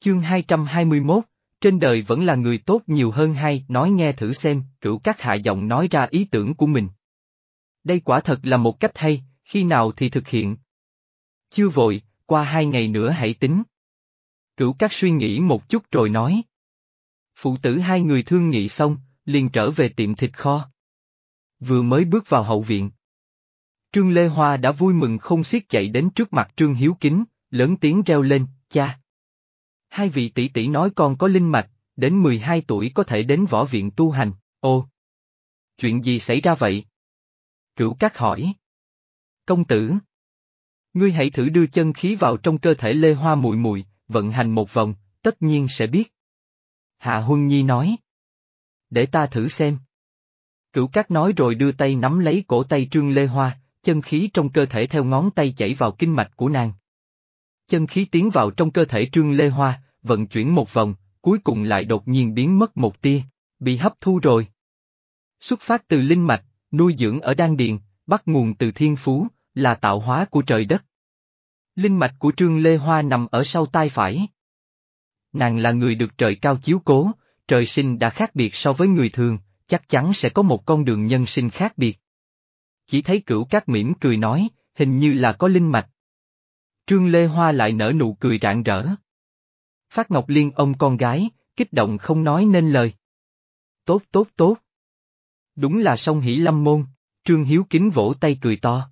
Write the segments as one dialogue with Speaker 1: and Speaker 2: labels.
Speaker 1: Chương 221, trên đời vẫn là người tốt nhiều hơn hay, nói nghe thử xem, cửu các hạ giọng nói ra ý tưởng của mình. Đây quả thật là một cách hay, khi nào thì thực hiện. Chưa vội, qua hai ngày nữa hãy tính. Cửu các suy nghĩ một chút rồi nói. Phụ tử hai người thương nghị xong, liền trở về tiệm thịt kho. Vừa mới bước vào hậu viện. Trương Lê Hoa đã vui mừng không xiết chạy đến trước mặt Trương Hiếu Kính, lớn tiếng reo lên, cha. Hai vị tỷ tỷ nói con có linh mạch, đến 12 tuổi có thể đến võ viện tu hành, ô. Chuyện gì xảy ra vậy? Cửu Cát hỏi. Công tử. Ngươi hãy thử đưa chân khí vào trong cơ thể Lê Hoa mùi mùi, vận hành một vòng, tất nhiên sẽ biết. Hạ Huân Nhi nói. Để ta thử xem. Cửu Cát nói rồi đưa tay nắm lấy cổ tay Trương Lê Hoa, chân khí trong cơ thể theo ngón tay chảy vào kinh mạch của nàng. Chân khí tiến vào trong cơ thể Trương Lê Hoa, vận chuyển một vòng, cuối cùng lại đột nhiên biến mất một tia, bị hấp thu rồi. Xuất phát từ linh mạch, nuôi dưỡng ở đan điền, bắt nguồn từ thiên phú, là tạo hóa của trời đất. Linh mạch của Trương Lê Hoa nằm ở sau tai phải. Nàng là người được trời cao chiếu cố, trời sinh đã khác biệt so với người thường, chắc chắn sẽ có một con đường nhân sinh khác biệt. Chỉ thấy cửu các mỉm cười nói, hình như là có linh mạch. Trương Lê Hoa lại nở nụ cười rạng rỡ. Phát Ngọc Liên ông con gái, kích động không nói nên lời. Tốt tốt tốt. Đúng là song hỷ lâm môn, Trương Hiếu kính vỗ tay cười to.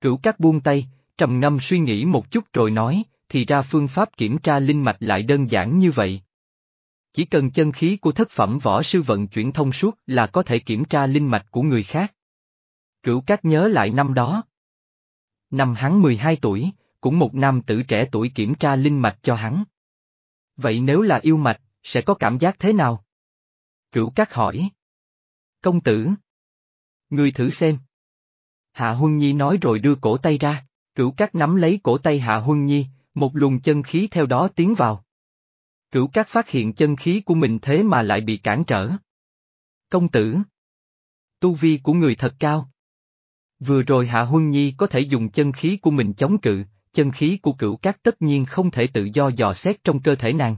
Speaker 1: Cửu các buông tay, trầm ngâm suy nghĩ một chút rồi nói, thì ra phương pháp kiểm tra linh mạch lại đơn giản như vậy. Chỉ cần chân khí của thất phẩm võ sư vận chuyển thông suốt là có thể kiểm tra linh mạch của người khác. Cửu các nhớ lại năm đó. Năm hắn 12 tuổi, cũng một nam tử trẻ tuổi kiểm tra linh mạch cho hắn. Vậy nếu là yêu mạch, sẽ có cảm giác thế nào? Cửu các hỏi. Công tử. Người thử xem. Hạ Huân Nhi nói rồi đưa cổ tay ra, cửu các nắm lấy cổ tay Hạ Huân Nhi, một luồng chân khí theo đó tiến vào. Cửu các phát hiện chân khí của mình thế mà lại bị cản trở. Công tử. Tu vi của người thật cao. Vừa rồi Hạ Huân Nhi có thể dùng chân khí của mình chống cự, chân khí của cửu các tất nhiên không thể tự do dò xét trong cơ thể nàng.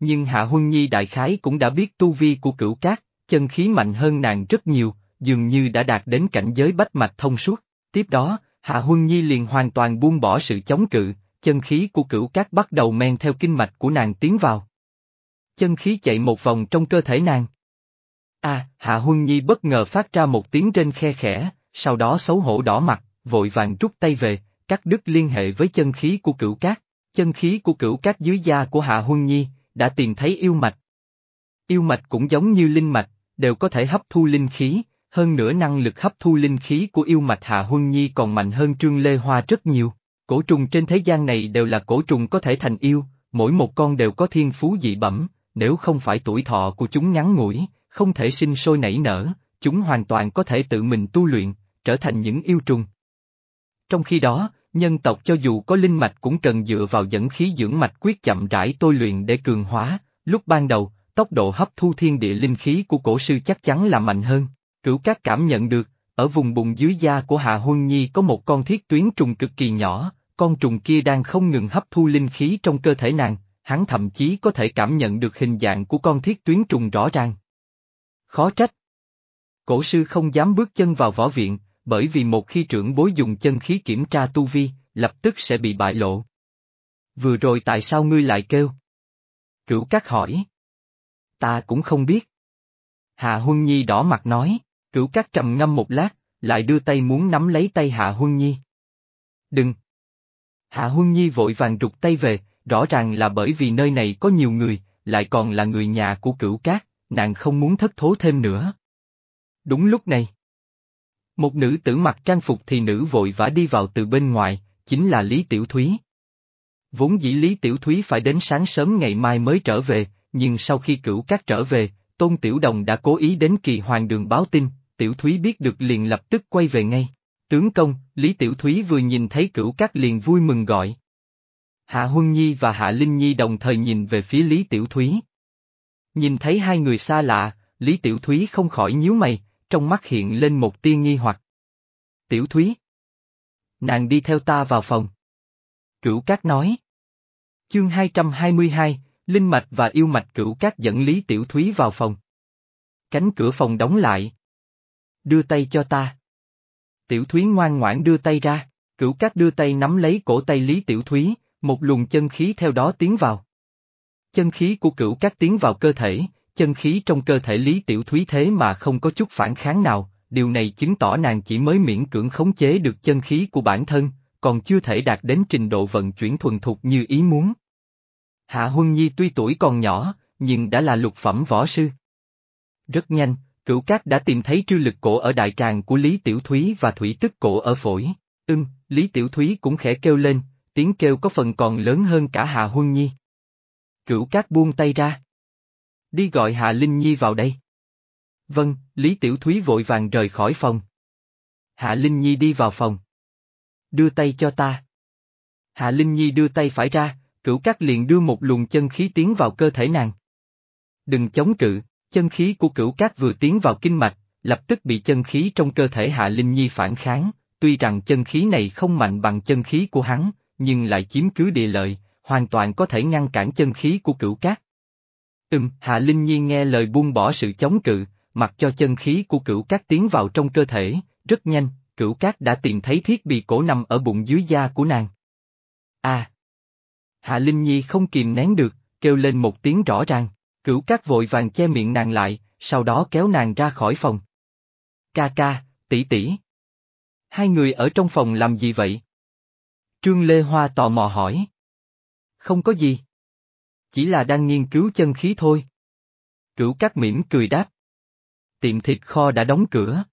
Speaker 1: Nhưng Hạ Huân Nhi đại khái cũng đã biết tu vi của cửu các, chân khí mạnh hơn nàng rất nhiều, dường như đã đạt đến cảnh giới bách mạch thông suốt. Tiếp đó, Hạ Huân Nhi liền hoàn toàn buông bỏ sự chống cự, chân khí của cửu các bắt đầu men theo kinh mạch của nàng tiến vào. Chân khí chạy một vòng trong cơ thể nàng. À, Hạ Huân Nhi bất ngờ phát ra một tiếng trên khe khẽ, sau đó xấu hổ đỏ mặt, vội vàng rút tay về, cắt đứt liên hệ với chân khí của cửu cát, chân khí của cửu cát dưới da của Hạ Huân Nhi, đã tìm thấy yêu mạch. Yêu mạch cũng giống như linh mạch, đều có thể hấp thu linh khí, hơn nữa năng lực hấp thu linh khí của yêu mạch Hạ Huân Nhi còn mạnh hơn Trương Lê Hoa rất nhiều. Cổ trùng trên thế gian này đều là cổ trùng có thể thành yêu, mỗi một con đều có thiên phú dị bẩm, nếu không phải tuổi thọ của chúng ngắn ngủi, không thể sinh sôi nảy nở, chúng hoàn toàn có thể tự mình tu luyện, trở thành những yêu trùng. Trong khi đó, nhân tộc cho dù có linh mạch cũng cần dựa vào dẫn khí dưỡng mạch quyết chậm rãi tôi luyện để cường hóa, lúc ban đầu, tốc độ hấp thu thiên địa linh khí của cổ sư chắc chắn là mạnh hơn. Cửu các cảm nhận được, ở vùng bụng dưới da của Hạ Huân Nhi có một con thiết tuyến trùng cực kỳ nhỏ, con trùng kia đang không ngừng hấp thu linh khí trong cơ thể nàng, hắn thậm chí có thể cảm nhận được hình dạng của con thiết tuyến trùng rõ ràng. Khó trách. Cổ sư không dám bước chân vào võ viện, bởi vì một khi trưởng bối dùng chân khí kiểm tra tu vi, lập tức sẽ bị bại lộ. Vừa rồi tại sao ngươi lại kêu? Cửu Cát hỏi. Ta cũng không biết. Hạ Huân Nhi đỏ mặt nói, cửu Cát trầm ngâm một lát, lại đưa tay muốn nắm lấy tay Hạ Huân Nhi. Đừng! Hạ Huân Nhi vội vàng rụt tay về, rõ ràng là bởi vì nơi này có nhiều người, lại còn là người nhà của cửu cát, nàng không muốn thất thố thêm nữa. Đúng lúc này. Một nữ tử mặc trang phục thì nữ vội vã đi vào từ bên ngoài, chính là Lý Tiểu Thúy. Vốn dĩ Lý Tiểu Thúy phải đến sáng sớm ngày mai mới trở về, nhưng sau khi cửu cát trở về, Tôn Tiểu Đồng đã cố ý đến kỳ hoàng đường báo tin, Tiểu Thúy biết được liền lập tức quay về ngay. Tướng công, Lý Tiểu Thúy vừa nhìn thấy cửu cát liền vui mừng gọi. Hạ Huân Nhi và Hạ Linh Nhi đồng thời nhìn về phía Lý Tiểu Thúy. Nhìn thấy hai người xa lạ, Lý Tiểu Thúy không khỏi nhíu mày, trong mắt hiện lên một tia nghi hoặc. Tiểu Thúy. Nàng đi theo ta vào phòng. Cửu Cát nói. Chương 222, Linh Mạch và Yêu Mạch cửu cát dẫn Lý Tiểu Thúy vào phòng. Cánh cửa phòng đóng lại. Đưa tay cho ta. Tiểu Thúy ngoan ngoãn đưa tay ra, cửu cát đưa tay nắm lấy cổ tay Lý Tiểu Thúy, một luồng chân khí theo đó tiến vào. Chân khí của cửu cát tiến vào cơ thể, chân khí trong cơ thể Lý Tiểu Thúy thế mà không có chút phản kháng nào, điều này chứng tỏ nàng chỉ mới miễn cưỡng khống chế được chân khí của bản thân, còn chưa thể đạt đến trình độ vận chuyển thuần thục như ý muốn. Hạ Huân Nhi tuy tuổi còn nhỏ, nhưng đã là lục phẩm võ sư. Rất nhanh, cửu cát đã tìm thấy trư lực cổ ở đại tràng của Lý Tiểu Thúy và thủy tức cổ ở phổi. Ưm, Lý Tiểu Thúy cũng khẽ kêu lên, tiếng kêu có phần còn lớn hơn cả Hạ Huân Nhi. Cửu cát buông tay ra. Đi gọi Hạ Linh Nhi vào đây. Vâng, Lý Tiểu Thúy vội vàng rời khỏi phòng. Hạ Linh Nhi đi vào phòng. Đưa tay cho ta. Hạ Linh Nhi đưa tay phải ra, cửu cát liền đưa một luồng chân khí tiến vào cơ thể nàng. Đừng chống cự, chân khí của cửu cát vừa tiến vào kinh mạch, lập tức bị chân khí trong cơ thể Hạ Linh Nhi phản kháng, tuy rằng chân khí này không mạnh bằng chân khí của hắn, nhưng lại chiếm cứ địa lợi, hoàn toàn có thể ngăn cản chân khí của cửu cát. Ừm, Hạ Linh Nhi nghe lời buông bỏ sự chống cự, mặc cho chân khí của cửu cát tiến vào trong cơ thể, rất nhanh, cửu cát đã tìm thấy thiết bị cổ nằm ở bụng dưới da của nàng. À! Hạ Linh Nhi không kìm nén được, kêu lên một tiếng rõ ràng, cửu cát vội vàng che miệng nàng lại, sau đó kéo nàng ra khỏi phòng. Ca ca, tỷ tỷ. Hai người ở trong phòng làm gì vậy? Trương Lê Hoa tò mò hỏi. Không có gì. Chỉ là đang nghiên cứu chân khí thôi. Cửu cát mỉm cười đáp. Tiệm thịt kho đã đóng cửa.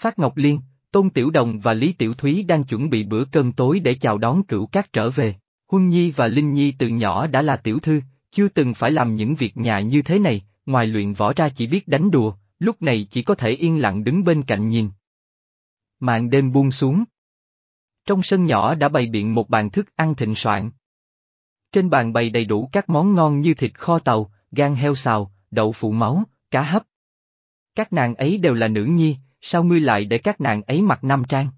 Speaker 1: Phát Ngọc Liên, Tôn Tiểu Đồng và Lý Tiểu Thúy đang chuẩn bị bữa cơm tối để chào đón cửu cát trở về. Huân Nhi và Linh Nhi từ nhỏ đã là tiểu thư, chưa từng phải làm những việc nhà như thế này, ngoài luyện võ ra chỉ biết đánh đùa, lúc này chỉ có thể yên lặng đứng bên cạnh nhìn. Màn đêm buông xuống. Trong sân nhỏ đã bày biện một bàn thức ăn thịnh soạn. Trên bàn bày đầy đủ các món ngon như thịt kho tàu, gan heo xào, đậu phụ máu, cá hấp. Các nàng ấy đều là nữ nhi, sao ngươi lại để các nàng ấy mặc nam trang?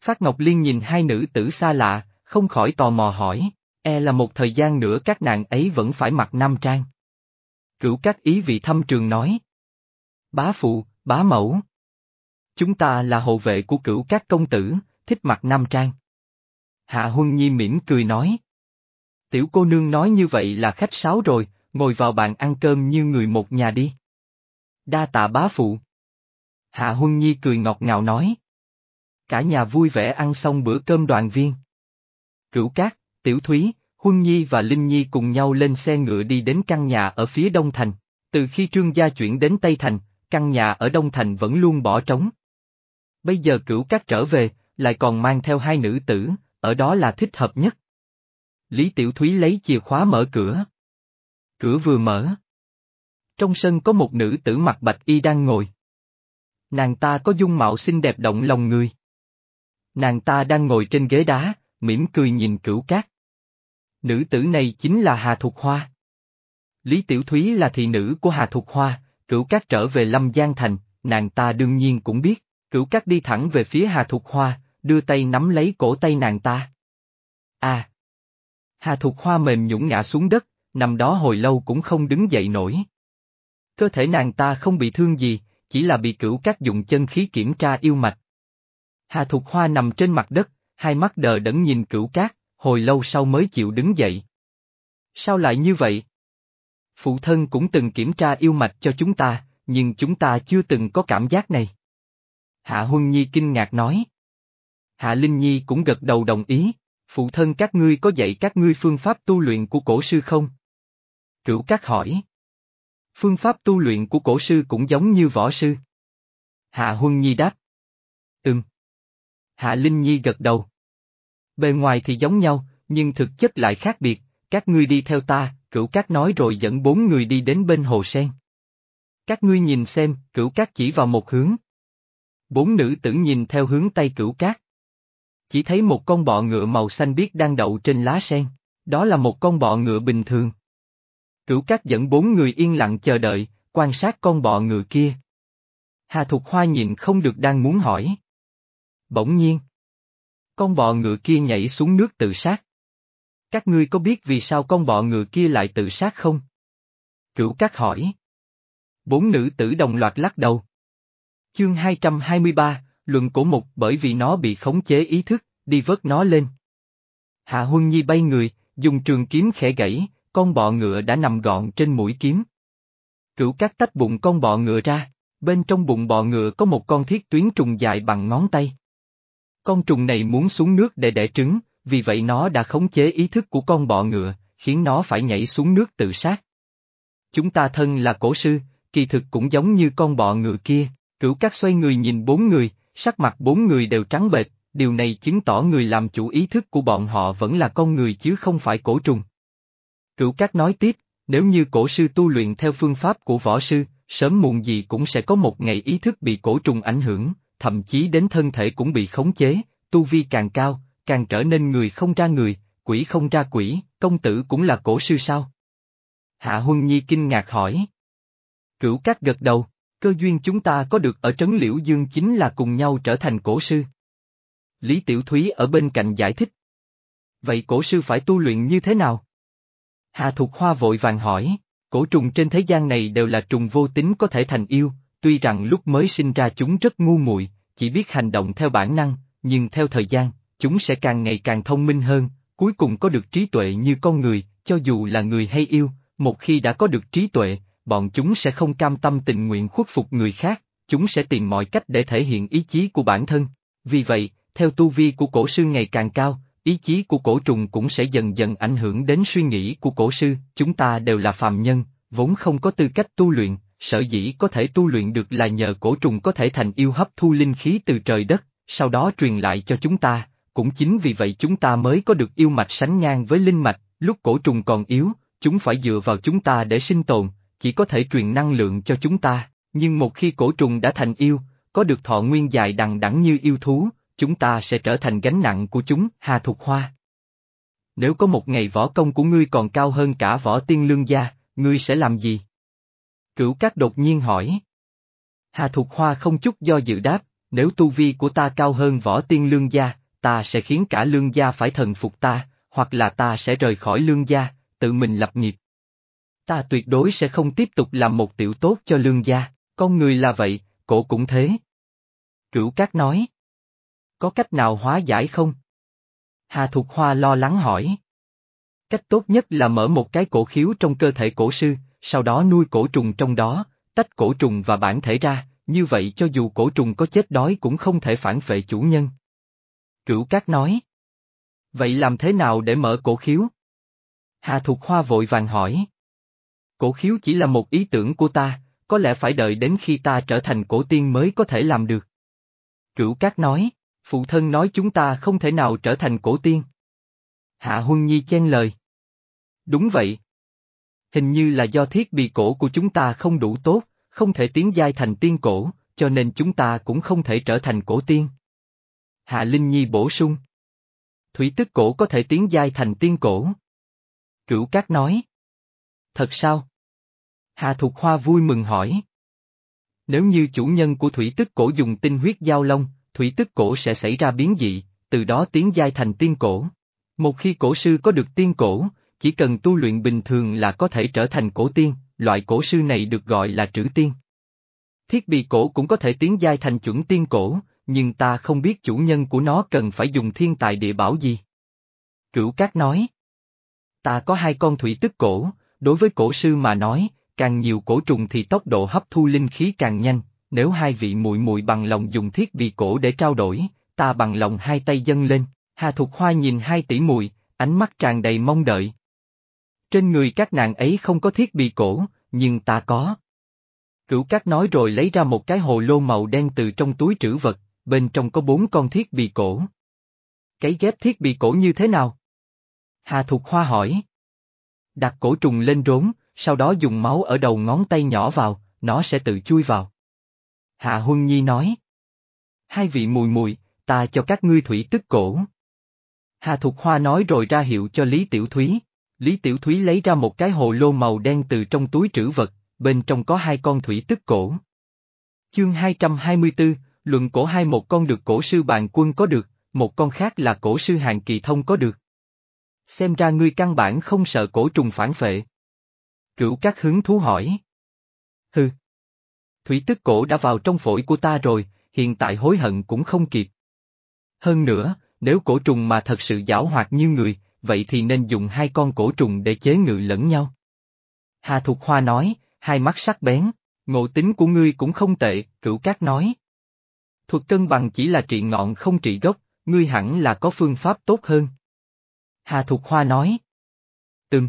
Speaker 1: Phát Ngọc Liên nhìn hai nữ tử xa lạ, không khỏi tò mò hỏi, e là một thời gian nữa các nàng ấy vẫn phải mặc nam trang. Cửu các ý vị thâm trường nói. Bá phụ, bá mẫu. Chúng ta là hộ vệ của cửu các công tử, thích mặc nam trang. Hạ Huân Nhi mỉm cười nói. Tiểu cô nương nói như vậy là khách sáo rồi, ngồi vào bàn ăn cơm như người một nhà đi. Đa tạ bá phụ. Hạ Huân Nhi cười ngọt ngào nói. Cả nhà vui vẻ ăn xong bữa cơm đoàn viên. Cửu Cát, Tiểu Thúy, Huân Nhi và Linh Nhi cùng nhau lên xe ngựa đi đến căn nhà ở phía Đông Thành. Từ khi Trương Gia chuyển đến Tây Thành, căn nhà ở Đông Thành vẫn luôn bỏ trống. Bây giờ Cửu Cát trở về, lại còn mang theo hai nữ tử, ở đó là thích hợp nhất. Lý Tiểu Thúy lấy chìa khóa mở cửa. Cửa vừa mở. Trong sân có một nữ tử mặc bạch y đang ngồi. Nàng ta có dung mạo xinh đẹp động lòng người. Nàng ta đang ngồi trên ghế đá, mỉm cười nhìn cửu cát. Nữ tử này chính là Hà Thục Hoa. Lý Tiểu Thúy là thị nữ của Hà Thục Hoa, cửu cát trở về Lâm Giang Thành, nàng ta đương nhiên cũng biết, cửu cát đi thẳng về phía Hà Thục Hoa, đưa tay nắm lấy cổ tay nàng ta. À! Hà Thục Hoa mềm nhũng ngã xuống đất, nằm đó hồi lâu cũng không đứng dậy nổi. Cơ thể nàng ta không bị thương gì, chỉ là bị cửu cát dụng chân khí kiểm tra yêu mạch. Hà Thục Hoa nằm trên mặt đất, hai mắt đờ đẫn nhìn cửu cát, hồi lâu sau mới chịu đứng dậy. Sao lại như vậy? Phụ thân cũng từng kiểm tra yêu mạch cho chúng ta, nhưng chúng ta chưa từng có cảm giác này. Hạ Huân Nhi kinh ngạc nói. Hạ Linh Nhi cũng gật đầu đồng ý, phụ thân các ngươi có dạy các ngươi phương pháp tu luyện của cổ sư không? Cửu các hỏi. Phương pháp tu luyện của cổ sư cũng giống như võ sư. Hạ Huân Nhi đáp. Ừm. Hạ Linh Nhi gật đầu. Bề ngoài thì giống nhau, nhưng thực chất lại khác biệt, các ngươi đi theo ta, cửu các nói rồi dẫn bốn người đi đến bên hồ sen. Các ngươi nhìn xem, cửu các chỉ vào một hướng. Bốn nữ tử nhìn theo hướng tay cửu cát. Chỉ thấy một con bọ ngựa màu xanh biếc đang đậu trên lá sen, đó là một con bọ ngựa bình thường. Cửu cát dẫn bốn người yên lặng chờ đợi, quan sát con bọ ngựa kia. Hà Thục Hoa nhìn không được đang muốn hỏi. Bỗng nhiên. Con bò ngựa kia nhảy xuống nước tự sát. Các ngươi có biết vì sao con bọ ngựa kia lại tự sát không? Cửu Cát hỏi. Bốn nữ tử đồng loạt lắc đầu. Chương 223, luận cổ mục bởi vì nó bị khống chế ý thức, đi vớt nó lên. Hạ Huân Nhi bay người, dùng trường kiếm khẽ gãy, con bọ ngựa đã nằm gọn trên mũi kiếm. Cửu Cát tách bụng con bọ ngựa ra, bên trong bụng bọ ngựa có một con thiết tuyến trùng dài bằng ngón tay. Con trùng này muốn xuống nước để đẻ trứng, vì vậy nó đã khống chế ý thức của con bọ ngựa, khiến nó phải nhảy xuống nước tự sát. Chúng ta thân là cổ sư, kỳ thực cũng giống như con bọ ngựa kia, cửu Cát xoay người nhìn bốn người, sắc mặt bốn người đều trắng bệch, điều này chứng tỏ người làm chủ ý thức của bọn họ vẫn là con người chứ không phải cổ trùng. Cửu các nói tiếp, nếu như cổ sư tu luyện theo phương pháp của võ sư, sớm muộn gì cũng sẽ có một ngày ý thức bị cổ trùng ảnh hưởng, thậm chí đến thân thể cũng bị khống chế, tu vi càng cao, càng trở nên người không ra người, quỷ không ra quỷ, công tử cũng là cổ sư sao? Hạ Huân Nhi kinh ngạc hỏi. Cửu Cát gật đầu, cơ duyên chúng ta có được ở Trấn Liễu Dương chính là cùng nhau trở thành cổ sư. Lý Tiểu Thúy ở bên cạnh giải thích. Vậy cổ sư phải tu luyện như thế nào? Hà Thục Hoa vội vàng hỏi, cổ trùng trên thế gian này đều là trùng vô tính có thể thành yêu, tuy rằng lúc mới sinh ra chúng rất ngu muội, chỉ biết hành động theo bản năng, nhưng theo thời gian, chúng sẽ càng ngày càng thông minh hơn, cuối cùng có được trí tuệ như con người, cho dù là người hay yêu, một khi đã có được trí tuệ, bọn chúng sẽ không cam tâm tình nguyện khuất phục người khác, chúng sẽ tìm mọi cách để thể hiện ý chí của bản thân. Vì vậy, theo tu vi của cổ sư ngày càng cao, ý chí của cổ trùng cũng sẽ dần dần ảnh hưởng đến suy nghĩ của cổ sư, chúng ta đều là phàm nhân, vốn không có tư cách tu luyện, sở dĩ có thể tu luyện được là nhờ cổ trùng có thể thành yêu hấp thu linh khí từ trời đất, sau đó truyền lại cho chúng ta, cũng chính vì vậy chúng ta mới có được yêu mạch sánh ngang với linh mạch, lúc cổ trùng còn yếu, chúng phải dựa vào chúng ta để sinh tồn, chỉ có thể truyền năng lượng cho chúng ta, nhưng một khi cổ trùng đã thành yêu, có được thọ nguyên dài đằng đẵng như yêu thú, chúng ta sẽ trở thành gánh nặng của chúng, Hà Thục Hoa. Nếu có một ngày võ công của ngươi còn cao hơn cả võ tiên lương gia, ngươi sẽ làm gì? Cửu Cát đột nhiên hỏi. Hà Thục Hoa không chút do dự đáp, nếu tu vi của ta cao hơn võ tiên lương gia, ta sẽ khiến cả lương gia phải thần phục ta, hoặc là ta sẽ rời khỏi lương gia, tự mình lập nghiệp. Ta tuyệt đối sẽ không tiếp tục làm một tiểu tốt cho lương gia, con người là vậy, cổ cũng thế. Cửu Cát nói. Có cách nào hóa giải không? Hà Thục Hoa lo lắng hỏi. Cách tốt nhất là mở một cái cổ khiếu trong cơ thể cổ sư, sau đó nuôi cổ trùng trong đó, tách cổ trùng và bản thể ra, như vậy cho dù cổ trùng có chết đói cũng không thể phản vệ chủ nhân. Cửu Cát nói. Vậy làm thế nào để mở cổ khiếu? Hà Thục Hoa vội vàng hỏi. Cổ khiếu chỉ là một ý tưởng của ta, có lẽ phải đợi đến khi ta trở thành cổ tiên mới có thể làm được. Cửu Cát nói, phụ thân nói chúng ta không thể nào trở thành cổ tiên. Hạ Huân Nhi chen lời. Đúng vậy. Hình như là do thiết bị cổ của chúng ta không đủ tốt, không thể tiến giai thành tiên cổ, cho nên chúng ta cũng không thể trở thành cổ tiên. Hạ Linh Nhi bổ sung. Thủy tức cổ có thể tiến giai thành tiên cổ. Cửu Cát nói. Thật sao? Hà Thục Hoa vui mừng hỏi. Nếu như chủ nhân của thủy tức cổ dùng tinh huyết giao long, thủy tức cổ sẽ xảy ra biến dị, từ đó tiến giai thành tiên cổ. Một khi cổ sư có được tiên cổ, chỉ cần tu luyện bình thường là có thể trở thành cổ tiên, loại cổ sư này được gọi là trữ tiên. Thiết bị cổ cũng có thể tiến giai thành chuẩn tiên cổ, nhưng ta không biết chủ nhân của nó cần phải dùng thiên tài địa bảo gì. Cửu Cát nói. Ta có hai con thủy tức cổ, đối với cổ sư mà nói, càng nhiều cổ trùng thì tốc độ hấp thu linh khí càng nhanh, nếu hai vị muội muội bằng lòng dùng thiết bị cổ để trao đổi, ta bằng lòng hai tay dâng lên. Hà Thục Hoa nhìn hai tỷ muội, ánh mắt tràn đầy mong đợi. Trên người các nàng ấy không có thiết bị cổ, nhưng ta có. Cửu Cát nói rồi lấy ra một cái hồ lô màu đen từ trong túi trữ vật, bên trong có bốn con thiết bị cổ. Cái ghép thiết bị cổ như thế nào? Hà Thục Hoa hỏi. Đặt cổ trùng lên rốn, sau đó dùng máu ở đầu ngón tay nhỏ vào, nó sẽ tự chui vào. Hạ Huân Nhi nói. Hai vị mùi mùi, ta cho các ngươi thủy tức cổ. Hà Thục Hoa nói rồi ra hiệu cho Lý Tiểu Thúy. Lý Tiểu Thúy lấy ra một cái hồ lô màu đen từ trong túi trữ vật, bên trong có hai con thủy tức cổ. Chương 224, luận cổ hai một con được cổ sư bàn quân có được, một con khác là cổ sư hàng kỳ thông có được. Xem ra ngươi căn bản không sợ cổ trùng phản phệ. Cửu các hứng thú hỏi. Hừ. Thủy tức cổ đã vào trong phổi của ta rồi, hiện tại hối hận cũng không kịp. Hơn nữa, nếu cổ trùng mà thật sự giảo hoạt như người, vậy thì nên dùng hai con cổ trùng để chế ngự lẫn nhau. Hà Thục Hoa nói, hai mắt sắc bén, ngộ tính của ngươi cũng không tệ, cửu cát nói. Thuật cân bằng chỉ là trị ngọn không trị gốc, ngươi hẳn là có phương pháp tốt hơn. Hà Thục Hoa nói. Từng.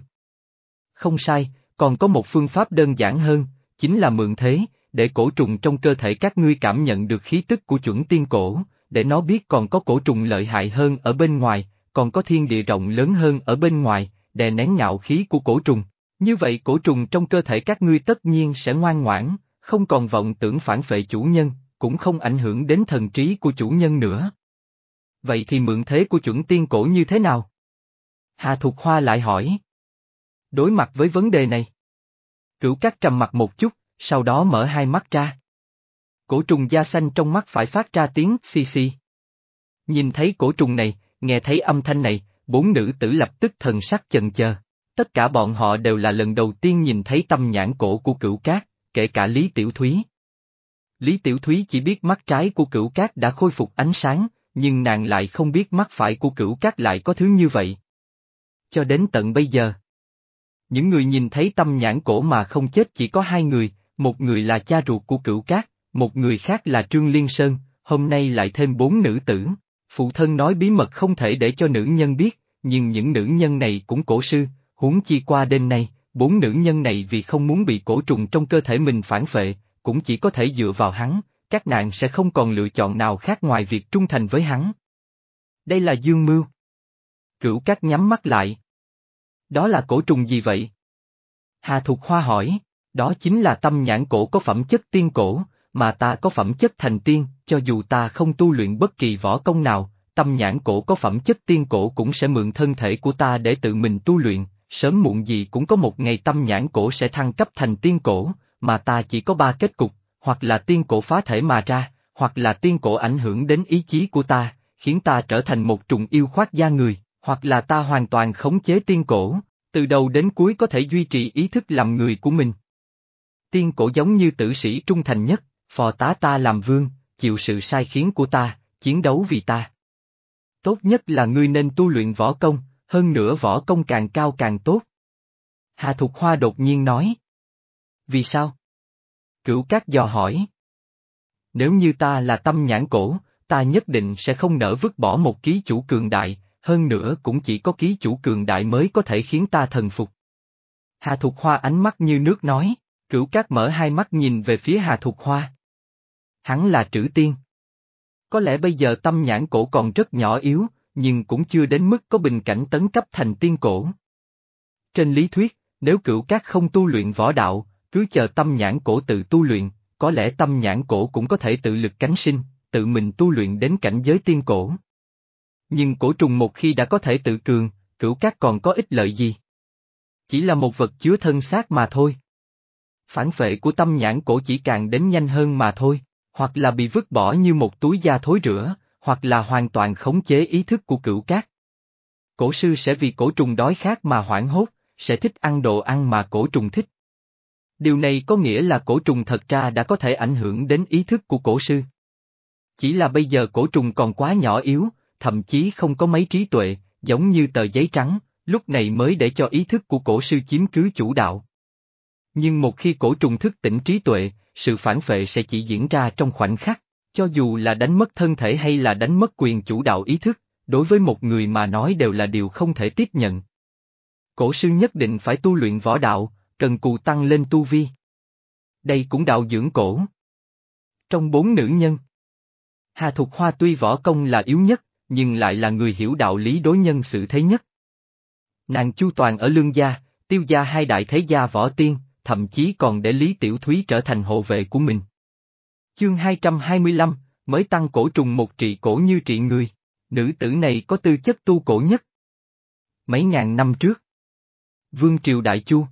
Speaker 1: Không sai, còn có một phương pháp đơn giản hơn, chính là mượn thế, để cổ trùng trong cơ thể các ngươi cảm nhận được khí tức của chuẩn tiên cổ, để nó biết còn có cổ trùng lợi hại hơn ở bên ngoài, còn có thiên địa rộng lớn hơn ở bên ngoài, đè nén ngạo khí của cổ trùng. Như vậy cổ trùng trong cơ thể các ngươi tất nhiên sẽ ngoan ngoãn, không còn vọng tưởng phản phệ chủ nhân, cũng không ảnh hưởng đến thần trí của chủ nhân nữa. Vậy thì mượn thế của chuẩn tiên cổ như thế nào? Hà Thục Hoa lại hỏi. Đối mặt với vấn đề này. Cửu cát trầm mặt một chút, sau đó mở hai mắt ra. Cổ trùng da xanh trong mắt phải phát ra tiếng xì xì. Nhìn thấy cổ trùng này, nghe thấy âm thanh này, bốn nữ tử lập tức thần sắc chần chờ. Tất cả bọn họ đều là lần đầu tiên nhìn thấy tâm nhãn cổ của cửu cát, kể cả Lý Tiểu Thúy. Lý Tiểu Thúy chỉ biết mắt trái của cửu cát đã khôi phục ánh sáng, nhưng nàng lại không biết mắt phải của cửu cát lại có thứ như vậy. Cho đến tận bây giờ. Những người nhìn thấy tâm nhãn cổ mà không chết chỉ có hai người, một người là cha ruột của cửu cát, một người khác là Trương Liên Sơn, hôm nay lại thêm bốn nữ tử. Phụ thân nói bí mật không thể để cho nữ nhân biết, nhưng những nữ nhân này cũng cổ sư, huống chi qua đêm nay, bốn nữ nhân này vì không muốn bị cổ trùng trong cơ thể mình phản phệ, cũng chỉ có thể dựa vào hắn, các nạn sẽ không còn lựa chọn nào khác ngoài việc trung thành với hắn. Đây là dương mưu. Cửu cát nhắm mắt lại. Đó là cổ trùng gì vậy? Hà Thục Hoa hỏi, đó chính là tâm nhãn cổ có phẩm chất tiên cổ, mà ta có phẩm chất thành tiên, cho dù ta không tu luyện bất kỳ võ công nào, tâm nhãn cổ có phẩm chất tiên cổ cũng sẽ mượn thân thể của ta để tự mình tu luyện, sớm muộn gì cũng có một ngày tâm nhãn cổ sẽ thăng cấp thành tiên cổ, mà ta chỉ có ba kết cục, hoặc là tiên cổ phá thể mà ra, hoặc là tiên cổ ảnh hưởng đến ý chí của ta, khiến ta trở thành một trùng yêu khoác da người, hoặc là ta hoàn toàn khống chế tiên cổ, từ đầu đến cuối có thể duy trì ý thức làm người của mình. Tiên cổ giống như tử sĩ trung thành nhất, phò tá ta làm vương, chịu sự sai khiến của ta, chiến đấu vì ta. Tốt nhất là ngươi nên tu luyện võ công, hơn nữa võ công càng cao càng tốt. Hà Thục Hoa đột nhiên nói. Vì sao? Cửu Cát dò hỏi. Nếu như ta là tâm nhãn cổ, ta nhất định sẽ không nỡ vứt bỏ một ký chủ cường đại, hơn nữa cũng chỉ có ký chủ cường đại mới có thể khiến ta thần phục. Hà Thục Hoa ánh mắt như nước nói, cửu cát mở hai mắt nhìn về phía Hà Thục Hoa. Hắn là trữ tiên. Có lẽ bây giờ tâm nhãn cổ còn rất nhỏ yếu, nhưng cũng chưa đến mức có bình cảnh tấn cấp thành tiên cổ. Trên lý thuyết, nếu cửu cát không tu luyện võ đạo, cứ chờ tâm nhãn cổ tự tu luyện, có lẽ tâm nhãn cổ cũng có thể tự lực cánh sinh, tự mình tu luyện đến cảnh giới tiên cổ. Nhưng cổ trùng một khi đã có thể tự cường, cửu cát còn có ích lợi gì? Chỉ là một vật chứa thân xác mà thôi. Phản phệ của tâm nhãn cổ chỉ càng đến nhanh hơn mà thôi, hoặc là bị vứt bỏ như một túi da thối rữa, hoặc là hoàn toàn khống chế ý thức của cửu cát. Cổ sư sẽ vì cổ trùng đói khát mà hoảng hốt, sẽ thích ăn đồ ăn mà cổ trùng thích. Điều này có nghĩa là cổ trùng thật ra đã có thể ảnh hưởng đến ý thức của cổ sư. Chỉ là bây giờ cổ trùng còn quá nhỏ yếu, thậm chí không có mấy trí tuệ, giống như tờ giấy trắng, lúc này mới để cho ý thức của cổ sư chiếm cứ chủ đạo. Nhưng một khi cổ trùng thức tỉnh trí tuệ, sự phản phệ sẽ chỉ diễn ra trong khoảnh khắc, cho dù là đánh mất thân thể hay là đánh mất quyền chủ đạo ý thức, đối với một người mà nói đều là điều không thể tiếp nhận. Cổ sư nhất định phải tu luyện võ đạo, cần cù tăng lên tu vi. Đây cũng đạo dưỡng cổ. Trong bốn nữ nhân, Hà Thục Hoa tuy võ công là yếu nhất, nhưng lại là người hiểu đạo lý đối nhân xử thế nhất. Nàng chu toàn ở lương gia, tiêu gia hai đại thế gia võ tiên, thậm chí còn để Lý Tiểu Thúy trở thành hộ vệ của mình. Chương 225, mới tăng cổ trùng một trị cổ như trị người, nữ tử này có tư chất tu cổ nhất. Mấy ngàn năm trước, Vương Triều Đại Chu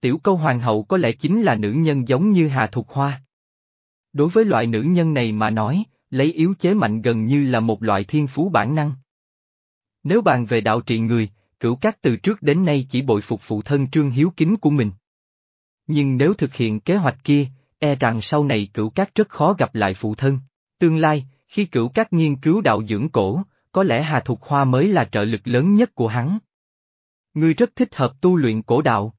Speaker 1: Tiểu câu hoàng hậu có lẽ chính là nữ nhân giống như Hà Thục Hoa. Đối với loại nữ nhân này mà nói, lấy yếu chế mạnh gần như là một loại thiên phú bản năng. Nếu bàn về đạo trị người, cửu các từ trước đến nay chỉ bội phục phụ thân trương hiếu kính của mình. Nhưng nếu thực hiện kế hoạch kia, e rằng sau này cửu các rất khó gặp lại phụ thân. Tương lai, khi cửu các nghiên cứu đạo dưỡng cổ, có lẽ Hà Thục Hoa mới là trợ lực lớn nhất của hắn. Ngươi rất thích hợp tu luyện cổ đạo.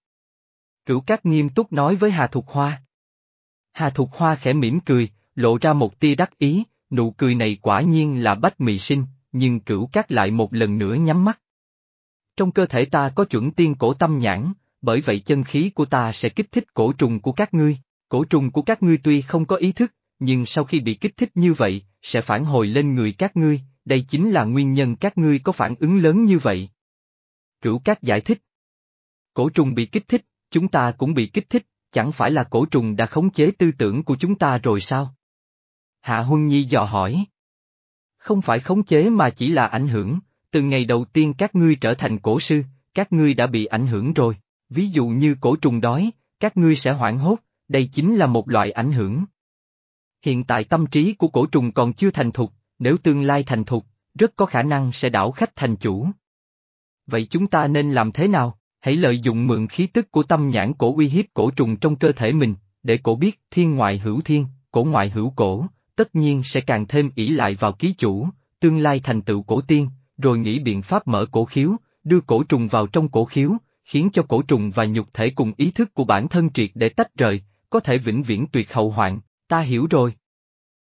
Speaker 1: Cửu các nghiêm túc nói với Hà Thục Hoa. Hà Thục Hoa khẽ mỉm cười, lộ ra một tia đắc ý, nụ cười này quả nhiên là bách mị sinh, nhưng cửu các lại một lần nữa nhắm mắt. Trong cơ thể ta có chuẩn tiên cổ tâm nhãn, bởi vậy chân khí của ta sẽ kích thích cổ trùng của các ngươi. Cổ trùng của các ngươi tuy không có ý thức, nhưng sau khi bị kích thích như vậy, sẽ phản hồi lên người các ngươi, đây chính là nguyên nhân các ngươi có phản ứng lớn như vậy. Cửu các giải thích. Cổ trùng bị kích thích, chúng ta cũng bị kích thích, chẳng phải là cổ trùng đã khống chế tư tưởng của chúng ta rồi sao? Hạ Huân Nhi dò hỏi. Không phải khống chế mà chỉ là ảnh hưởng, từ ngày đầu tiên các ngươi trở thành cổ sư, các ngươi đã bị ảnh hưởng rồi, ví dụ như cổ trùng đói, các ngươi sẽ hoảng hốt, đây chính là một loại ảnh hưởng. Hiện tại tâm trí của cổ trùng còn chưa thành thục, nếu tương lai thành thục, rất có khả năng sẽ đảo khách thành chủ. Vậy chúng ta nên làm thế nào? Hãy lợi dụng mượn khí tức của tâm nhãn cổ uy hiếp cổ trùng trong cơ thể mình, để cổ biết thiên ngoại hữu thiên, cổ ngoại hữu cổ, tất nhiên sẽ càng thêm ỷ lại vào ký chủ, tương lai thành tựu cổ tiên, rồi nghĩ biện pháp mở cổ khiếu, đưa cổ trùng vào trong cổ khiếu, khiến cho cổ trùng và nhục thể cùng ý thức của bản thân triệt để tách rời, có thể vĩnh viễn tuyệt hậu hoạn, ta hiểu rồi.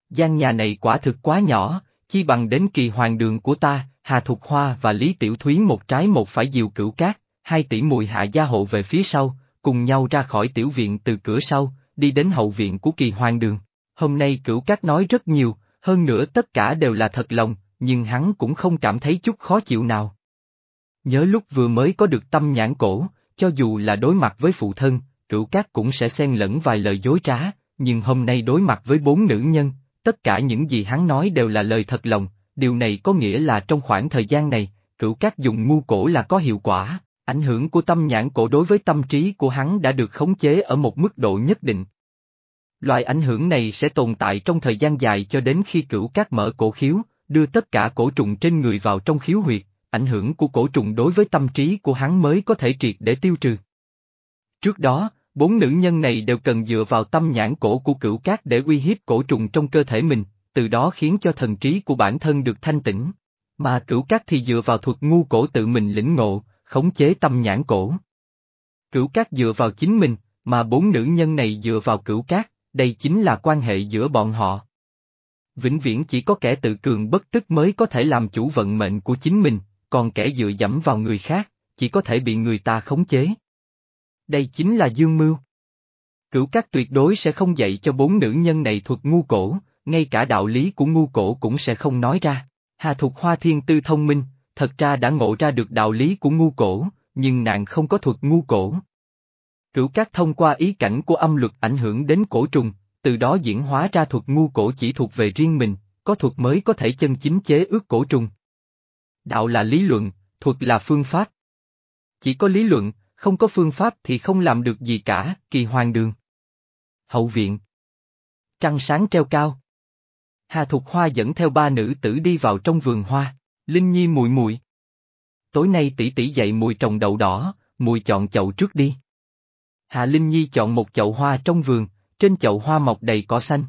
Speaker 1: gian nhà này quả thực quá nhỏ, chi bằng đến kỳ hoàng đường của ta, Hà Thục Hoa và Lý Tiểu Thúy một trái một phải diều cửu cát, hai tỷ mùi hạ gia hộ về phía sau, cùng nhau ra khỏi tiểu viện từ cửa sau, đi đến hậu viện của kỳ hoàng đường. Hôm nay cửu cát nói rất nhiều, hơn nữa tất cả đều là thật lòng, nhưng hắn cũng không cảm thấy chút khó chịu nào. Nhớ lúc vừa mới có được tâm nhãn cổ, cho dù là đối mặt với phụ thân, cửu cát cũng sẽ xen lẫn vài lời dối trá, nhưng hôm nay đối mặt với bốn nữ nhân, tất cả những gì hắn nói đều là lời thật lòng, điều này có nghĩa là trong khoảng thời gian này, cửu cát dùng ngu cổ là có hiệu quả, ảnh hưởng của tâm nhãn cổ đối với tâm trí của hắn đã được khống chế ở một mức độ nhất định. Loại ảnh hưởng này sẽ tồn tại trong thời gian dài cho đến khi cửu cát mở cổ khiếu, đưa tất cả cổ trùng trên người vào trong khiếu huyệt, ảnh hưởng của cổ trùng đối với tâm trí của hắn mới có thể triệt để tiêu trừ. Trước đó, bốn nữ nhân này đều cần dựa vào tâm nhãn cổ của cửu cát để uy hiếp cổ trùng trong cơ thể mình, từ đó khiến cho thần trí của bản thân được thanh tĩnh. Mà cửu cát thì dựa vào thuật ngu cổ tự mình lĩnh ngộ, khống chế tâm nhãn cổ. Cửu cát dựa vào chính mình, mà bốn nữ nhân này dựa vào cửu cát, đây chính là quan hệ giữa bọn họ. Vĩnh viễn chỉ có kẻ tự cường bất tức mới có thể làm chủ vận mệnh của chính mình, còn kẻ dựa dẫm vào người khác, chỉ có thể bị người ta khống chế. Đây chính là dương mưu. Cửu các tuyệt đối sẽ không dạy cho bốn nữ nhân này thuật ngu cổ, ngay cả đạo lý của ngu cổ cũng sẽ không nói ra. Hà Thục Hoa Thiên Tư thông minh, thật ra đã ngộ ra được đạo lý của ngu cổ, nhưng nàng không có thuật ngu cổ. Cửu các thông qua ý cảnh của âm luật ảnh hưởng đến cổ trùng, từ đó diễn hóa ra thuật ngu cổ chỉ thuộc về riêng mình, có thuật mới có thể chân chính chế ước cổ trùng. Đạo là lý luận, thuật là phương pháp. Chỉ có lý luận, không có phương pháp thì không làm được gì cả, kỳ hoàng đường. Hậu viện. Trăng sáng treo cao. Hà Thục Hoa dẫn theo ba nữ tử đi vào trong vườn hoa, Linh Nhi mùi mùi. Tối nay tỷ tỷ dậy mùi trồng đậu đỏ, mùi chọn chậu trước đi. Hà Linh Nhi chọn một chậu hoa trong vườn, trên chậu hoa mọc đầy cỏ xanh.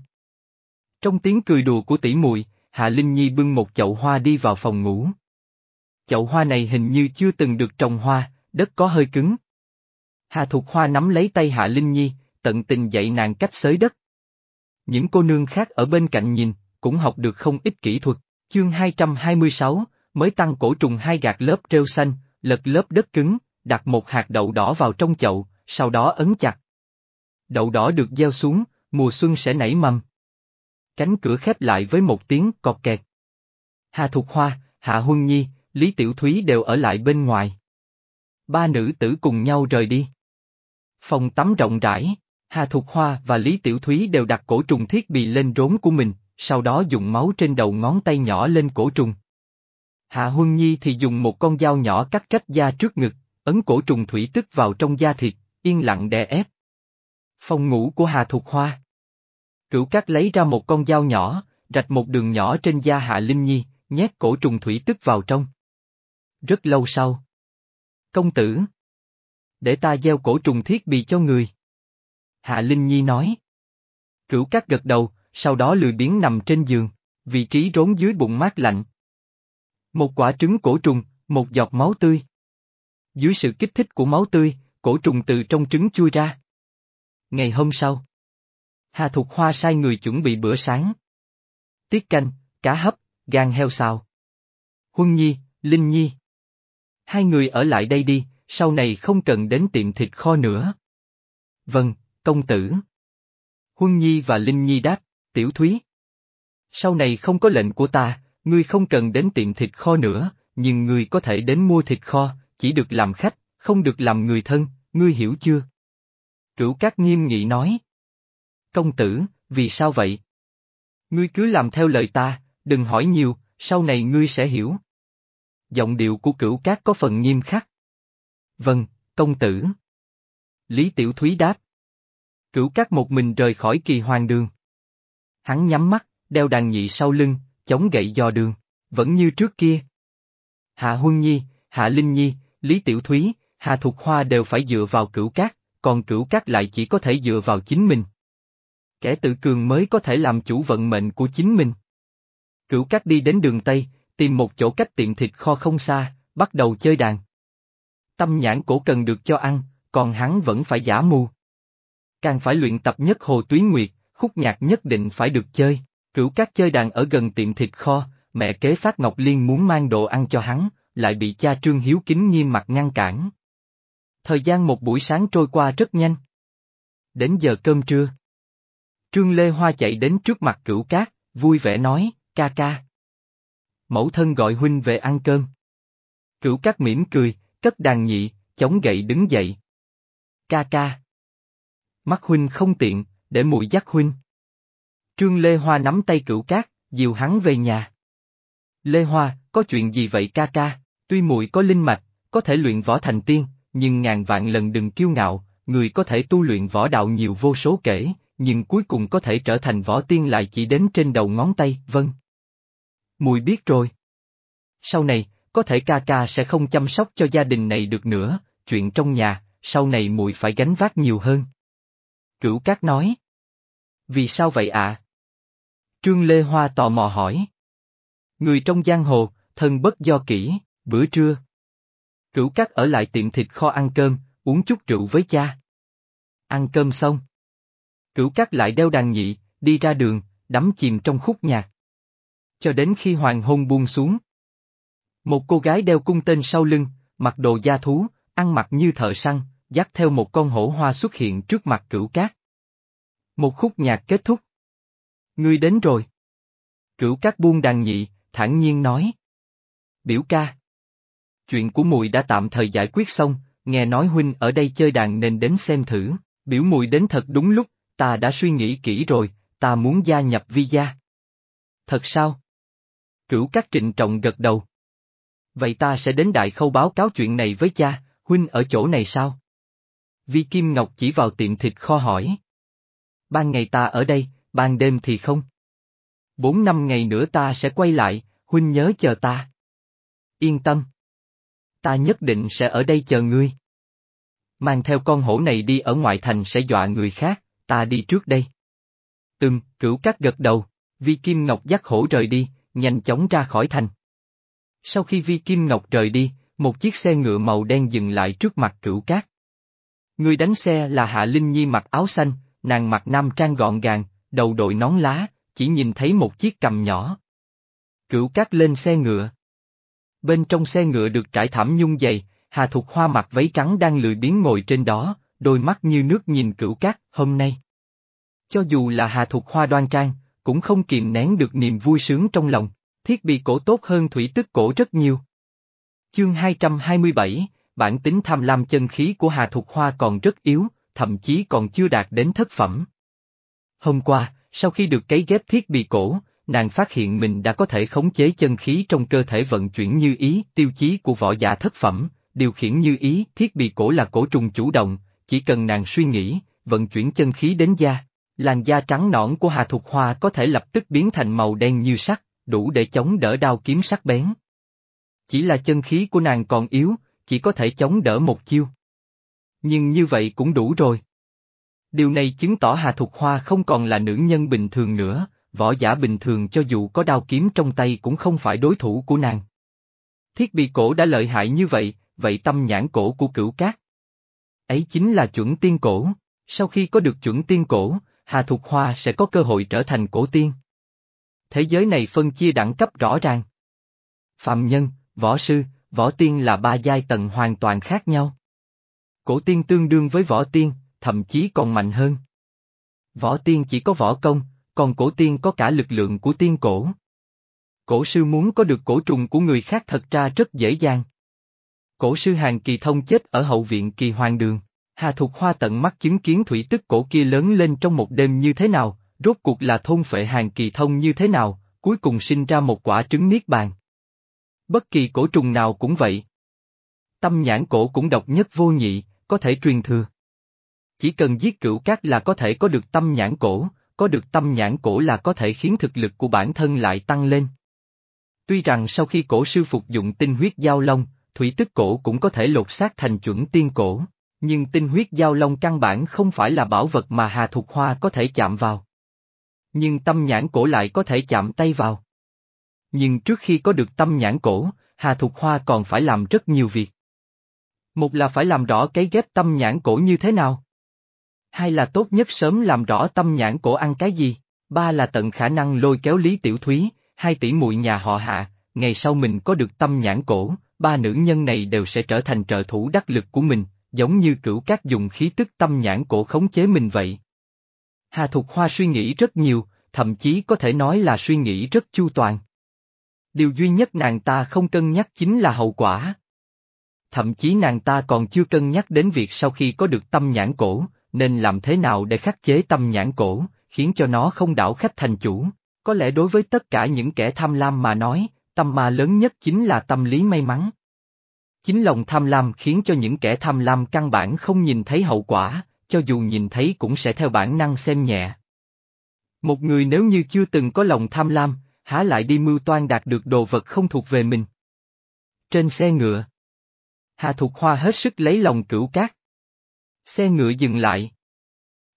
Speaker 1: Trong tiếng cười đùa của tỷ muội, Hạ Linh Nhi bưng một chậu hoa đi vào phòng ngủ. Chậu hoa này hình như chưa từng được trồng hoa, đất có hơi cứng. Hà Thục Hoa nắm lấy tay Hạ Linh Nhi, tận tình dạy nàng cách xới đất. Những cô nương khác ở bên cạnh nhìn, cũng học được không ít kỹ thuật. Chương 226, mới tăng cổ trùng hai gạt lớp rêu xanh, lật lớp đất cứng, đặt một hạt đậu đỏ vào trong chậu, sau đó ấn chặt. Đậu đỏ được gieo xuống, mùa xuân sẽ nảy mầm. Cánh cửa khép lại với một tiếng cọt kẹt. Hà Thục Hoa, Hạ Huân Nhi, Lý Tiểu Thúy đều ở lại bên ngoài. Ba nữ tử cùng nhau rời đi. Phòng tắm rộng rãi, Hà Thục Hoa và Lý Tiểu Thúy đều đặt cổ trùng thiết bị lên rốn của mình, sau đó dùng máu trên đầu ngón tay nhỏ lên cổ trùng. Hạ Huân Nhi thì dùng một con dao nhỏ cắt trách da trước ngực, ấn cổ trùng thủy tức vào trong da thịt, yên lặng đè ép. Phòng ngủ của Hà Thục Hoa. Cửu Cát lấy ra một con dao nhỏ, rạch một đường nhỏ trên da Hạ Linh Nhi, nhét cổ trùng thủy tức vào trong. Rất lâu sau. Công tử. Để ta gieo cổ trùng thiết bị cho người. Hạ Linh Nhi nói. Cửu cát gật đầu, sau đó lười biếng nằm trên giường, vị trí rốn dưới bụng mát lạnh. Một quả trứng cổ trùng, một giọt máu tươi. Dưới sự kích thích của máu tươi, cổ trùng từ trong trứng chui ra. Ngày hôm sau, Hà Thục Hoa sai người chuẩn bị bữa sáng. Tiết canh, cá hấp, gan heo xào. Huân Nhi, Linh Nhi. Hai người ở lại đây đi, sau này không cần đến tiệm thịt kho nữa. Vâng, công tử. Huân Nhi và Linh Nhi đáp, tiểu thúy. Sau này không có lệnh của ta, ngươi không cần đến tiệm thịt kho nữa, nhưng ngươi có thể đến mua thịt kho, chỉ được làm khách, không được làm người thân, ngươi hiểu chưa? Cửu Cát nghiêm nghị nói. Công tử, vì sao vậy? Ngươi cứ làm theo lời ta, đừng hỏi nhiều, sau này ngươi sẽ hiểu. Giọng điệu của cửu cát có phần nghiêm khắc. Vâng, công tử. Lý Tiểu Thúy đáp. Cửu cát một mình rời khỏi kỳ hoàng đường. Hắn nhắm mắt, đeo đàn nhị sau lưng, chống gậy dò đường, vẫn như trước kia. Hạ Huân Nhi, Hạ Linh Nhi, Lý Tiểu Thúy, Hà Thục Hoa đều phải dựa vào cửu cát, còn cửu cát lại chỉ có thể dựa vào chính mình. Kẻ tự cường mới có thể làm chủ vận mệnh của chính mình. Cửu cát đi đến đường Tây, tìm một chỗ cách tiệm thịt kho không xa, bắt đầu chơi đàn. Tâm nhãn cổ cần được cho ăn, còn hắn vẫn phải giả mù. Càng phải luyện tập nhất Hồ Tuyến Nguyệt, khúc nhạc nhất định phải được chơi. Cửu Cát chơi đàn ở gần tiệm thịt kho, mẹ kế Phát Ngọc Liên muốn mang đồ ăn cho hắn, lại bị cha Trương Hiếu Kính nghiêm mặt ngăn cản. Thời gian một buổi sáng trôi qua rất nhanh. Đến giờ cơm trưa. Trương Lê Hoa chạy đến trước mặt cửu cát, vui vẻ nói, ca ca. Mẫu thân gọi huynh về ăn cơm. Cửu cát mỉm cười, cất đàn nhị, chống gậy đứng dậy. Ca ca. Mắt huynh không tiện, để mùi dắt huynh. Trương Lê Hoa nắm tay cửu cát, dìu hắn về nhà. Lê Hoa, có chuyện gì vậy ca ca? Tuy muội có linh mạch, có thể luyện võ thành tiên, nhưng ngàn vạn lần đừng kiêu ngạo, người có thể tu luyện võ đạo nhiều vô số kể, nhưng cuối cùng có thể trở thành võ tiên lại chỉ đến trên đầu ngón tay, vâng. Mùi biết rồi. Sau này, có thể ca ca sẽ không chăm sóc cho gia đình này được nữa, chuyện trong nhà, sau này mùi phải gánh vác nhiều hơn. Cửu Cát nói. Vì sao vậy ạ? Trương Lê Hoa tò mò hỏi. Người trong giang hồ, thân bất do kỹ, bữa trưa. Cửu Cát ở lại tiệm thịt kho ăn cơm, uống chút rượu với cha. Ăn cơm xong. Cửu Cát lại đeo đàn nhị, đi ra đường, đắm chìm trong khúc nhạc. Cho đến khi hoàng hôn buông xuống. Một cô gái đeo cung tên sau lưng, mặc đồ da thú, ăn mặc như thợ săn, dắt theo một con hổ hoa xuất hiện trước mặt cửu cát. Một khúc nhạc kết thúc. Ngươi đến rồi. Cửu cát buông đàn nhị, thản nhiên nói. Biểu ca. Chuyện của mùi đã tạm thời giải quyết xong, nghe nói huynh ở đây chơi đàn nên đến xem thử, biểu mùi đến thật đúng lúc, ta đã suy nghĩ kỹ rồi, ta muốn gia nhập vi gia. Thật sao? Cửu các trịnh trọng gật đầu. Vậy ta sẽ đến đại khâu báo cáo chuyện này với cha, huynh ở chỗ này sao? Vi Kim Ngọc chỉ vào tiệm thịt kho hỏi. Ban ngày ta ở đây, ban đêm thì không. Bốn năm ngày nữa ta sẽ quay lại, huynh nhớ chờ ta. Yên tâm. Ta nhất định sẽ ở đây chờ ngươi. Mang theo con hổ này đi ở ngoại thành sẽ dọa người khác, ta đi trước đây. Ừm, cửu cát gật đầu, Vi Kim Ngọc dắt hổ rời đi, nhanh chóng ra khỏi thành. Sau khi Vi Kim Ngọc rời đi, một chiếc xe ngựa màu đen dừng lại trước mặt cửu cát. Người đánh xe là Hạ Linh Nhi mặc áo xanh, nàng mặc nam trang gọn gàng, đầu đội nón lá, chỉ nhìn thấy một chiếc cầm nhỏ. Cửu cát lên xe ngựa. Bên trong xe ngựa được trải thảm nhung dày, Hà Thục Hoa mặc váy trắng đang lười biếng ngồi trên đó, đôi mắt như nước nhìn cửu cát, hôm nay. Cho dù là Hà Thục Hoa đoan trang, cũng không kìm nén được niềm vui sướng trong lòng, thiết bị cổ tốt hơn thủy tức cổ rất nhiều. Chương 227, bản tính tham lam chân khí của Hà Thục Hoa còn rất yếu, thậm chí còn chưa đạt đến thất phẩm. Hôm qua, sau khi được cấy ghép thiết bị cổ, nàng phát hiện mình đã có thể khống chế chân khí trong cơ thể vận chuyển như ý, tiêu chí của võ giả thất phẩm, điều khiển như ý, thiết bị cổ là cổ trùng chủ động, chỉ cần nàng suy nghĩ, vận chuyển chân khí đến da, làn da trắng nõn của Hà Thục Hoa có thể lập tức biến thành màu đen như sắt, đủ để chống đỡ đao kiếm sắc bén. Chỉ là chân khí của nàng còn yếu, chỉ có thể chống đỡ một chiêu. Nhưng như vậy cũng đủ rồi. Điều này chứng tỏ Hà Thục Hoa không còn là nữ nhân bình thường nữa, võ giả bình thường cho dù có đao kiếm trong tay cũng không phải đối thủ của nàng. Thiết bị cổ đã lợi hại như vậy, vậy tâm nhãn cổ của cửu cát. Ấy chính là chuẩn tiên cổ, sau khi có được chuẩn tiên cổ, Hà Thục Hoa sẽ có cơ hội trở thành cổ tiên. Thế giới này phân chia đẳng cấp rõ ràng. Phạm nhân, võ sư, võ tiên là ba giai tầng hoàn toàn khác nhau. Cổ tiên tương đương với võ tiên, thậm chí còn mạnh hơn. Võ tiên chỉ có võ công, còn cổ tiên có cả lực lượng của tiên cổ. Cổ sư muốn có được cổ trùng của người khác thật ra rất dễ dàng. Cổ sư hàng kỳ thông chết ở hậu viện kỳ hoàng đường. Hà Thục Hoa tận mắt chứng kiến thủy tức cổ kia lớn lên trong một đêm như thế nào, rốt cuộc là thôn phệ hàng kỳ thông như thế nào, cuối cùng sinh ra một quả trứng niết bàn. Bất kỳ cổ trùng nào cũng vậy. Tâm nhãn cổ cũng độc nhất vô nhị, có thể truyền thừa. Chỉ cần giết cửu cát là có thể có được tâm nhãn cổ, có được tâm nhãn cổ là có thể khiến thực lực của bản thân lại tăng lên. Tuy rằng sau khi cổ sư phục dụng tinh huyết giao long, thủy tức cổ cũng có thể lột xác thành chuẩn tiên cổ, nhưng tinh huyết giao long căn bản không phải là bảo vật mà Hà Thục Hoa có thể chạm vào. Nhưng tâm nhãn cổ lại có thể chạm tay vào. Nhưng trước khi có được tâm nhãn cổ, Hà Thục Hoa còn phải làm rất nhiều việc. Một là phải làm rõ cái ghép tâm nhãn cổ như thế nào. Hai là tốt nhất sớm làm rõ tâm nhãn cổ ăn cái gì. Ba là tận khả năng lôi kéo Lý Tiểu Thúy, hai tỷ muội nhà họ Hạ, ngày sau mình có được tâm nhãn cổ, ba nữ nhân này đều sẽ trở thành trợ thủ đắc lực của mình, giống như cửu các dùng khí tức tâm nhãn cổ khống chế mình vậy. Hà Thục Hoa suy nghĩ rất nhiều, thậm chí có thể nói là suy nghĩ rất chu toàn. Điều duy nhất nàng ta không cân nhắc chính là hậu quả. Thậm chí nàng ta còn chưa cân nhắc đến việc sau khi có được tâm nhãn cổ, nên làm thế nào để khắc chế tâm nhãn cổ, khiến cho nó không đảo khách thành chủ. Có lẽ đối với tất cả những kẻ tham lam mà nói, tâm ma lớn nhất chính là tâm lý may mắn. Chính lòng tham lam khiến cho những kẻ tham lam căn bản không nhìn thấy hậu quả, cho dù nhìn thấy cũng sẽ theo bản năng xem nhẹ. Một người nếu như chưa từng có lòng tham lam, há lại đi mưu toan đạt được đồ vật không thuộc về mình. Trên xe ngựa, Hà Thục Hoa hết sức lấy lòng cửu cát. Xe ngựa dừng lại.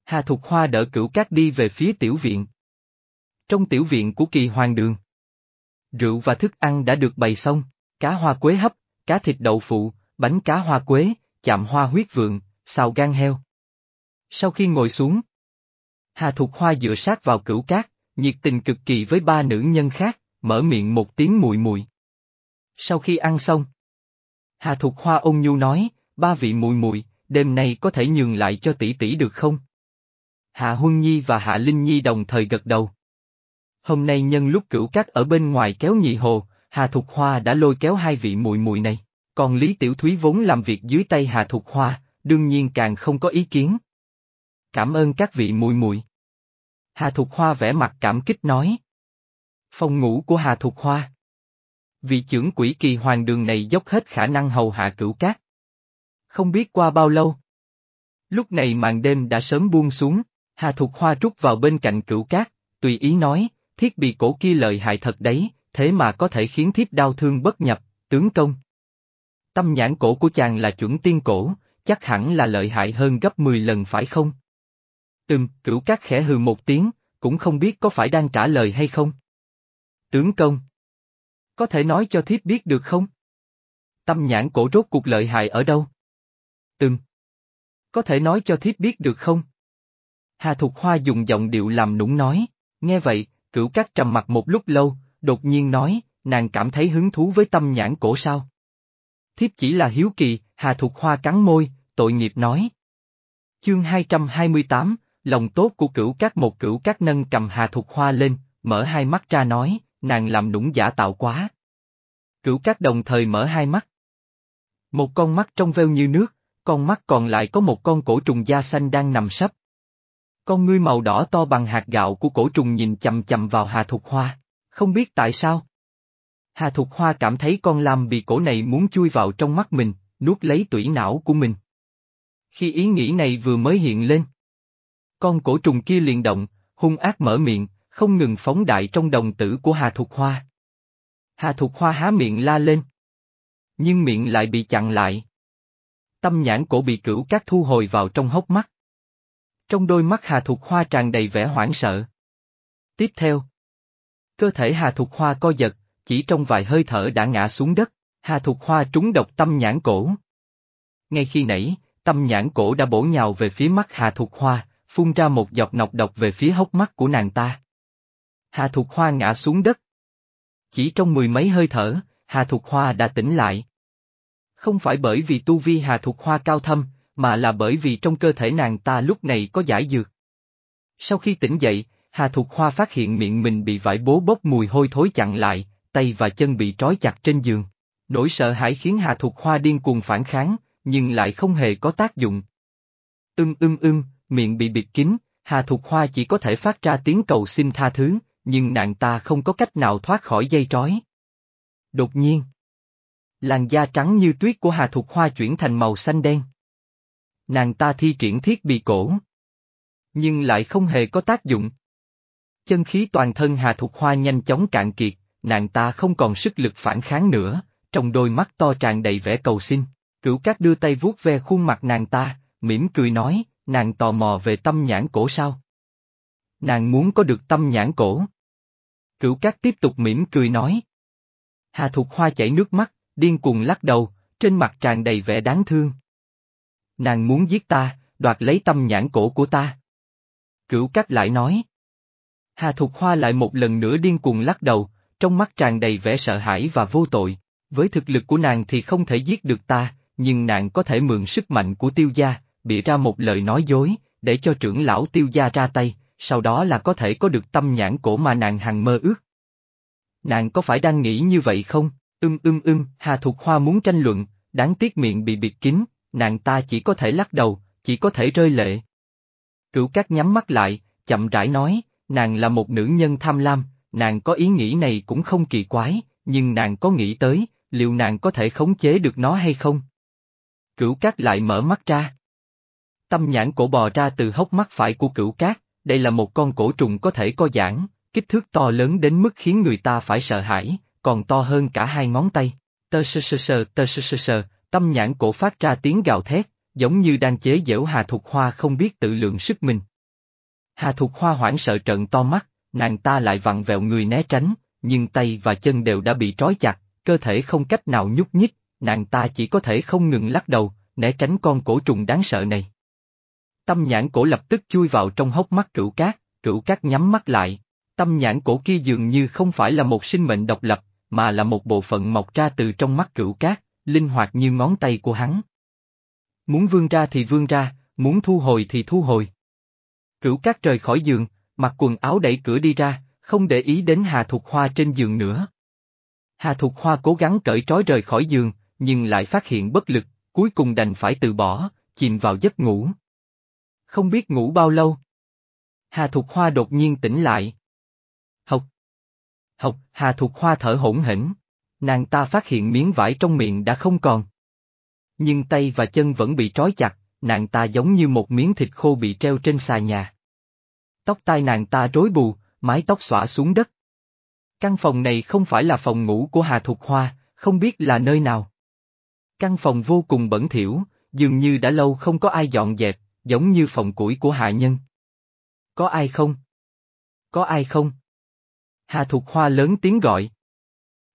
Speaker 1: Hà Thục Hoa đỡ cửu cát đi về phía tiểu viện. Trong tiểu viện của kỳ hoàng đường, rượu và thức ăn đã được bày xong, cá hoa quế hấp, cá thịt đậu phụ, bánh cá hoa quế, chạm hoa huyết vượng, xào gan heo. Sau khi ngồi xuống, Hà Thục Hoa dựa sát vào cửu cát, nhiệt tình cực kỳ với ba nữ nhân khác, mở miệng một tiếng mùi mùi. Sau khi ăn xong, Hà Thục Hoa ôn nhu nói, ba vị mùi mùi, đêm nay có thể nhường lại cho tỷ tỷ được không? Hạ Huân Nhi và Hạ Linh Nhi đồng thời gật đầu. Hôm nay nhân lúc cửu cát ở bên ngoài kéo nhị hồ, Hà Thục Hoa đã lôi kéo hai vị muội muội này, còn Lý Tiểu Thúy vốn làm việc dưới tay Hà Thục Hoa, đương nhiên càng không có ý kiến. Cảm ơn các vị muội muội. Hà Thục Hoa vẻ mặt cảm kích nói. Phòng ngủ của Hà Thục Hoa. Vị trưởng quỷ kỳ hoàng đường này dốc hết khả năng hầu hạ cửu cát. Không biết qua bao lâu. Lúc này màn đêm đã sớm buông xuống, Hà Thục Hoa rút vào bên cạnh cửu cát, tùy ý nói, thiết bị cổ kia lợi hại thật đấy, thế mà có thể khiến thiếp đau thương bất nhập, tướng công. Tâm nhãn cổ của chàng là chuẩn tiên cổ, chắc hẳn là lợi hại hơn gấp 10 lần phải không? Ừm, cửu cát khẽ hừ một tiếng, cũng không biết có phải đang trả lời hay không. Tướng công. Có thể nói cho thiếp biết được không? Tâm nhãn cổ rốt cuộc lợi hại ở đâu? Ừm. Có thể nói cho thiếp biết được không? Hà Thục Hoa dùng giọng điệu làm nũng nói, nghe vậy, cửu cát trầm mặt một lúc lâu, đột nhiên nói, nàng cảm thấy hứng thú với tâm nhãn cổ sao? Thiếp chỉ là hiếu kỳ, Hà Thục Hoa cắn môi, tội nghiệp nói. Chương 228, lòng tốt của cửu Cát một cửu Cát nâng cầm Hà Thục Hoa lên, mở hai mắt ra nói, nàng làm nũng giả tạo quá. Cửu Cát đồng thời mở hai mắt. Một con mắt trong veo như nước, con mắt còn lại có một con cổ trùng da xanh đang nằm sấp. Con ngươi màu đỏ to bằng hạt gạo của cổ trùng nhìn chầm chầm vào Hà Thục Hoa, không biết tại sao. Hà Thục Hoa cảm thấy con lam bị cổ này muốn chui vào trong mắt mình, nuốt lấy tủy não của mình. Khi ý nghĩ này vừa mới hiện lên, con cổ trùng kia liền động, hung ác mở miệng, không ngừng phóng đại trong đồng tử của Hà Thục Hoa. Hà Thục Hoa há miệng la lên. nhưng miệng lại bị chặn lại. Tâm nhãn cổ bị cửu cát thu hồi vào trong hốc mắt. Trong đôi mắt Hà Thục Hoa tràn đầy vẻ hoảng sợ. Tiếp theo, cơ thể Hà Thục Hoa co giật, chỉ trong vài hơi thở đã ngã xuống đất, Hà Thục Hoa trúng độc tâm nhãn cổ. Ngay khi nãy, tâm nhãn cổ đã bổ nhào về phía mắt Hà Thục Hoa, phun ra một giọt nọc độc về phía hốc mắt của nàng ta. Hà Thục Hoa ngã xuống đất. Chỉ trong mười mấy hơi thở, Hà Thục Hoa đã tỉnh lại. Không phải bởi vì tu vi Hà Thục Hoa cao thâm, mà là bởi vì trong cơ thể nàng ta lúc này có giải dược. Sau khi tỉnh dậy, Hà Thục Hoa phát hiện miệng mình bị vải bố bốc mùi hôi thối chặn lại, tay và chân bị trói chặt trên giường. Nỗi sợ hãi khiến Hà Thục Hoa điên cuồng phản kháng, nhưng lại không hề có tác dụng. Ưm ưm ưm, miệng bị bịt kín, Hà Thục Hoa chỉ có thể phát ra tiếng cầu xin tha thứ, nhưng nàng ta không có cách nào thoát khỏi dây trói. Đột nhiên, làn da trắng như tuyết của Hà Thục Hoa chuyển thành màu xanh đen. Nàng ta thi triển thiết bị cổ. Nhưng lại không hề có tác dụng. Chân khí toàn thân Hà Thục Hoa nhanh chóng cạn kiệt, nàng ta không còn sức lực phản kháng nữa, trong đôi mắt to tràn đầy vẻ cầu xin. Cửu Cát đưa tay vuốt ve khuôn mặt nàng ta, mỉm cười nói, nàng tò mò về tâm nhãn cổ sao? Nàng muốn có được tâm nhãn cổ. Cửu Cát tiếp tục mỉm cười nói. Hà Thục Hoa chảy nước mắt, điên cuồng lắc đầu, trên mặt tràn đầy vẻ đáng thương. Nàng muốn giết ta, đoạt lấy tâm nhãn cổ của ta. Cửu Cát lại nói. Hà Thục Hoa lại một lần nữa điên cuồng lắc đầu, trong mắt tràn đầy vẻ sợ hãi và vô tội. Với thực lực của nàng thì không thể giết được ta, nhưng nàng có thể mượn sức mạnh của tiêu gia, bịa ra một lời nói dối, để cho trưởng lão tiêu gia ra tay, sau đó là có thể có được tâm nhãn cổ mà nàng hằng mơ ước. Nàng có phải đang nghĩ như vậy không? Ưm ưm ưm, Hà Thục Hoa muốn tranh luận, đáng tiếc miệng bị bịt kín, nàng ta chỉ có thể lắc đầu, chỉ có thể rơi lệ. Cửu Cát nhắm mắt lại, chậm rãi nói, nàng là một nữ nhân tham lam, nàng có ý nghĩ này cũng không kỳ quái, nhưng nàng có nghĩ tới, liệu nàng có thể khống chế được nó hay không? Cửu Cát lại mở mắt ra. Tâm nhãn cổ bò ra từ hốc mắt phải của cửu cát, đây là một con cổ trùng có thể co giãn, kích thước to lớn đến mức khiến người ta phải sợ hãi, còn to hơn cả hai ngón tay. Tơ sơ sơ sơ, tơ sơ sơ sơ, tâm nhãn cổ phát ra tiếng gào thét, giống như đang chế giễu Hà Thục Hoa không biết tự lượng sức mình. Hà Thục Hoa hoảng sợ trận to mắt, nàng ta lại vặn vẹo người né tránh, nhưng tay và chân đều đã bị trói chặt, cơ thể không cách nào nhúc nhích, nàng ta chỉ có thể không ngừng lắc đầu, né tránh con cổ trùng đáng sợ này. Tâm nhãn cổ lập tức chui vào trong hốc mắt cửu cát, cửu cát nhắm mắt lại. Tâm nhãn cổ kia dường như không phải là một sinh mệnh độc lập, mà là một bộ phận mọc ra từ trong mắt cửu cát, linh hoạt như ngón tay của hắn. Muốn vươn ra thì vươn ra, muốn thu hồi thì thu hồi. Cửu cát rời khỏi giường, mặc quần áo đẩy cửa đi ra, không để ý đến Hà Thục Hoa trên giường nữa. Hà Thục Hoa cố gắng cởi trói rời khỏi giường, nhưng lại phát hiện bất lực, cuối cùng đành phải từ bỏ, chìm vào giấc ngủ. Không biết ngủ bao lâu. Hà Thục Hoa đột nhiên tỉnh lại. Học. Hà Thục Hoa thở hổn hển. Nàng ta phát hiện miếng vải trong miệng đã không còn. Nhưng tay và chân vẫn bị trói chặt, nàng ta giống như một miếng thịt khô bị treo trên xà nhà. Tóc tai nàng ta rối bù, mái tóc xõa xuống đất. Căn phòng này không phải là phòng ngủ của Hà Thục Hoa, không biết là nơi nào. Căn phòng vô cùng bẩn thỉu, dường như đã lâu không có ai dọn dẹp, giống như phòng củi của hạ nhân. Có ai không? Có ai không? Hà Thục Hoa lớn tiếng gọi.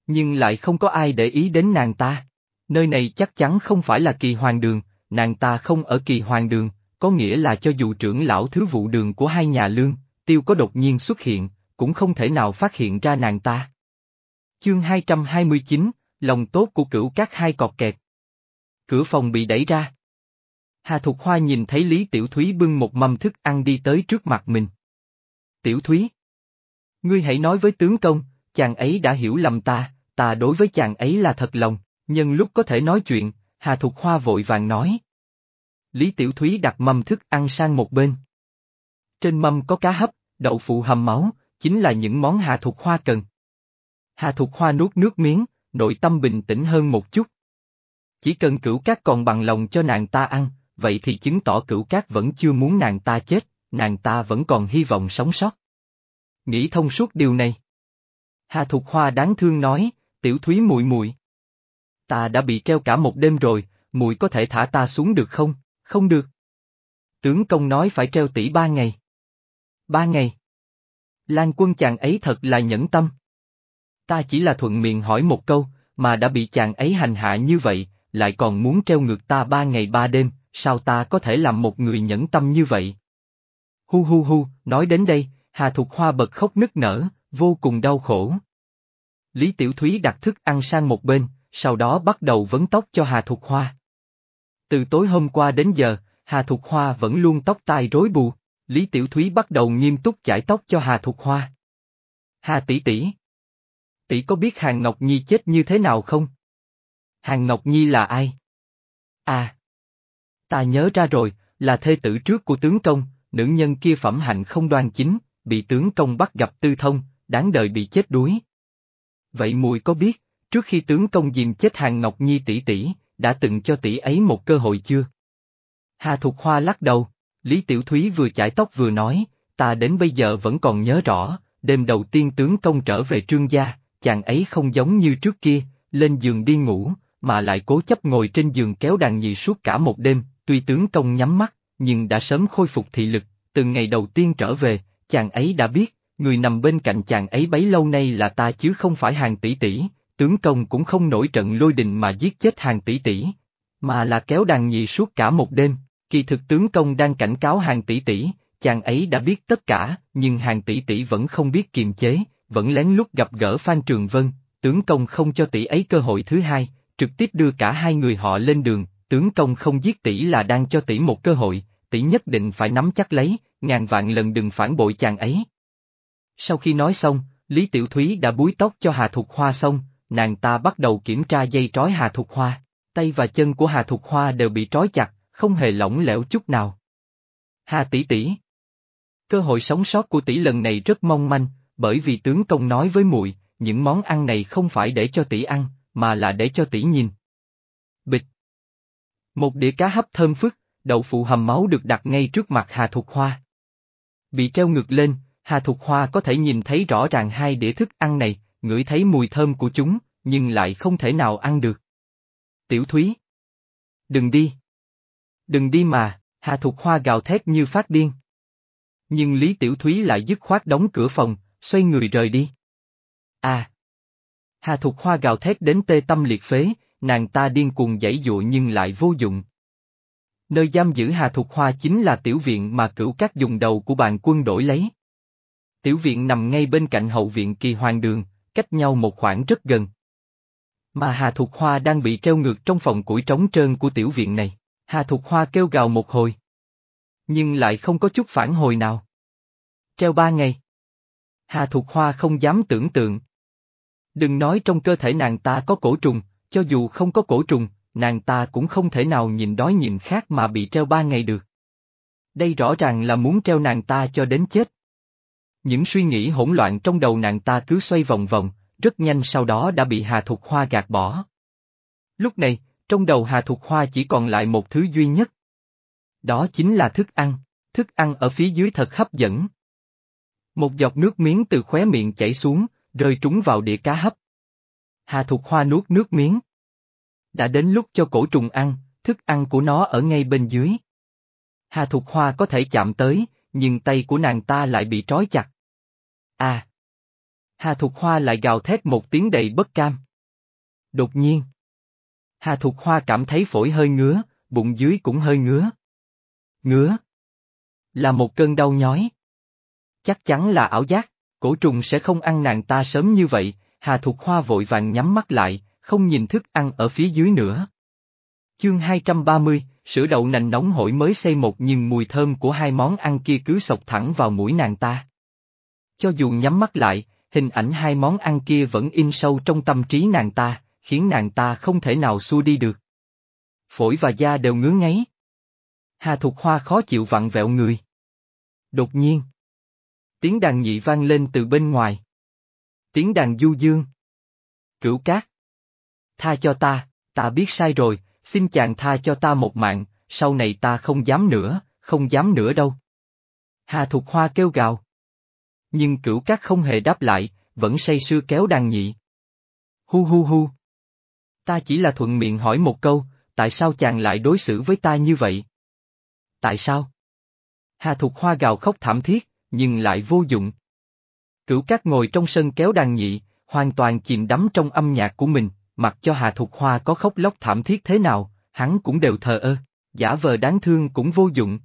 Speaker 1: Nhưng lại không có ai để ý đến nàng ta. Nơi này chắc chắn không phải là kỳ hoàng đường, nàng ta không ở kỳ hoàng đường, có nghĩa là cho dù trưởng lão thứ vụ đường của hai nhà lương, tiêu có đột nhiên xuất hiện, cũng không thể nào phát hiện ra nàng ta. Chương 229, lòng tốt của cửu các hai cọt kẹt. Cửa phòng bị đẩy ra. Hà Thục Hoa nhìn thấy Lý Tiểu Thúy bưng một mâm thức ăn đi tới trước mặt mình. Tiểu Thúy. Ngươi hãy nói với tướng công, chàng ấy đã hiểu lầm ta, ta đối với chàng ấy là thật lòng, nhân lúc có thể nói chuyện, Hà Thục Hoa vội vàng nói. Lý Tiểu Thúy đặt mâm thức ăn sang một bên. Trên mâm có cá hấp, đậu phụ hầm máu, chính là những món Hà Thục Hoa cần. Hà Thục Hoa nuốt nước miếng, nội tâm bình tĩnh hơn một chút. Chỉ cần cửu cát còn bằng lòng cho nàng ta ăn, vậy thì chứng tỏ cửu cát vẫn chưa muốn nàng ta chết, nàng ta vẫn còn hy vọng sống sót. Nghĩ thông suốt điều này. Hà Thục Hoa đáng thương nói, tiểu thúy muội muội. Ta đã bị treo cả một đêm rồi, muội có thể thả ta xuống được không? Không được. Tướng công nói phải treo tỷ ba ngày. Ba ngày. Lan quân chàng ấy thật là nhẫn tâm. Ta chỉ là thuận miệng hỏi một câu, mà đã bị chàng ấy hành hạ như vậy, lại còn muốn treo ngược ta ba ngày ba đêm, sao ta có thể làm một người nhẫn tâm như vậy? Hu hu hu, nói đến đây, Hà Thục Hoa bật khóc nức nở, vô cùng đau khổ. Lý Tiểu Thúy đặt thức ăn sang một bên, sau đó bắt đầu vấn tóc cho Hà Thục Hoa. Từ tối hôm qua đến giờ, Hà Thục Hoa vẫn luôn tóc tai rối bù, Lý Tiểu Thúy bắt đầu nghiêm túc chải tóc cho Hà Thục Hoa. Hà tỷ tỷ. Tỷ có biết Hàng Ngọc Nhi chết như thế nào không? Hàng Ngọc Nhi là ai? À. Ta nhớ ra rồi, là thê tử trước của tướng công, nữ nhân kia phẩm hạnh không đoan chính, bị tướng công bắt gặp tư thông, đáng đời bị chết đuối. Vậy mùi có biết, trước khi tướng công dìm chết hàng Ngọc Nhi tỷ tỷ, đã từng cho tỷ ấy một cơ hội chưa? Hà Thục Hoa lắc đầu, Lý Tiểu Thúy vừa chải tóc vừa nói, ta đến bây giờ vẫn còn nhớ rõ, đêm đầu tiên tướng công trở về trương gia, chàng ấy không giống như trước kia, lên giường đi ngủ, mà lại cố chấp ngồi trên giường kéo đàn nhị suốt cả một đêm, tuy tướng công nhắm mắt, nhưng đã sớm khôi phục thị lực, từ ngày đầu tiên trở về, chàng ấy đã biết, người nằm bên cạnh chàng ấy bấy lâu nay là ta chứ không phải hàng tỷ tỷ, tướng công cũng không nổi trận lôi đình mà giết chết hàng tỷ tỷ, mà là kéo đàn nhị suốt cả một đêm, kỳ thực tướng công đang cảnh cáo hàng tỷ tỷ, chàng ấy đã biết tất cả, nhưng hàng tỷ tỷ vẫn không biết kiềm chế, vẫn lén lút gặp gỡ Phan Trường Vân, tướng công không cho tỷ ấy cơ hội thứ hai, trực tiếp đưa cả hai người họ lên đường, tướng công không giết tỷ là đang cho tỷ một cơ hội, tỷ nhất định phải nắm chắc lấy, ngàn vạn lần đừng phản bội chàng ấy. Sau khi nói xong, Lý Tiểu Thúy đã búi tóc cho Hà Thục Hoa xong, nàng ta bắt đầu kiểm tra dây trói Hà Thục Hoa, tay và chân của Hà Thục Hoa đều bị trói chặt, không hề lỏng lẻo chút nào. Hà tỷ tỷ Cơ hội sống sót của tỷ lần này rất mong manh, bởi vì tướng công nói với muội, những món ăn này không phải để cho tỷ ăn, mà là để cho tỷ nhìn. Bịch Một đĩa cá hấp thơm phức, đậu phụ hầm máu được đặt ngay trước mặt Hà Thục Hoa. Bị treo ngược lên, Hà Thục Hoa có thể nhìn thấy rõ ràng hai đĩa thức ăn này, ngửi thấy mùi thơm của chúng, nhưng lại không thể nào ăn được. Tiểu Thúy! Đừng đi! Đừng đi mà, Hà Thục Hoa gào thét như phát điên. Nhưng Lý Tiểu Thúy lại dứt khoát đóng cửa phòng, xoay người rời đi. À! Hà Thục Hoa gào thét đến tê tâm liệt phế, nàng ta điên cuồng giãy dụa nhưng lại vô dụng. Nơi giam giữ Hà Thục Hoa chính là tiểu viện mà cửu các dùng đầu của bàn quân đổi lấy. Tiểu viện nằm ngay bên cạnh hậu viện kỳ hoàng đường, cách nhau một khoảng rất gần. Mà Hà Thục Hoa đang bị treo ngược trong phòng củi trống trơn của tiểu viện này. Hà Thục Hoa kêu gào một hồi. Nhưng lại không có chút phản hồi nào. Treo ba ngày. Hà Thục Hoa không dám tưởng tượng. Đừng nói trong cơ thể nàng ta có cổ trùng, cho dù không có cổ trùng, nàng ta cũng không thể nào nhìn đói nhìn khác mà bị treo ba ngày được. Đây rõ ràng là muốn treo nàng ta cho đến chết. Những suy nghĩ hỗn loạn trong đầu nàng ta cứ xoay vòng vòng, rất nhanh sau đó đã bị Hà Thục Hoa gạt bỏ. Lúc này, trong đầu Hà Thục Hoa chỉ còn lại một thứ duy nhất. Đó chính là thức ăn, thức ăn ở phía dưới thật hấp dẫn. Một giọt nước miếng từ khóe miệng chảy xuống, rơi trúng vào đĩa cá hấp. Hà Thục Hoa nuốt nước miếng. Đã đến lúc cho cổ trùng ăn, thức ăn của nó ở ngay bên dưới. Hà Thục Hoa có thể chạm tới, nhưng tay của nàng ta lại bị trói chặt. À! Hà Thục Hoa lại gào thét một tiếng đầy bất cam. Đột nhiên. Hà Thục Hoa cảm thấy phổi hơi ngứa, bụng dưới cũng hơi ngứa. Ngứa. Là một cơn đau nhói. Chắc chắn là ảo giác, cổ trùng sẽ không ăn nàng ta sớm như vậy, Hà Thục Hoa vội vàng nhắm mắt lại, không nhìn thức ăn ở phía dưới nữa. Chương 230, sữa đậu nành nóng hổi mới xây một nhưng mùi thơm của hai món ăn kia cứ sộc thẳng vào mũi nàng ta. Cho dù nhắm mắt lại, hình ảnh hai món ăn kia vẫn in sâu trong tâm trí nàng ta, khiến nàng ta không thể nào xua đi được. Phổi và da đều ngứa ngáy. Hà Thục Hoa khó chịu vặn vẹo người. Đột nhiên. Tiếng đàn nhị vang lên từ bên ngoài. Tiếng đàn du dương. Cửu cát. Tha cho ta, ta biết sai rồi, xin chàng tha cho ta một mạng, sau này ta không dám nữa, không dám nữa đâu. Hà Thục Hoa kêu gào. Nhưng cửu cát không hề đáp lại, vẫn say sưa kéo đàn nhị. Hu hu hu. Ta chỉ là thuận miệng hỏi một câu, tại sao chàng lại đối xử với ta như vậy? Tại sao? Hà Thục Hoa gào khóc thảm thiết, nhưng lại vô dụng. Cửu Cát ngồi trong sân kéo đàn nhị, hoàn toàn chìm đắm trong âm nhạc của mình, mặc cho Hà Thục Hoa có khóc lóc thảm thiết thế nào, hắn cũng đều thờ ơ, giả vờ đáng thương cũng vô dụng.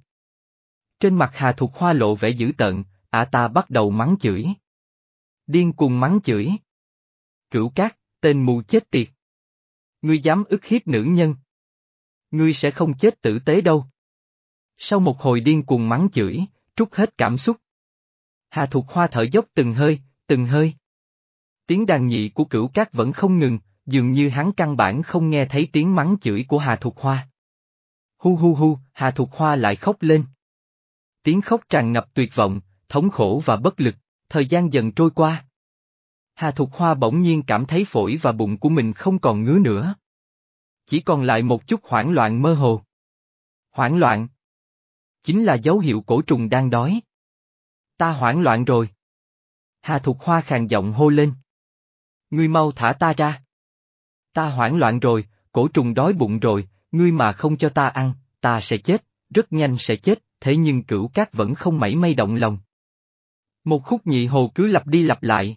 Speaker 1: Trên mặt Hà Thục Hoa lộ vẻ dữ tợn, ả ta bắt đầu mắng chửi. Điên cuồng mắng chửi. Cửu Cát, tên mù chết tiệt. Ngươi dám ức hiếp nữ nhân. Ngươi sẽ không chết tử tế đâu. Sau một hồi điên cuồng mắng chửi, trút hết cảm xúc. Hà Thục Hoa thở dốc từng hơi, từng hơi. Tiếng đàn nhị của cửu cát vẫn không ngừng, dường như hắn căn bản không nghe thấy tiếng mắng chửi của Hà Thục Hoa. Hu hu hu, Hà Thục Hoa lại khóc lên. Tiếng khóc tràn ngập tuyệt vọng, thống khổ và bất lực, thời gian dần trôi qua. Hà Thục Hoa bỗng nhiên cảm thấy phổi và bụng của mình không còn ngứa nữa. Chỉ còn lại một chút hoảng loạn mơ hồ. Hoảng loạn. Chính là dấu hiệu cổ trùng đang đói. Ta hoảng loạn rồi. Hà Thục Hoa khàn giọng hô lên. Ngươi mau thả ta ra. Ta hoảng loạn rồi, cổ trùng đói bụng rồi, ngươi mà không cho ta ăn, ta sẽ chết, rất nhanh sẽ chết, thế nhưng cửu cát vẫn không mảy may động lòng. Một khúc nhị hồ cứ lặp đi lặp lại.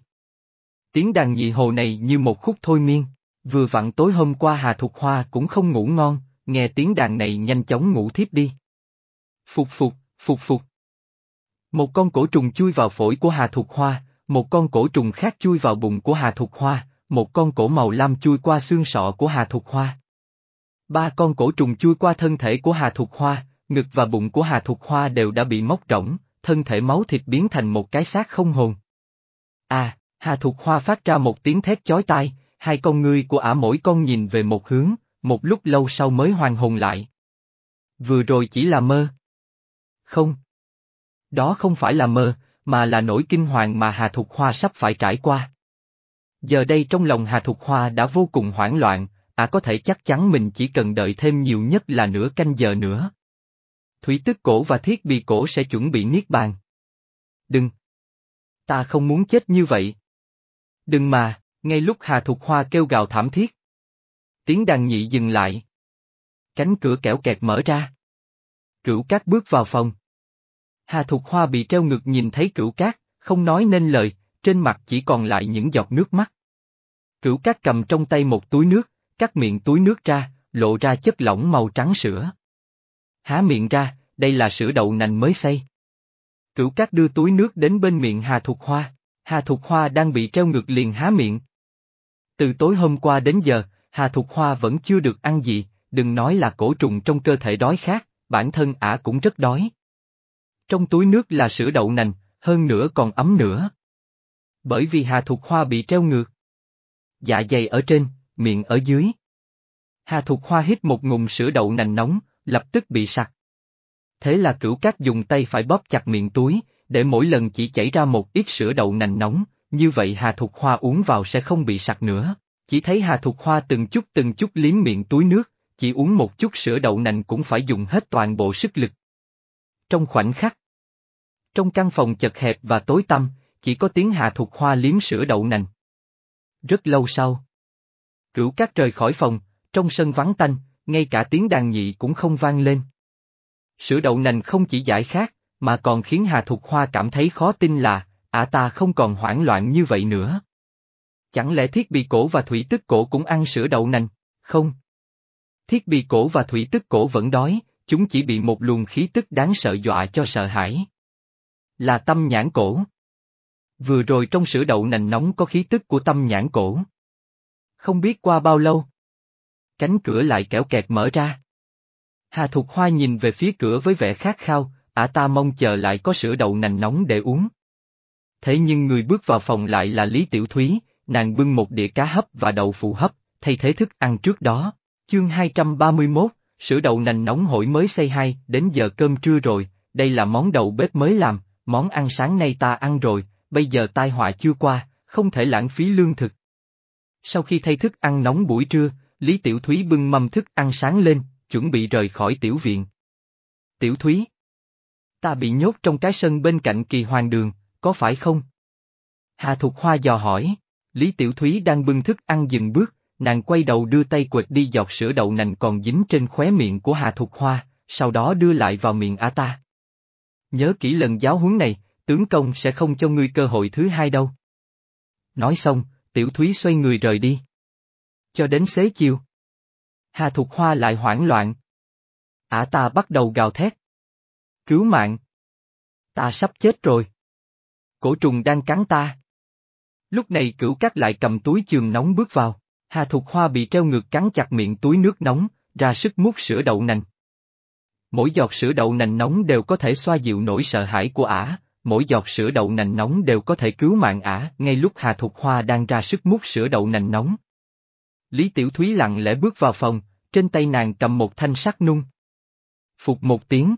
Speaker 1: Tiếng đàn nhị hồ này như một khúc thôi miên, vừa vặn tối hôm qua Hà Thục Hoa cũng không ngủ ngon, nghe tiếng đàn này nhanh chóng ngủ thiếp đi. Phục phục, phục phục. Một con cổ trùng chui vào phổi của Hà Thục Hoa, một con cổ trùng khác chui vào bụng của Hà Thục Hoa, một con cổ màu lam chui qua xương sọ của Hà Thục Hoa. Ba con cổ trùng chui qua thân thể của Hà Thục Hoa, ngực và bụng của Hà Thục Hoa đều đã bị móc rỗng, thân thể máu thịt biến thành một cái xác không hồn. À, Hà Thục Hoa phát ra một tiếng thét chói tai, hai con ngươi của ả mỗi con nhìn về một hướng, một lúc lâu sau mới hoàn hồn lại. Vừa rồi chỉ là mơ. Không. Đó không phải là mơ, mà là nỗi kinh hoàng mà Hà Thục Hoa sắp phải trải qua. Giờ đây trong lòng Hà Thục Hoa đã vô cùng hoảng loạn, à có thể chắc chắn mình chỉ cần đợi thêm nhiều nhất là nửa canh giờ nữa. Thủy tức cổ và thiết bị cổ sẽ chuẩn bị niết bàn. Đừng! Ta không muốn chết như vậy. Đừng mà, ngay lúc Hà Thục Hoa kêu gào thảm thiết. Tiếng đàn nhị dừng lại. Cánh cửa kẻo kẹt mở ra. Cửu cát bước vào phòng. Hà Thục Hoa bị treo ngực nhìn thấy cửu cát, không nói nên lời, trên mặt chỉ còn lại những giọt nước mắt. Cửu cát cầm trong tay một túi nước, cắt miệng túi nước ra, lộ ra chất lỏng màu trắng sữa. Há miệng ra, đây là sữa đậu nành mới xay. Cửu cát đưa túi nước đến bên miệng Hà Thục Hoa, Hà Thục Hoa đang bị treo ngược liền há miệng. Từ tối hôm qua đến giờ, Hà Thục Hoa vẫn chưa được ăn gì, đừng nói là cổ trùng trong cơ thể đói khát, bản thân ả cũng rất đói. Trong túi nước là sữa đậu nành, hơn nữa còn ấm nữa. Bởi vì Hà Thục Hoa bị treo ngược. Dạ dày ở trên, miệng ở dưới. Hà Thục Hoa hít một ngụm sữa đậu nành nóng, lập tức bị sặc. Thế là cửu cát dùng tay phải bóp chặt miệng túi, để mỗi lần chỉ chảy ra một ít sữa đậu nành nóng, như vậy Hà Thục Hoa uống vào sẽ không bị sặc nữa. Chỉ thấy Hà Thục Hoa từng chút từng chút liếm miệng túi nước, chỉ uống một chút sữa đậu nành cũng phải dùng hết toàn bộ sức lực. Trong khoảnh khắc, trong căn phòng chật hẹp và tối tăm, chỉ có tiếng Hà Thục Hoa liếm sữa đậu nành. Rất lâu sau, cửu cát rời khỏi phòng, trong sân vắng tanh, ngay cả tiếng đàn nhị cũng không vang lên. Sữa đậu nành không chỉ giải khát, mà còn khiến Hà Thục Hoa cảm thấy khó tin là, ả ta không còn hoảng loạn như vậy nữa. Chẳng lẽ thiết bị cổ và thủy tức cổ cũng ăn sữa đậu nành, không? Thiết bị cổ và thủy tức cổ vẫn đói, chúng chỉ bị một luồng khí tức đáng sợ dọa cho sợ hãi. Là tâm nhãn cổ. Vừa rồi trong sữa đậu nành nóng có khí tức của tâm nhãn cổ. Không biết qua bao lâu. Cánh cửa lại kéo kẹt mở ra. Hà Thục Hoa nhìn về phía cửa với vẻ khát khao, ả ta mong chờ lại có sữa đậu nành nóng để uống. Thế nhưng người bước vào phòng lại là Lý Tiểu Thúy, nàng bưng một đĩa cá hấp và đậu phụ hấp, thay thế thức ăn trước đó. Chương 231, sữa đậu nành nóng hổi mới xây hai, đến giờ cơm trưa rồi, đây là món đậu bếp mới làm, món ăn sáng nay ta ăn rồi, bây giờ tai họa chưa qua, không thể lãng phí lương thực. Sau khi thay thức ăn nóng buổi trưa, Lý Tiểu Thúy bưng mâm thức ăn sáng lên, chuẩn bị rời khỏi tiểu viện. Tiểu Thúy Ta bị nhốt trong cái sân bên cạnh kỳ hoàng đường, có phải không? Hà Thục Hoa dò hỏi, Lý Tiểu Thúy đang bưng thức ăn dừng bước, nàng quay đầu đưa tay quệt đi giọt sữa đậu nành còn dính trên khóe miệng của Hà Thục Hoa, sau đó đưa lại vào miệng A ta. Nhớ kỹ lần giáo huấn này, tướng công sẽ không cho ngươi cơ hội thứ hai đâu. Nói xong, tiểu thúy xoay người rời đi. Cho đến xế chiều. Hà Thục Hoa lại hoảng loạn. Ả ta bắt đầu gào thét. Cứu mạng. Ta sắp chết rồi. Cổ trùng đang cắn ta. Lúc này cửu cát lại cầm túi trường nóng bước vào. Hà Thục Hoa bị treo ngược cắn chặt miệng túi nước nóng, ra sức mút sữa đậu nành. Mỗi giọt sữa đậu nành nóng đều có thể xoa dịu nỗi sợ hãi của ả, mỗi giọt sữa đậu nành nóng đều có thể cứu mạng ả, ngay lúc Hà Thục Hoa đang ra sức mút sữa đậu nành nóng. Lý Tiểu Thúy lặng lẽ bước vào phòng, trên tay nàng cầm một thanh sắt nung. Phục một tiếng.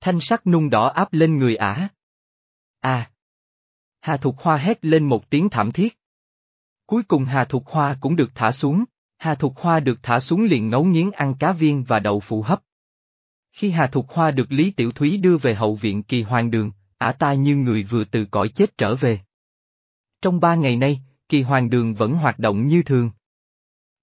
Speaker 1: Thanh sắt nung đỏ áp lên người ả. À! Hà Thục Hoa hét lên một tiếng thảm thiết. Cuối cùng Hà Thục Hoa cũng được thả xuống, Hà Thục Hoa được thả xuống liền ngấu nghiến ăn cá viên và đậu phụ hấp. Khi Hà Thục Hoa được Lý Tiểu Thúy đưa về hậu viện kỳ hoàng đường, ả ta như người vừa từ cõi chết trở về. Trong ba ngày nay, kỳ hoàng đường vẫn hoạt động như thường.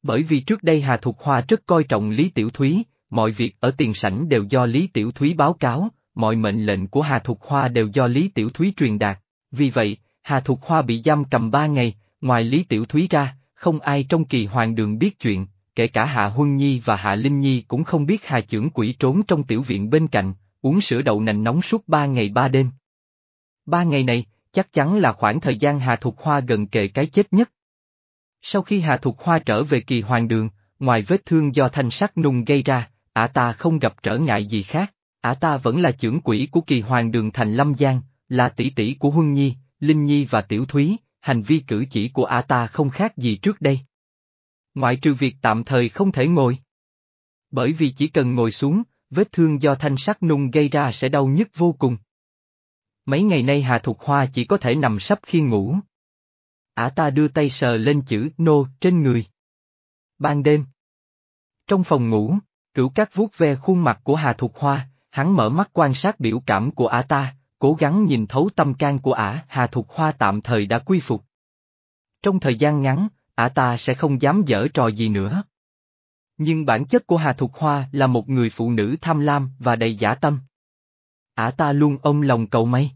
Speaker 1: Bởi vì trước đây Hà Thục Hoa rất coi trọng Lý Tiểu Thúy, mọi việc ở tiền sảnh đều do Lý Tiểu Thúy báo cáo, mọi mệnh lệnh của Hà Thục Hoa đều do Lý Tiểu Thúy truyền đạt. Vì vậy, Hà Thục Hoa bị giam cầm ba ngày, ngoài Lý Tiểu Thúy ra, không ai trong kỳ hoàng đường biết chuyện, kể cả Hạ Huân Nhi và Hạ Linh Nhi cũng không biết Hà trưởng quỷ trốn trong tiểu viện bên cạnh, uống sữa đậu nành nóng suốt ba ngày ba đêm. Ba ngày này, chắc chắn là khoảng thời gian Hà Thục Hoa gần kề cái chết nhất. Sau khi Hà Thục Hoa trở về kỳ hoàng đường, ngoài vết thương do thanh sắc nung gây ra, ả ta không gặp trở ngại gì khác, ả ta vẫn là trưởng quỷ của kỳ hoàng đường thành Lâm Giang, là tỷ tỷ của Huân Nhi, Linh Nhi và Tiểu Thúy, hành vi cử chỉ của ả ta không khác gì trước đây. Ngoại trừ việc tạm thời không thể ngồi. Bởi vì chỉ cần ngồi xuống, vết thương do thanh sắc nung gây ra sẽ đau nhức vô cùng. Mấy ngày nay Hà Thục Hoa chỉ có thể nằm sắp khi ngủ. Ả ta đưa tay sờ lên chữ nô trên người. Ban đêm. Trong phòng ngủ, cửu cát vuốt ve khuôn mặt của Hà Thục Hoa, hắn mở mắt quan sát biểu cảm của ả ta, cố gắng nhìn thấu tâm can của ả. Hà Thục Hoa tạm thời đã quy phục. Trong thời gian ngắn, ả ta sẽ không dám dở trò gì nữa. Nhưng bản chất của Hà Thục Hoa là một người phụ nữ tham lam và đầy giả tâm. Ả ta luôn ôm lòng cầu may.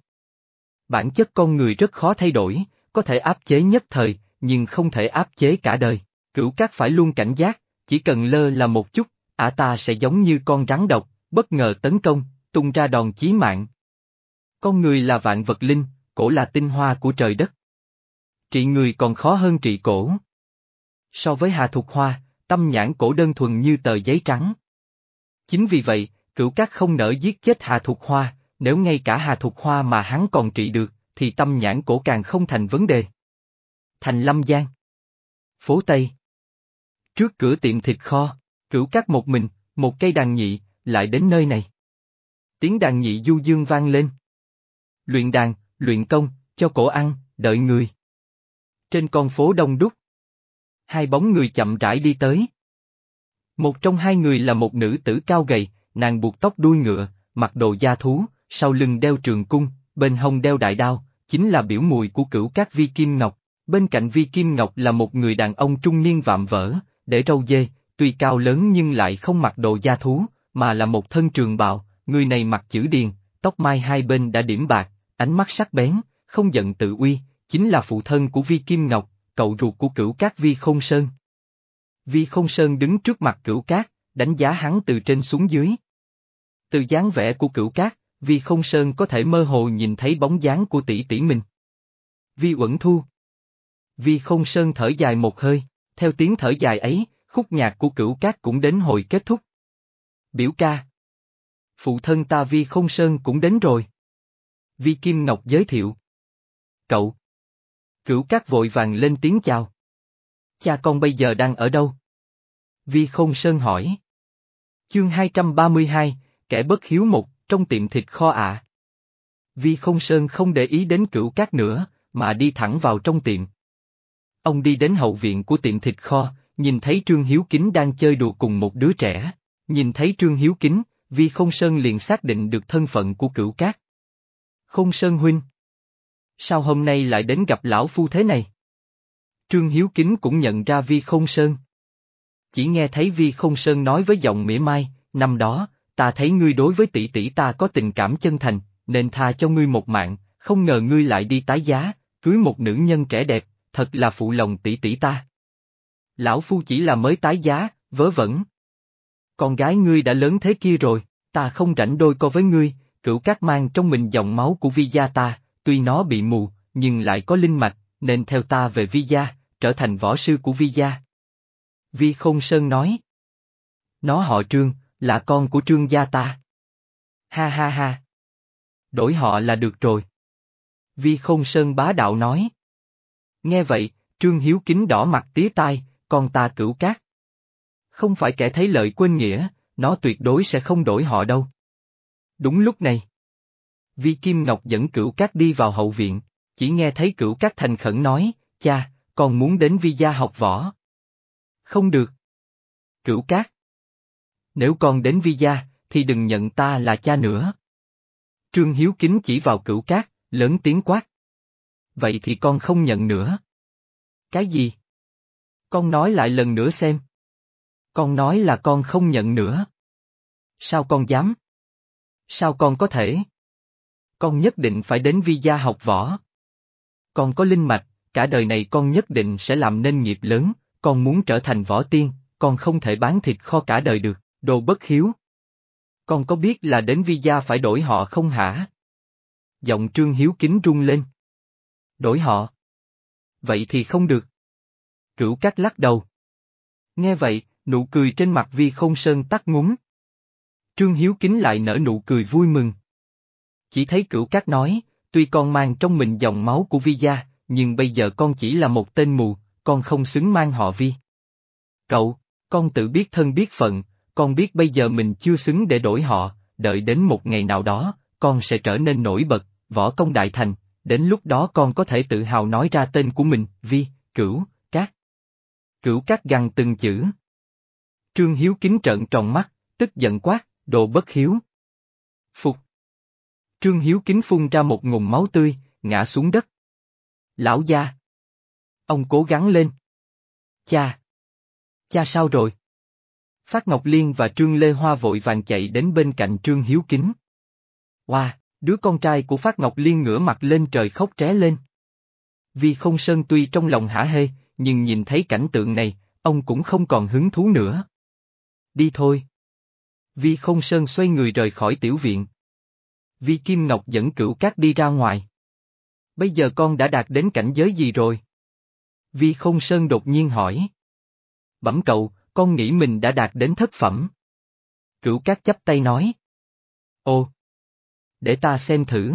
Speaker 1: Bản chất con người rất khó thay đổi, có thể áp chế nhất thời, nhưng không thể áp chế cả đời. Cửu cát phải luôn cảnh giác, chỉ cần lơ là một chút, ả ta sẽ giống như con rắn độc, bất ngờ tấn công, tung ra đòn chí mạng. Con người là vạn vật linh, cổ là tinh hoa của trời đất. Trị người còn khó hơn trị cổ. So với Hà Thục Hoa, tâm nhãn cổ đơn thuần như tờ giấy trắng. Chính vì vậy, cửu cát không nỡ giết chết Hà Thục Hoa, nếu ngay cả Hà Thục Hoa mà hắn còn trị được, thì tâm nhãn cổ càng không thành vấn đề. Thành Lâm Giang Phố Tây Trước cửa tiệm thịt kho, cửu cát một mình, một cây đàn nhị, lại đến nơi này. Tiếng đàn nhị du dương vang lên. Luyện đàn, luyện công, cho cổ ăn, đợi người. Trên con phố đông đúc. Hai bóng người chậm rãi đi tới. Một trong hai người là một nữ tử cao gầy, nàng buộc tóc đuôi ngựa, mặc đồ da thú, sau lưng đeo trường cung, bên hông đeo đại đao, chính là biểu mùi của cửu các vi kim ngọc. Bên cạnh vi kim ngọc là một người đàn ông trung niên vạm vỡ, để râu dê, tuy cao lớn nhưng lại không mặc đồ da thú, mà là một thân trường bào, người này mặc chữ điền, tóc mai hai bên đã điểm bạc, ánh mắt sắc bén, không giận tự uy, chính là phụ thân của Vi Kim Ngọc, cậu ruột của cửu cát Vi Không Sơn. Vi Không Sơn đứng trước mặt cửu cát, đánh giá hắn từ trên xuống dưới. Từ dáng vẻ của cửu cát, vì Không Sơn có thể mơ hồ nhìn thấy bóng dáng của tỷ tỷ mình. Vi Uẩn Thu. Vi Không Sơn thở dài một hơi, theo tiếng thở dài ấy, khúc nhạc của cửu cát cũng đến hồi kết thúc. Biểu ca. Phụ thân ta Vi Không Sơn cũng đến rồi. Vi Kim Ngọc giới thiệu. Cậu. Cửu cát vội vàng lên tiếng chào. Cha con bây giờ đang ở đâu? Vi Không Sơn hỏi. Chương 232, kẻ bất hiếu một, trong tiệm thịt kho ạ. Vi Không Sơn không để ý đến cửu cát nữa, mà đi thẳng vào trong tiệm. Ông đi đến hậu viện của tiệm thịt kho, nhìn thấy Trương Hiếu Kính đang chơi đùa cùng một đứa trẻ. Nhìn thấy Trương Hiếu Kính, Vi Không Sơn liền xác định được thân phận của cửu cát. Không Sơn huynh. Sao hôm nay lại đến gặp lão phu thế này? Trương Hiếu Kính cũng nhận ra Vi Không Sơn. Chỉ nghe thấy Vi Không Sơn nói với giọng mỉa mai, năm đó, ta thấy ngươi đối với tỷ tỷ ta có tình cảm chân thành, nên tha cho ngươi một mạng, không ngờ ngươi lại đi tái giá, cưới một nữ nhân trẻ đẹp, thật là phụ lòng tỷ tỷ ta. Lão Phu chỉ là mới tái giá, vớ vẩn. Con gái ngươi đã lớn thế kia rồi, ta không rảnh đôi co với ngươi, cửu cát mang trong mình dòng máu của vi gia ta, tuy nó bị mù, nhưng lại có linh mạch, nên theo ta về vi gia, trở thành võ sư của vi gia. Vi Khôn Sơn nói. Nó họ Trương, là con của Trương gia ta. Ha ha ha. Đổi họ là được rồi. Vi Khôn Sơn bá đạo nói. Nghe vậy, Trương Hiếu Kính đỏ mặt tía tai, con ta cửu cát. Không phải kẻ thấy lợi quên nghĩa, nó tuyệt đối sẽ không đổi họ đâu. Đúng lúc này. Vi Kim Ngọc dẫn cửu cát đi vào hậu viện, chỉ nghe thấy cửu cát thành khẩn nói, cha, con muốn đến vi gia học võ. Không được. Cửu cát. Nếu con đến vi gia, thì đừng nhận ta là cha nữa. Trương Hiếu Kính chỉ vào cửu cát, lớn tiếng quát. Vậy thì con không nhận nữa. Cái gì? Con nói lại lần nữa xem. Con nói là con không nhận nữa. Sao con dám? Sao con có thể? Con nhất định phải đến vi gia học võ. Con có linh mạch, cả đời này con nhất định sẽ làm nên nghiệp lớn, con muốn trở thành võ tiên, con không thể bán thịt kho cả đời được, đồ bất hiếu. Con có biết là đến vi gia phải đổi họ không hả? Giọng trương hiếu kính rung lên. Đổi họ. Vậy thì không được. Cửu cát lắc đầu. Nghe vậy, nụ cười trên mặt vi không sơn tắt ngúng. Trương Hiếu Kính lại nở nụ cười vui mừng. Chỉ thấy cửu cát nói, tuy con mang trong mình dòng máu của vi gia, nhưng bây giờ con chỉ là một tên mù, con không xứng mang họ vi. Cậu, con tự biết thân biết phận, con biết bây giờ mình chưa xứng để đổi họ, đợi đến một ngày nào đó, con sẽ trở nên nổi bật, võ công đại thành, đến lúc đó con có thể tự hào nói ra tên của mình, vi, cửu, cát. Cửu cát gằn từng chữ. Trương Hiếu kính trợn tròn mắt, tức giận quát, đồ bất hiếu. Phục. Trương Hiếu kính phun ra một ngụm máu tươi, ngã xuống đất. Lão gia. Ông cố gắng lên. Cha. Cha sao rồi? Phát Ngọc Liên và Trương Lê Hoa vội vàng chạy đến bên cạnh Trương Hiếu Kính. Hoa, wow, đứa con trai của Phát Ngọc Liên ngửa mặt lên trời khóc tré lên. Vì không sơn tuy trong lòng hả hê, nhưng nhìn thấy cảnh tượng này, ông cũng không còn hứng thú nữa. Đi thôi. Vi không sơn xoay người rời khỏi tiểu viện. Vi Kim Ngọc dẫn cửu cát đi ra ngoài. Bây giờ con đã đạt đến cảnh giới gì rồi? Vi không sơn đột nhiên hỏi. Bẩm cậu, con nghĩ mình đã đạt đến thất phẩm. Cửu cát chấp tay nói. Ồ! Để ta xem thử.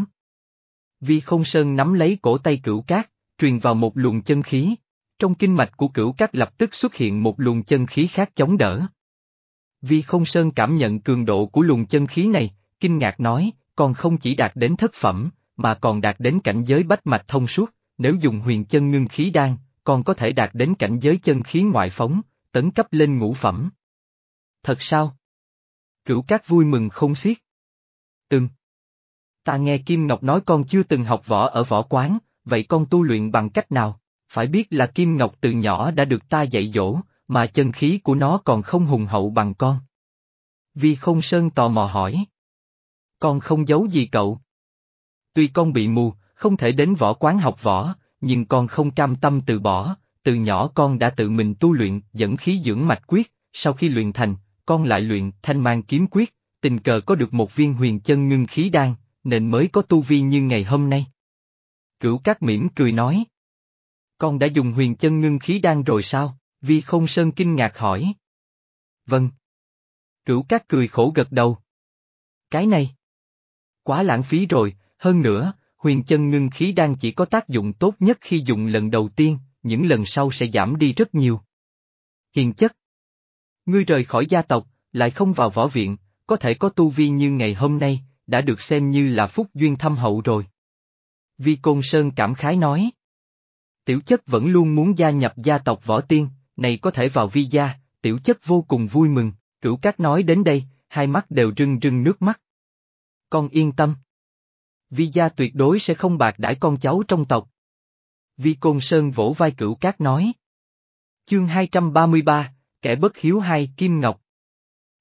Speaker 1: Vi không sơn nắm lấy cổ tay cửu cát, truyền vào một luồng chân khí. Trong kinh mạch của cửu cát lập tức xuất hiện một luồng chân khí khác chống đỡ. Vi không sơn cảm nhận cường độ của luồng chân khí này, kinh ngạc nói, còn không chỉ đạt đến thất phẩm, mà còn đạt đến cảnh giới bách mạch thông suốt, nếu dùng huyền chân ngưng khí đan, còn có thể đạt đến cảnh giới chân khí ngoại phóng, tấn cấp lên ngũ phẩm. Thật sao? Cửu Cát vui mừng không xiết. Từng. Ta nghe Kim Ngọc nói con chưa từng học võ ở võ quán, vậy con tu luyện bằng cách nào? Phải biết là Kim Ngọc từ nhỏ đã được ta dạy dỗ, mà chân khí của nó còn không hùng hậu bằng con. Vi không sơn tò mò hỏi. Con không giấu gì cậu. Tuy con bị mù, không thể đến võ quán học võ, nhưng con không cam tâm từ bỏ, từ nhỏ con đã tự mình tu luyện dẫn khí dưỡng mạch quyết, sau khi luyện thành, con lại luyện thanh mang kiếm quyết, tình cờ có được một viên huyền chân ngưng khí đan, nên mới có tu vi như ngày hôm nay. Cửu Cát mỉm cười nói. Con đã dùng huyền chân ngưng khí đan rồi sao? Vi không sơn kinh ngạc hỏi. Vâng. Cửu Cát cười khổ gật đầu. Cái này. Quá lãng phí rồi, hơn nữa, huyền chân ngưng khí đan chỉ có tác dụng tốt nhất khi dùng lần đầu tiên, những lần sau sẽ giảm đi rất nhiều. Hiền chất. Ngươi rời khỏi gia tộc, lại không vào võ viện, có thể có tu vi như ngày hôm nay, đã được xem như là phúc duyên thâm hậu rồi. Vi Côn Sơn cảm khái nói. Tiểu chất vẫn luôn muốn gia nhập gia tộc võ tiên, này có thể vào vi gia, tiểu chất vô cùng vui mừng, cửu cát nói đến đây, hai mắt đều rưng rưng nước mắt. Con yên tâm. Vi gia tuyệt đối sẽ không bạc đãi con cháu trong tộc. Vi Côn Sơn vỗ vai cửu cát nói. Chương 233, kẻ bất hiếu hai Kim Ngọc.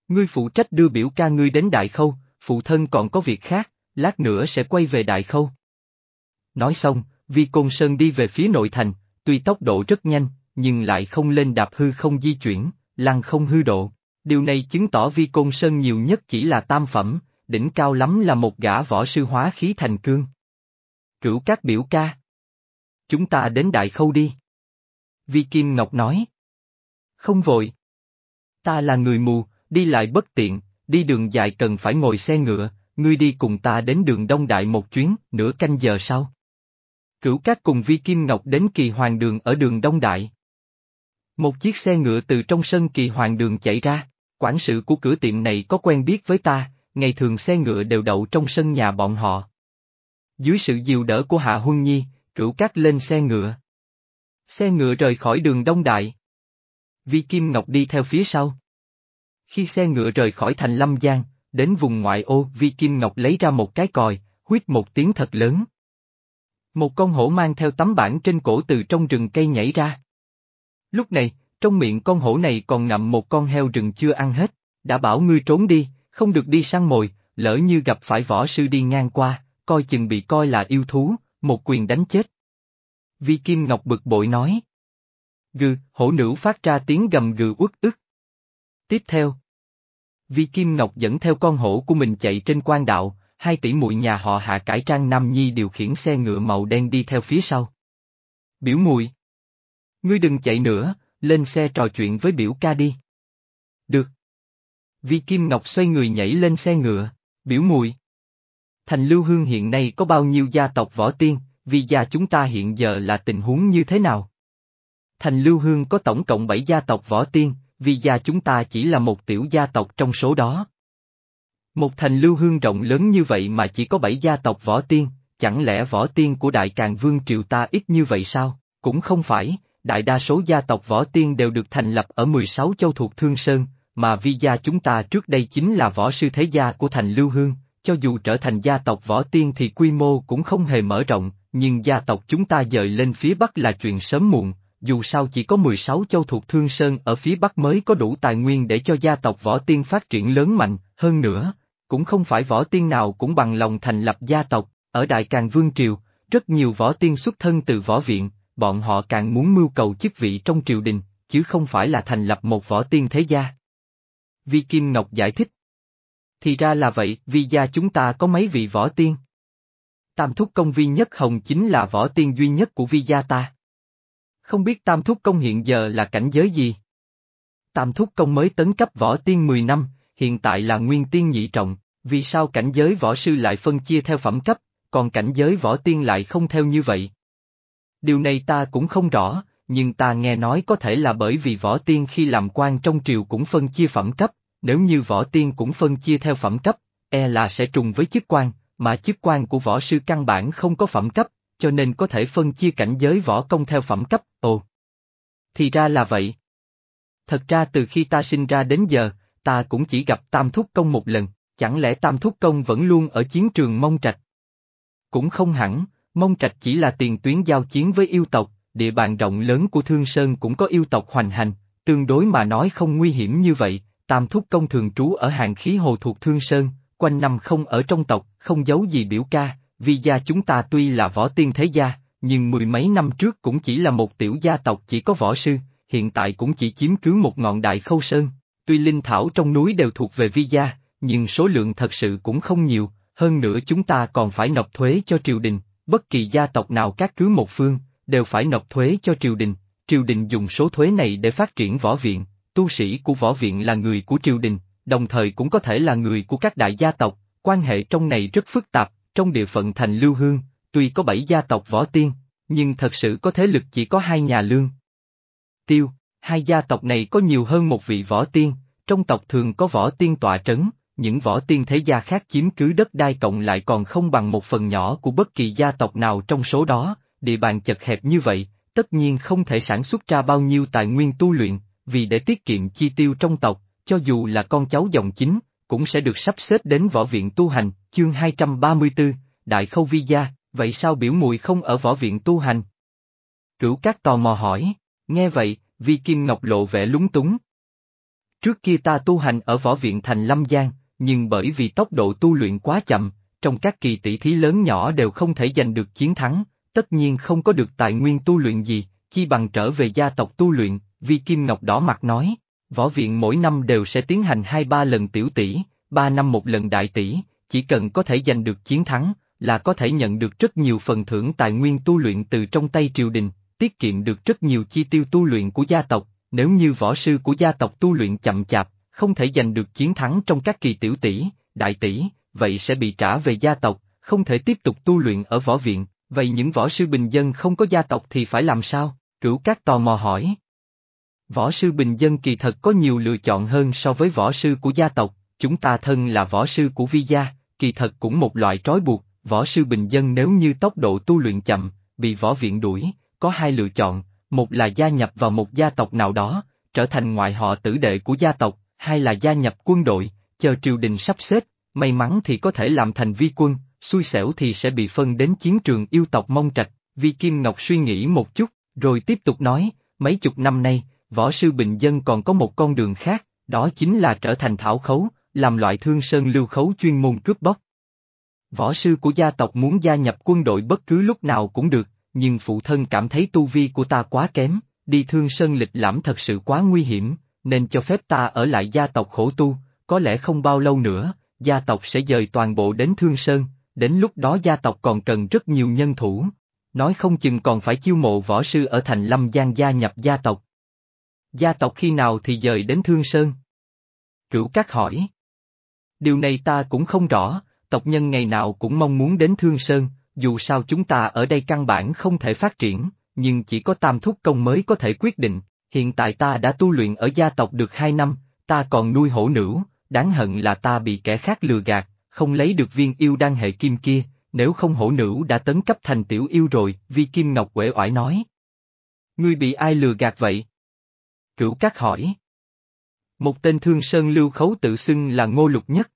Speaker 1: Ngươi phụ trách đưa biểu ca ngươi đến Đại Khâu, phụ thân còn có việc khác, lát nữa sẽ quay về Đại Khâu. Nói xong, Vi Côn Sơn đi về phía nội thành, tuy tốc độ rất nhanh, nhưng lại không lên đạp hư không di chuyển, lăng không hư độ. Điều này chứng tỏ Vi Côn Sơn nhiều nhất chỉ là tam phẩm, đỉnh cao lắm là một gã võ sư hóa khí thành cương. Cửu các biểu ca. Chúng ta đến đại khâu đi. Vi Kim Ngọc nói. Không vội. Ta là người mù, đi lại bất tiện, đi đường dài cần phải ngồi xe ngựa, ngươi đi cùng ta đến đường Đông Đại một chuyến, nửa canh giờ sau. Cửu Cát cùng Vi Kim Ngọc đến kỳ hoàng đường ở đường Đông Đại. Một chiếc xe ngựa từ trong sân kỳ hoàng đường chạy ra, quản sự của cửa tiệm này có quen biết với ta, ngày thường xe ngựa đều đậu trong sân nhà bọn họ. Dưới sự dìu đỡ của Hạ Huân Nhi, cửu cát lên xe ngựa. Xe ngựa rời khỏi đường Đông Đại. Vi Kim Ngọc đi theo phía sau. Khi xe ngựa rời khỏi thành Lâm Giang, đến vùng ngoại ô Vi Kim Ngọc lấy ra một cái còi, huýt một tiếng thật lớn. Một con hổ mang theo tấm bảng trên cổ từ trong rừng cây nhảy ra. Lúc này, trong miệng con hổ này còn ngậm một con heo rừng chưa ăn hết, đã bảo ngươi trốn đi, không được đi săn mồi, lỡ như gặp phải võ sư đi ngang qua, coi chừng bị coi là yêu thú, một quyền đánh chết. Vi Kim Ngọc bực bội nói. Gừ, hổ nữ phát ra tiếng gầm gừ uất ức. Tiếp theo. Vi Kim Ngọc dẫn theo con hổ của mình chạy trên quan đạo, hai tỷ muội nhà họ hạ cải trang Nam Nhi điều khiển xe ngựa màu đen đi theo phía sau. Biểu muội Ngươi đừng chạy nữa, lên xe trò chuyện với biểu ca đi. Được. Vi Kim Ngọc xoay người nhảy lên xe ngựa, biểu mùi. Thành Lưu Hương hiện nay có bao nhiêu gia tộc võ tiên, vì gia chúng ta hiện giờ là tình huống như thế nào? Thành Lưu Hương có tổng cộng 7 gia tộc võ tiên, vì gia chúng ta chỉ là một tiểu gia tộc trong số đó. Một thành Lưu Hương rộng lớn như vậy mà chỉ có 7 gia tộc võ tiên, chẳng lẽ võ tiên của Đại Càng Vương Triều ta ít như vậy sao? Cũng không phải, đại đa số gia tộc võ tiên đều được thành lập ở 16 châu thuộc Thương Sơn, mà vi gia chúng ta trước đây chính là võ sư thế gia của thành Lưu Hương, cho dù trở thành gia tộc võ tiên thì quy mô cũng không hề mở rộng, nhưng gia tộc chúng ta dời lên phía Bắc là chuyện sớm muộn, dù sao chỉ có 16 châu thuộc Thương Sơn ở phía Bắc mới có đủ tài nguyên để cho gia tộc võ tiên phát triển lớn mạnh, hơn nữa, cũng không phải võ tiên nào cũng bằng lòng thành lập gia tộc, ở Đại Càng Vương Triều, rất nhiều võ tiên xuất thân từ võ viện, bọn họ càng muốn mưu cầu chức vị trong triều đình, chứ không phải là thành lập một võ tiên thế gia. Vi Kim Ngọc giải thích. Thì ra là vậy, vi gia chúng ta có mấy vị võ tiên. Tam Thúc Công Vi Nhất Hồng chính là võ tiên duy nhất của vi gia ta. Không biết Tam Thúc Công hiện giờ là cảnh giới gì? Tam Thúc Công mới tấn cấp võ tiên 10 năm, hiện tại là nguyên tiên nhị trọng, vì sao cảnh giới võ sư lại phân chia theo phẩm cấp, còn cảnh giới võ tiên lại không theo như vậy? Điều này ta cũng không rõ, nhưng ta nghe nói có thể là bởi vì võ tiên khi làm quan trong triều cũng phân chia phẩm cấp, nếu như võ tiên cũng phân chia theo phẩm cấp, e là sẽ trùng với chức quan, mà chức quan của võ sư căn bản không có phẩm cấp, cho nên có thể phân chia cảnh giới võ công theo phẩm cấp, ồ. Thì ra là vậy. Thật ra từ khi ta sinh ra đến giờ, ta cũng chỉ gặp Tam Thúc Công một lần, chẳng lẽ Tam Thúc Công vẫn luôn ở chiến trường mông trạch? Cũng không hẳn, Mông Trạch chỉ là tiền tuyến giao chiến với yêu tộc, địa bàn rộng lớn của Thương Sơn cũng có yêu tộc hoành hành, tương đối mà nói không nguy hiểm như vậy, Tam Thúc Công thường trú ở hàng khí hồ thuộc Thương Sơn, quanh năm không ở trong tộc, không giấu gì biểu ca, vì gia chúng ta tuy là võ tiên thế gia, nhưng mười mấy năm trước cũng chỉ là một tiểu gia tộc chỉ có võ sư, hiện tại cũng chỉ chiếm cứ một ngọn đại khâu sơn. Tuy linh thảo trong núi đều thuộc về vi gia, nhưng số lượng thật sự cũng không nhiều, hơn nữa chúng ta còn phải nộp thuế cho triều đình, Bất kỳ gia tộc nào các cứ một phương, đều phải nộp thuế cho triều đình, triều đình dùng số thuế này để phát triển võ viện, tu sĩ của võ viện là người của triều đình, đồng thời cũng có thể là người của các đại gia tộc, quan hệ trong này rất phức tạp, trong địa phận thành Lưu Hương, tuy có bảy gia tộc võ tiên, nhưng thật sự có thế lực chỉ có hai nhà lương. Tiêu, hai gia tộc này có nhiều hơn một vị võ tiên, trong tộc thường có võ tiên tọa trấn, những võ tiên thế gia khác chiếm cứ đất đai cộng lại còn không bằng một phần nhỏ của bất kỳ gia tộc nào trong số đó, địa bàn chật hẹp như vậy, tất nhiên không thể sản xuất ra bao nhiêu tài nguyên tu luyện, vì để tiết kiệm chi tiêu trong tộc, cho dù là con cháu dòng chính, cũng sẽ được sắp xếp đến võ viện tu hành, chương 234, Đại Khâu Vi Gia, vậy sao biểu mùi không ở võ viện tu hành? Cửu Cát tò mò hỏi, nghe vậy, Vi Kim Ngọc lộ vẻ lúng túng. Trước kia ta tu hành ở võ viện thành Lâm Giang, nhưng bởi vì tốc độ tu luyện quá chậm, trong các kỳ tỷ thí lớn nhỏ đều không thể giành được chiến thắng, tất nhiên không có được tài nguyên tu luyện gì, chi bằng trở về gia tộc tu luyện, Vi Kim Ngọc đỏ mặt nói, võ viện mỗi năm đều sẽ tiến hành hai ba lần tiểu tỷ, ba năm một lần đại tỷ, chỉ cần có thể giành được chiến thắng, là có thể nhận được rất nhiều phần thưởng tài nguyên tu luyện từ trong tay triều đình, tiết kiệm được rất nhiều chi tiêu tu luyện của gia tộc, nếu như võ sư của gia tộc tu luyện chậm chạp, không thể giành được chiến thắng trong các kỳ tiểu tỷ, đại tỷ, vậy sẽ bị trả về gia tộc, không thể tiếp tục tu luyện ở võ viện, vậy những võ sư bình dân không có gia tộc thì phải làm sao? Cửu Cát tò mò hỏi. Võ sư bình dân kỳ thật có nhiều lựa chọn hơn so với võ sư của gia tộc, chúng ta thân là võ sư của vi gia, kỳ thật cũng một loại trói buộc, võ sư bình dân nếu như tốc độ tu luyện chậm, bị võ viện đuổi, có hai lựa chọn, một là gia nhập vào một gia tộc nào đó, trở thành ngoại họ tử đệ của gia tộc, hai là gia nhập quân đội, chờ triều đình sắp xếp, may mắn thì có thể làm thành vi quân, xui xẻo thì sẽ bị phân đến chiến trường yêu tộc mông trạch, vi Kim Ngọc suy nghĩ một chút, rồi tiếp tục nói, mấy chục năm nay, võ sư bình dân còn có một con đường khác, đó chính là trở thành thảo khấu, làm loại thương sơn lưu khấu chuyên môn cướp bóc. Võ sư của gia tộc muốn gia nhập quân đội bất cứ lúc nào cũng được, nhưng phụ thân cảm thấy tu vi của ta quá kém, đi thương sơn lịch lãm thật sự quá nguy hiểm, nên cho phép ta ở lại gia tộc khổ tu, có lẽ không bao lâu nữa, gia tộc sẽ dời toàn bộ đến thương sơn, đến lúc đó gia tộc còn cần rất nhiều nhân thủ. Nói không chừng còn phải chiêu mộ võ sư ở thành Lâm Giang gia nhập gia tộc. Gia tộc khi nào thì dời đến Thương Sơn? Cửu Cát hỏi. Điều này ta cũng không rõ, tộc nhân ngày nào cũng mong muốn đến Thương Sơn, dù sao chúng ta ở đây căn bản không thể phát triển, nhưng chỉ có tam thúc công mới có thể quyết định, hiện tại ta đã tu luyện ở gia tộc được hai năm, ta còn nuôi hổ nữ, đáng hận là ta bị kẻ khác lừa gạt, không lấy được viên yêu đan hệ kim kia, nếu không hổ nữ đã tấn cấp thành tiểu yêu rồi, Vi Kim Ngọc quể oải nói. Ngươi bị ai lừa gạt vậy? Cửu Cát hỏi. Một tên thương sơn lưu khấu tự xưng là ngô lục nhất.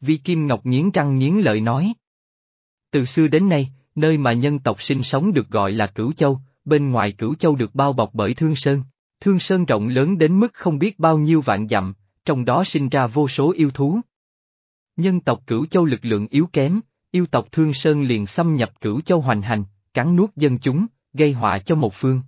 Speaker 1: Vi Kim Ngọc nghiến răng nghiến lợi nói. Từ xưa đến nay, nơi mà nhân tộc sinh sống được gọi là Cửu Châu, bên ngoài Cửu Châu được bao bọc bởi Thương Sơn. Thương Sơn rộng lớn đến mức không biết bao nhiêu vạn dặm, trong đó sinh ra vô số yêu thú. Nhân tộc Cửu Châu lực lượng yếu kém, yêu tộc Thương Sơn liền xâm nhập Cửu Châu hoành hành, cắn nuốt dân chúng, gây họa cho một phương.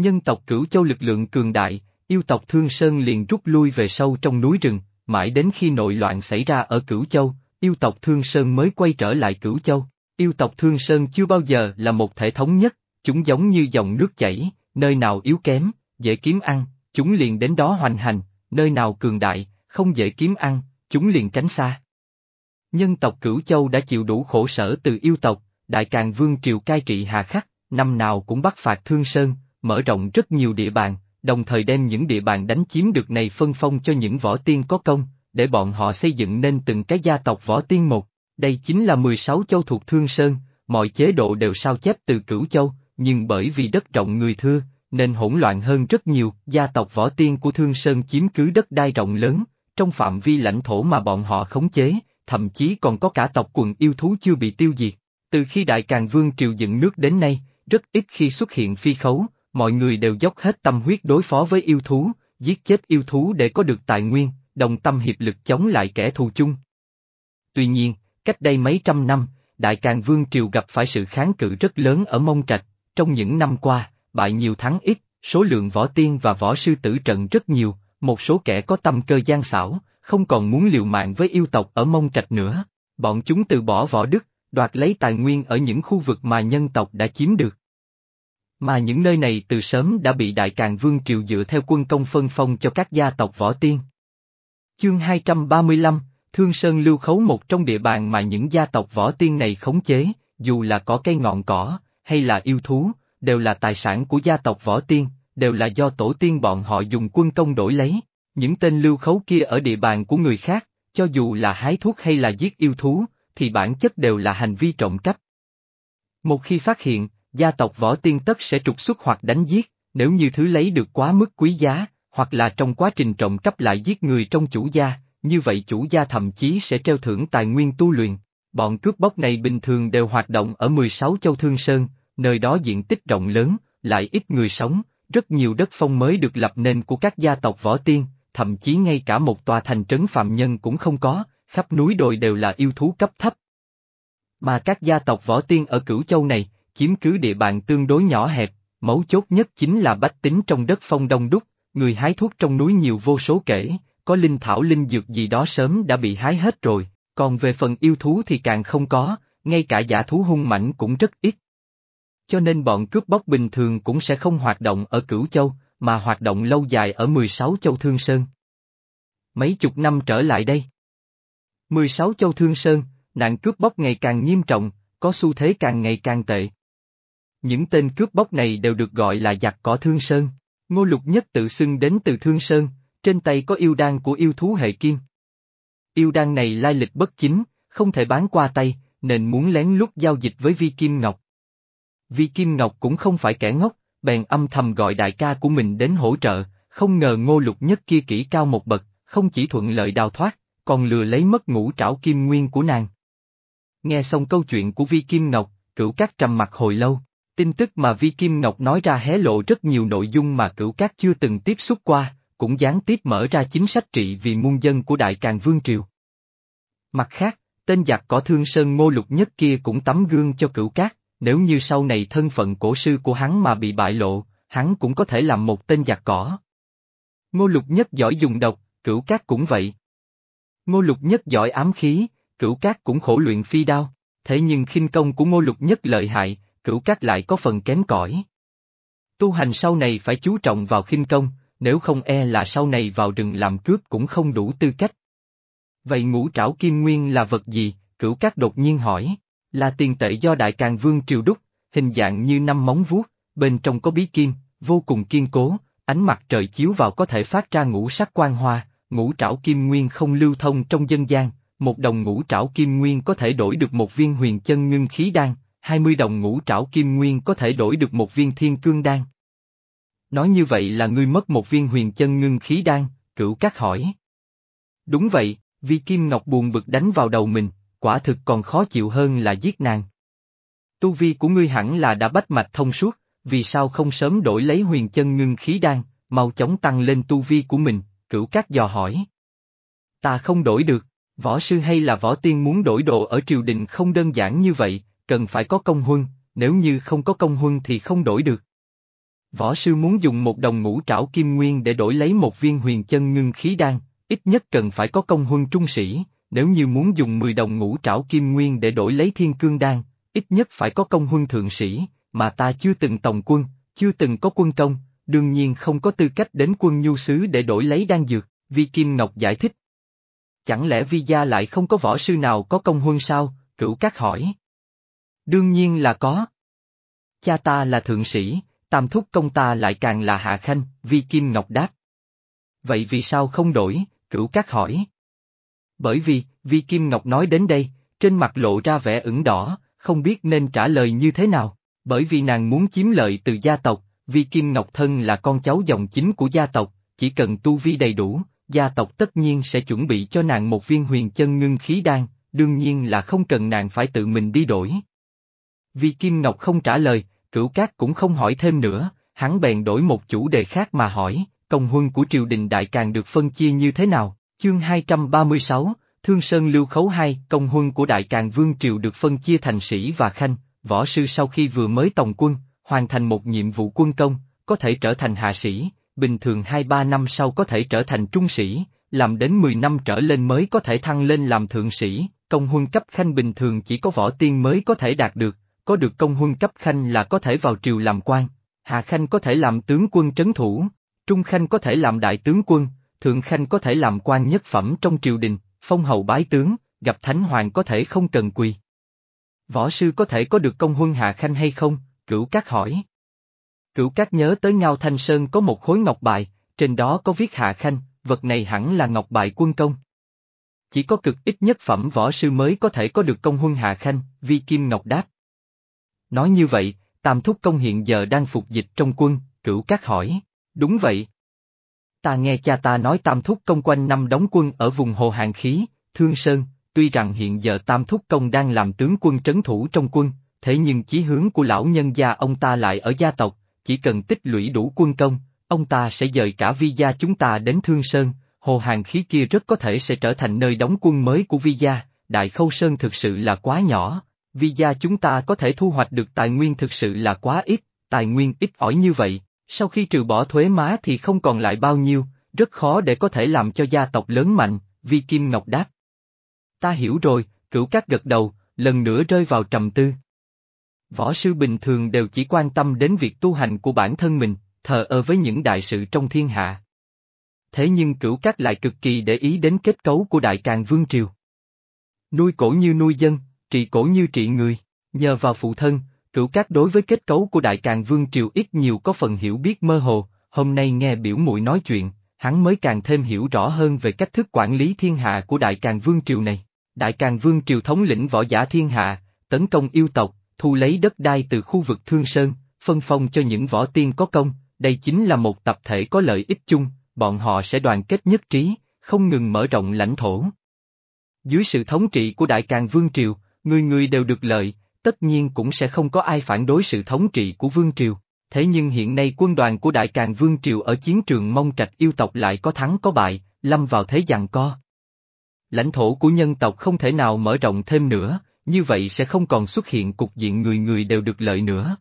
Speaker 1: Nhân tộc Cửu Châu lực lượng cường đại, yêu tộc Thương Sơn liền rút lui về sâu trong núi rừng, mãi đến khi nội loạn xảy ra ở Cửu Châu, yêu tộc Thương Sơn mới quay trở lại Cửu Châu. Yêu tộc Thương Sơn chưa bao giờ là một thể thống nhất, chúng giống như dòng nước chảy, nơi nào yếu kém, dễ kiếm ăn, chúng liền đến đó hoành hành, nơi nào cường đại, không dễ kiếm ăn, chúng liền tránh xa. Nhân tộc Cửu Châu đã chịu đủ khổ sở từ yêu tộc, Đại Càng Vương Triều cai trị hà khắc, năm nào cũng bắt phạt Thương Sơn, mở rộng rất nhiều địa bàn, đồng thời đem những địa bàn đánh chiếm được này phân phong cho những võ tiên có công, để bọn họ xây dựng nên từng cái gia tộc võ tiên một. Đây chính là 16 châu thuộc Thương Sơn, mọi chế độ đều sao chép từ Cửu Châu, nhưng bởi vì đất rộng người thưa, nên hỗn loạn hơn rất nhiều, gia tộc võ tiên của Thương Sơn chiếm cứ đất đai rộng lớn, trong phạm vi lãnh thổ mà bọn họ khống chế, thậm chí còn có cả tộc quần yêu thú chưa bị tiêu diệt. Từ khi Đại Càng Vương triều dựng nước đến nay, rất ít khi xuất hiện phi khấu, mọi người đều dốc hết tâm huyết đối phó với yêu thú, giết chết yêu thú để có được tài nguyên, đồng tâm hiệp lực chống lại kẻ thù chung. Tuy nhiên, cách đây mấy trăm năm, Đại Càng Vương Triều gặp phải sự kháng cự rất lớn ở Mông Trạch, trong những năm qua, bại nhiều thắng ít, số lượng võ tiên và võ sư tử trận rất nhiều, một số kẻ có tâm cơ gian xảo, không còn muốn liều mạng với yêu tộc ở Mông Trạch nữa, bọn chúng từ bỏ võ đức, đoạt lấy tài nguyên ở những khu vực mà nhân tộc đã chiếm được. Mà những nơi này từ sớm đã bị Đại Càng Vương Triều dựa theo quân công phân phong cho các gia tộc võ tiên. Chương 235, Thương Sơn lưu khấu một trong địa bàn mà những gia tộc võ tiên này khống chế, dù là có cây ngọn cỏ, hay là yêu thú, đều là tài sản của gia tộc võ tiên, đều là do tổ tiên bọn họ dùng quân công đổi lấy. Những tên lưu khấu kia ở địa bàn của người khác, cho dù là hái thuốc hay là giết yêu thú, thì bản chất đều là hành vi trộm cắp. Một khi phát hiện, gia tộc võ tiên tất sẽ trục xuất hoặc đánh giết, nếu như thứ lấy được quá mức quý giá, hoặc là trong quá trình trộm cắp lại giết người trong chủ gia, như vậy chủ gia thậm chí sẽ treo thưởng tài nguyên tu luyện. Bọn cướp bóc này bình thường đều hoạt động ở 16 châu Thương Sơn, nơi đó diện tích rộng lớn, lại ít người sống, rất nhiều đất phong mới được lập nên của các gia tộc võ tiên, thậm chí ngay cả một tòa thành trấn phạm nhân cũng không có, khắp núi đồi đều là yêu thú cấp thấp. Mà các gia tộc võ tiên ở Cửu Châu này, chiếm cứ địa bàn tương đối nhỏ hẹp, mấu chốt nhất chính là bách tính trong đất phong đông đúc, người hái thuốc trong núi nhiều vô số kể, có linh thảo linh dược gì đó sớm đã bị hái hết rồi, còn về phần yêu thú thì càng không có, ngay cả giả thú hung mảnh cũng rất ít. Cho nên bọn cướp bóc bình thường cũng sẽ không hoạt động ở Cửu Châu, mà hoạt động lâu dài ở 16 châu Thương Sơn. Mấy chục năm trở lại đây. 16 châu Thương Sơn, nạn cướp bóc ngày càng nghiêm trọng, có xu thế càng ngày càng tệ. Những tên cướp bóc này đều được gọi là giặc cỏ Thương Sơn. Ngô Lục Nhất tự xưng đến từ Thương Sơn, trên tay có yêu đan của yêu thú hệ kim. Yêu đan này lai lịch bất chính, không thể bán qua tay, nên muốn lén lút giao dịch với Vi Kim Ngọc. Vi Kim Ngọc cũng không phải kẻ ngốc, bèn âm thầm gọi đại ca của mình đến hỗ trợ, không ngờ ngô lục nhất kia kỹ cao một bậc, không chỉ thuận lợi đào thoát, còn lừa lấy mất ngũ trảo kim nguyên của nàng. Nghe xong câu chuyện của Vi Kim Ngọc, cửu cát trầm mặt hồi lâu, tin tức mà Vi Kim Ngọc nói ra hé lộ rất nhiều nội dung mà cửu cát chưa từng tiếp xúc qua, cũng gián tiếp mở ra chính sách trị vì muôn dân của Đại Càng Vương Triều. Mặt khác, tên giặc cỏ thương sơn ngô lục nhất kia cũng tấm gương cho cửu cát, nếu như sau này thân phận cổ sư của hắn mà bị bại lộ, hắn cũng có thể làm một tên giặc cỏ. Ngô lục nhất giỏi dùng độc, cửu cát cũng vậy. Ngô lục nhất giỏi ám khí, cửu cát cũng khổ luyện phi đao, thế nhưng khinh công của ngô lục nhất lợi hại, cửu cát lại có phần kém cỏi. Tu hành sau này phải chú trọng vào khinh công, nếu không e là sau này vào rừng làm cướp cũng không đủ tư cách. Vậy ngũ trảo kim nguyên là vật gì? Cửu Cát đột nhiên hỏi. Là tiền tệ do Đại Càng Vương triều đúc, hình dạng như năm móng vuốt, bên trong có bí kim, vô cùng kiên cố, ánh mặt trời chiếu vào có thể phát ra ngũ sắc quang hoa, ngũ trảo kim nguyên không lưu thông trong dân gian, một đồng ngũ trảo kim nguyên có thể đổi được một viên huyền chân ngưng khí đan, 20 đồng ngũ trảo kim nguyên có thể đổi được một viên thiên cương đan. Nói như vậy là ngươi mất một viên huyền chân ngưng khí đan, cửu cát hỏi. Đúng vậy, Vi Kim Ngọc buồn bực đánh vào đầu mình, quả thực còn khó chịu hơn là giết nàng. Tu vi của ngươi hẳn là đã bách mạch thông suốt, vì sao không sớm đổi lấy huyền chân ngưng khí đan, mau chóng tăng lên tu vi của mình, cửu cát dò hỏi. Ta không đổi được, võ sư hay là võ tiên muốn đổi độ ở triều đình không đơn giản như vậy, cần phải có công huân, nếu như không có công huân thì không đổi được. Võ sư muốn dùng một đồng ngũ trảo kim nguyên để đổi lấy một viên huyền chân ngưng khí đan, ít nhất cần phải có công huân trung sĩ, nếu như muốn dùng 10 đồng ngũ trảo kim nguyên để đổi lấy thiên cương đan, ít nhất phải có công huân thượng sĩ, mà ta chưa từng tổng quân, chưa từng có quân công, đương nhiên không có tư cách đến quân nhu sứ để đổi lấy đan dược, Vi Kim Ngọc giải thích. Chẳng lẽ Vi gia lại không có võ sư nào có công huân sao, cửu các hỏi. Đương nhiên là có. Cha ta là thượng sĩ, tam thúc công ta lại càng là hạ khanh, Vi Kim Ngọc đáp. Vậy vì sao không đổi, cửu các hỏi. Bởi vì, Vi Kim Ngọc nói đến đây, trên mặt lộ ra vẻ ửng đỏ, không biết nên trả lời như thế nào, bởi vì nàng muốn chiếm lợi từ gia tộc, Vi Kim Ngọc Thân là con cháu dòng chính của gia tộc, chỉ cần tu vi đầy đủ, gia tộc tất nhiên sẽ chuẩn bị cho nàng một viên huyền chân ngưng khí đan, đương nhiên là không cần nàng phải tự mình đi đổi. Vì Kim Ngọc không trả lời, cửu cát cũng không hỏi thêm nữa, hắn bèn đổi một chủ đề khác mà hỏi, công huân của triều đình đại càng được phân chia như thế nào? Chương 236, Thương Sơn Lưu Khấu 2, công huân của Đại Càng Vương Triều được phân chia thành sĩ và khanh, võ sư sau khi vừa mới tòng quân, hoàn thành một nhiệm vụ quân công, có thể trở thành hạ sĩ, bình thường 2-3 năm sau có thể trở thành trung sĩ, làm đến 10 năm trở lên mới có thể thăng lên làm thượng sĩ, công huân cấp khanh bình thường chỉ có võ tiên mới có thể đạt được, có được công huân cấp khanh là có thể vào triều làm quan, hạ khanh có thể làm tướng quân trấn thủ, trung khanh có thể làm đại tướng quân, Thượng Khanh có thể làm quan nhất phẩm trong triều đình, phong hầu bái tướng, gặp Thánh Hoàng có thể không cần quỳ. Võ sư có thể có được công huân hạ khanh hay không? Cửu Cát hỏi. Cửu Cát nhớ tới Ngao Thanh Sơn có một khối ngọc bài, trên đó có viết hạ khanh, vật này hẳn là ngọc bài quân công. Chỉ có cực ít nhất phẩm võ sư mới có thể có được công huân hạ khanh, Vi Kim Ngọc đáp. Nói như vậy, Tam Thúc Công hiện giờ đang phục dịch trong quân, cửu các hỏi. Đúng vậy, Ta nghe cha ta nói Tam Thúc Công quanh năm đóng quân ở vùng Hồ Hàng Khí, Thương Sơn, tuy rằng hiện giờ Tam Thúc Công đang làm tướng quân trấn thủ trong quân, thế nhưng chí hướng của lão nhân gia ông ta lại ở gia tộc, chỉ cần tích lũy đủ quân công, ông ta sẽ dời cả vi gia chúng ta đến Thương Sơn, hồ hàng khí kia rất có thể sẽ trở thành nơi đóng quân mới của vi gia, Đại Khâu Sơn thực sự là quá nhỏ, vì gia chúng ta có thể thu hoạch được tài nguyên thực sự là quá ít, tài nguyên ít ỏi như vậy, sau khi trừ bỏ thuế má thì không còn lại bao nhiêu, rất khó để có thể làm cho gia tộc lớn mạnh, Vi Kim Ngọc đáp. Ta hiểu rồi, cửu cát gật đầu, lần nữa rơi vào trầm tư. Võ sư bình thường đều chỉ quan tâm đến việc tu hành của bản thân mình, thờ ơ với những đại sự trong thiên hạ. Thế nhưng cửu cát lại cực kỳ để ý đến kết cấu của đại càng vương triều. Nuôi cổ như nuôi dân, trị cổ như trị người, nhờ vào phụ thân, cửu cát đối với kết cấu của đại càng vương triều ít nhiều có phần hiểu biết mơ hồ, hôm nay nghe biểu muội nói chuyện, hắn mới càng thêm hiểu rõ hơn về cách thức quản lý thiên hạ của đại càng vương triều này. Đại càng vương triều thống lĩnh võ giả thiên hạ, tấn công yêu tộc, thu lấy đất đai từ khu vực Thương Sơn, phân phong cho những võ tiên có công, đây chính là một tập thể có lợi ích chung, bọn họ sẽ đoàn kết nhất trí, không ngừng mở rộng lãnh thổ. Dưới sự thống trị của Đại Càng Vương Triều, người người đều được lợi, tất nhiên cũng sẽ không có ai phản đối sự thống trị của Vương Triều. Thế nhưng hiện nay quân đoàn của Đại Càng Vương Triều ở chiến trường mông trạch yêu tộc lại có thắng có bại, lâm vào thế giằng co. Lãnh thổ của nhân tộc không thể nào mở rộng thêm nữa, như vậy sẽ không còn xuất hiện cục diện người người đều được lợi nữa.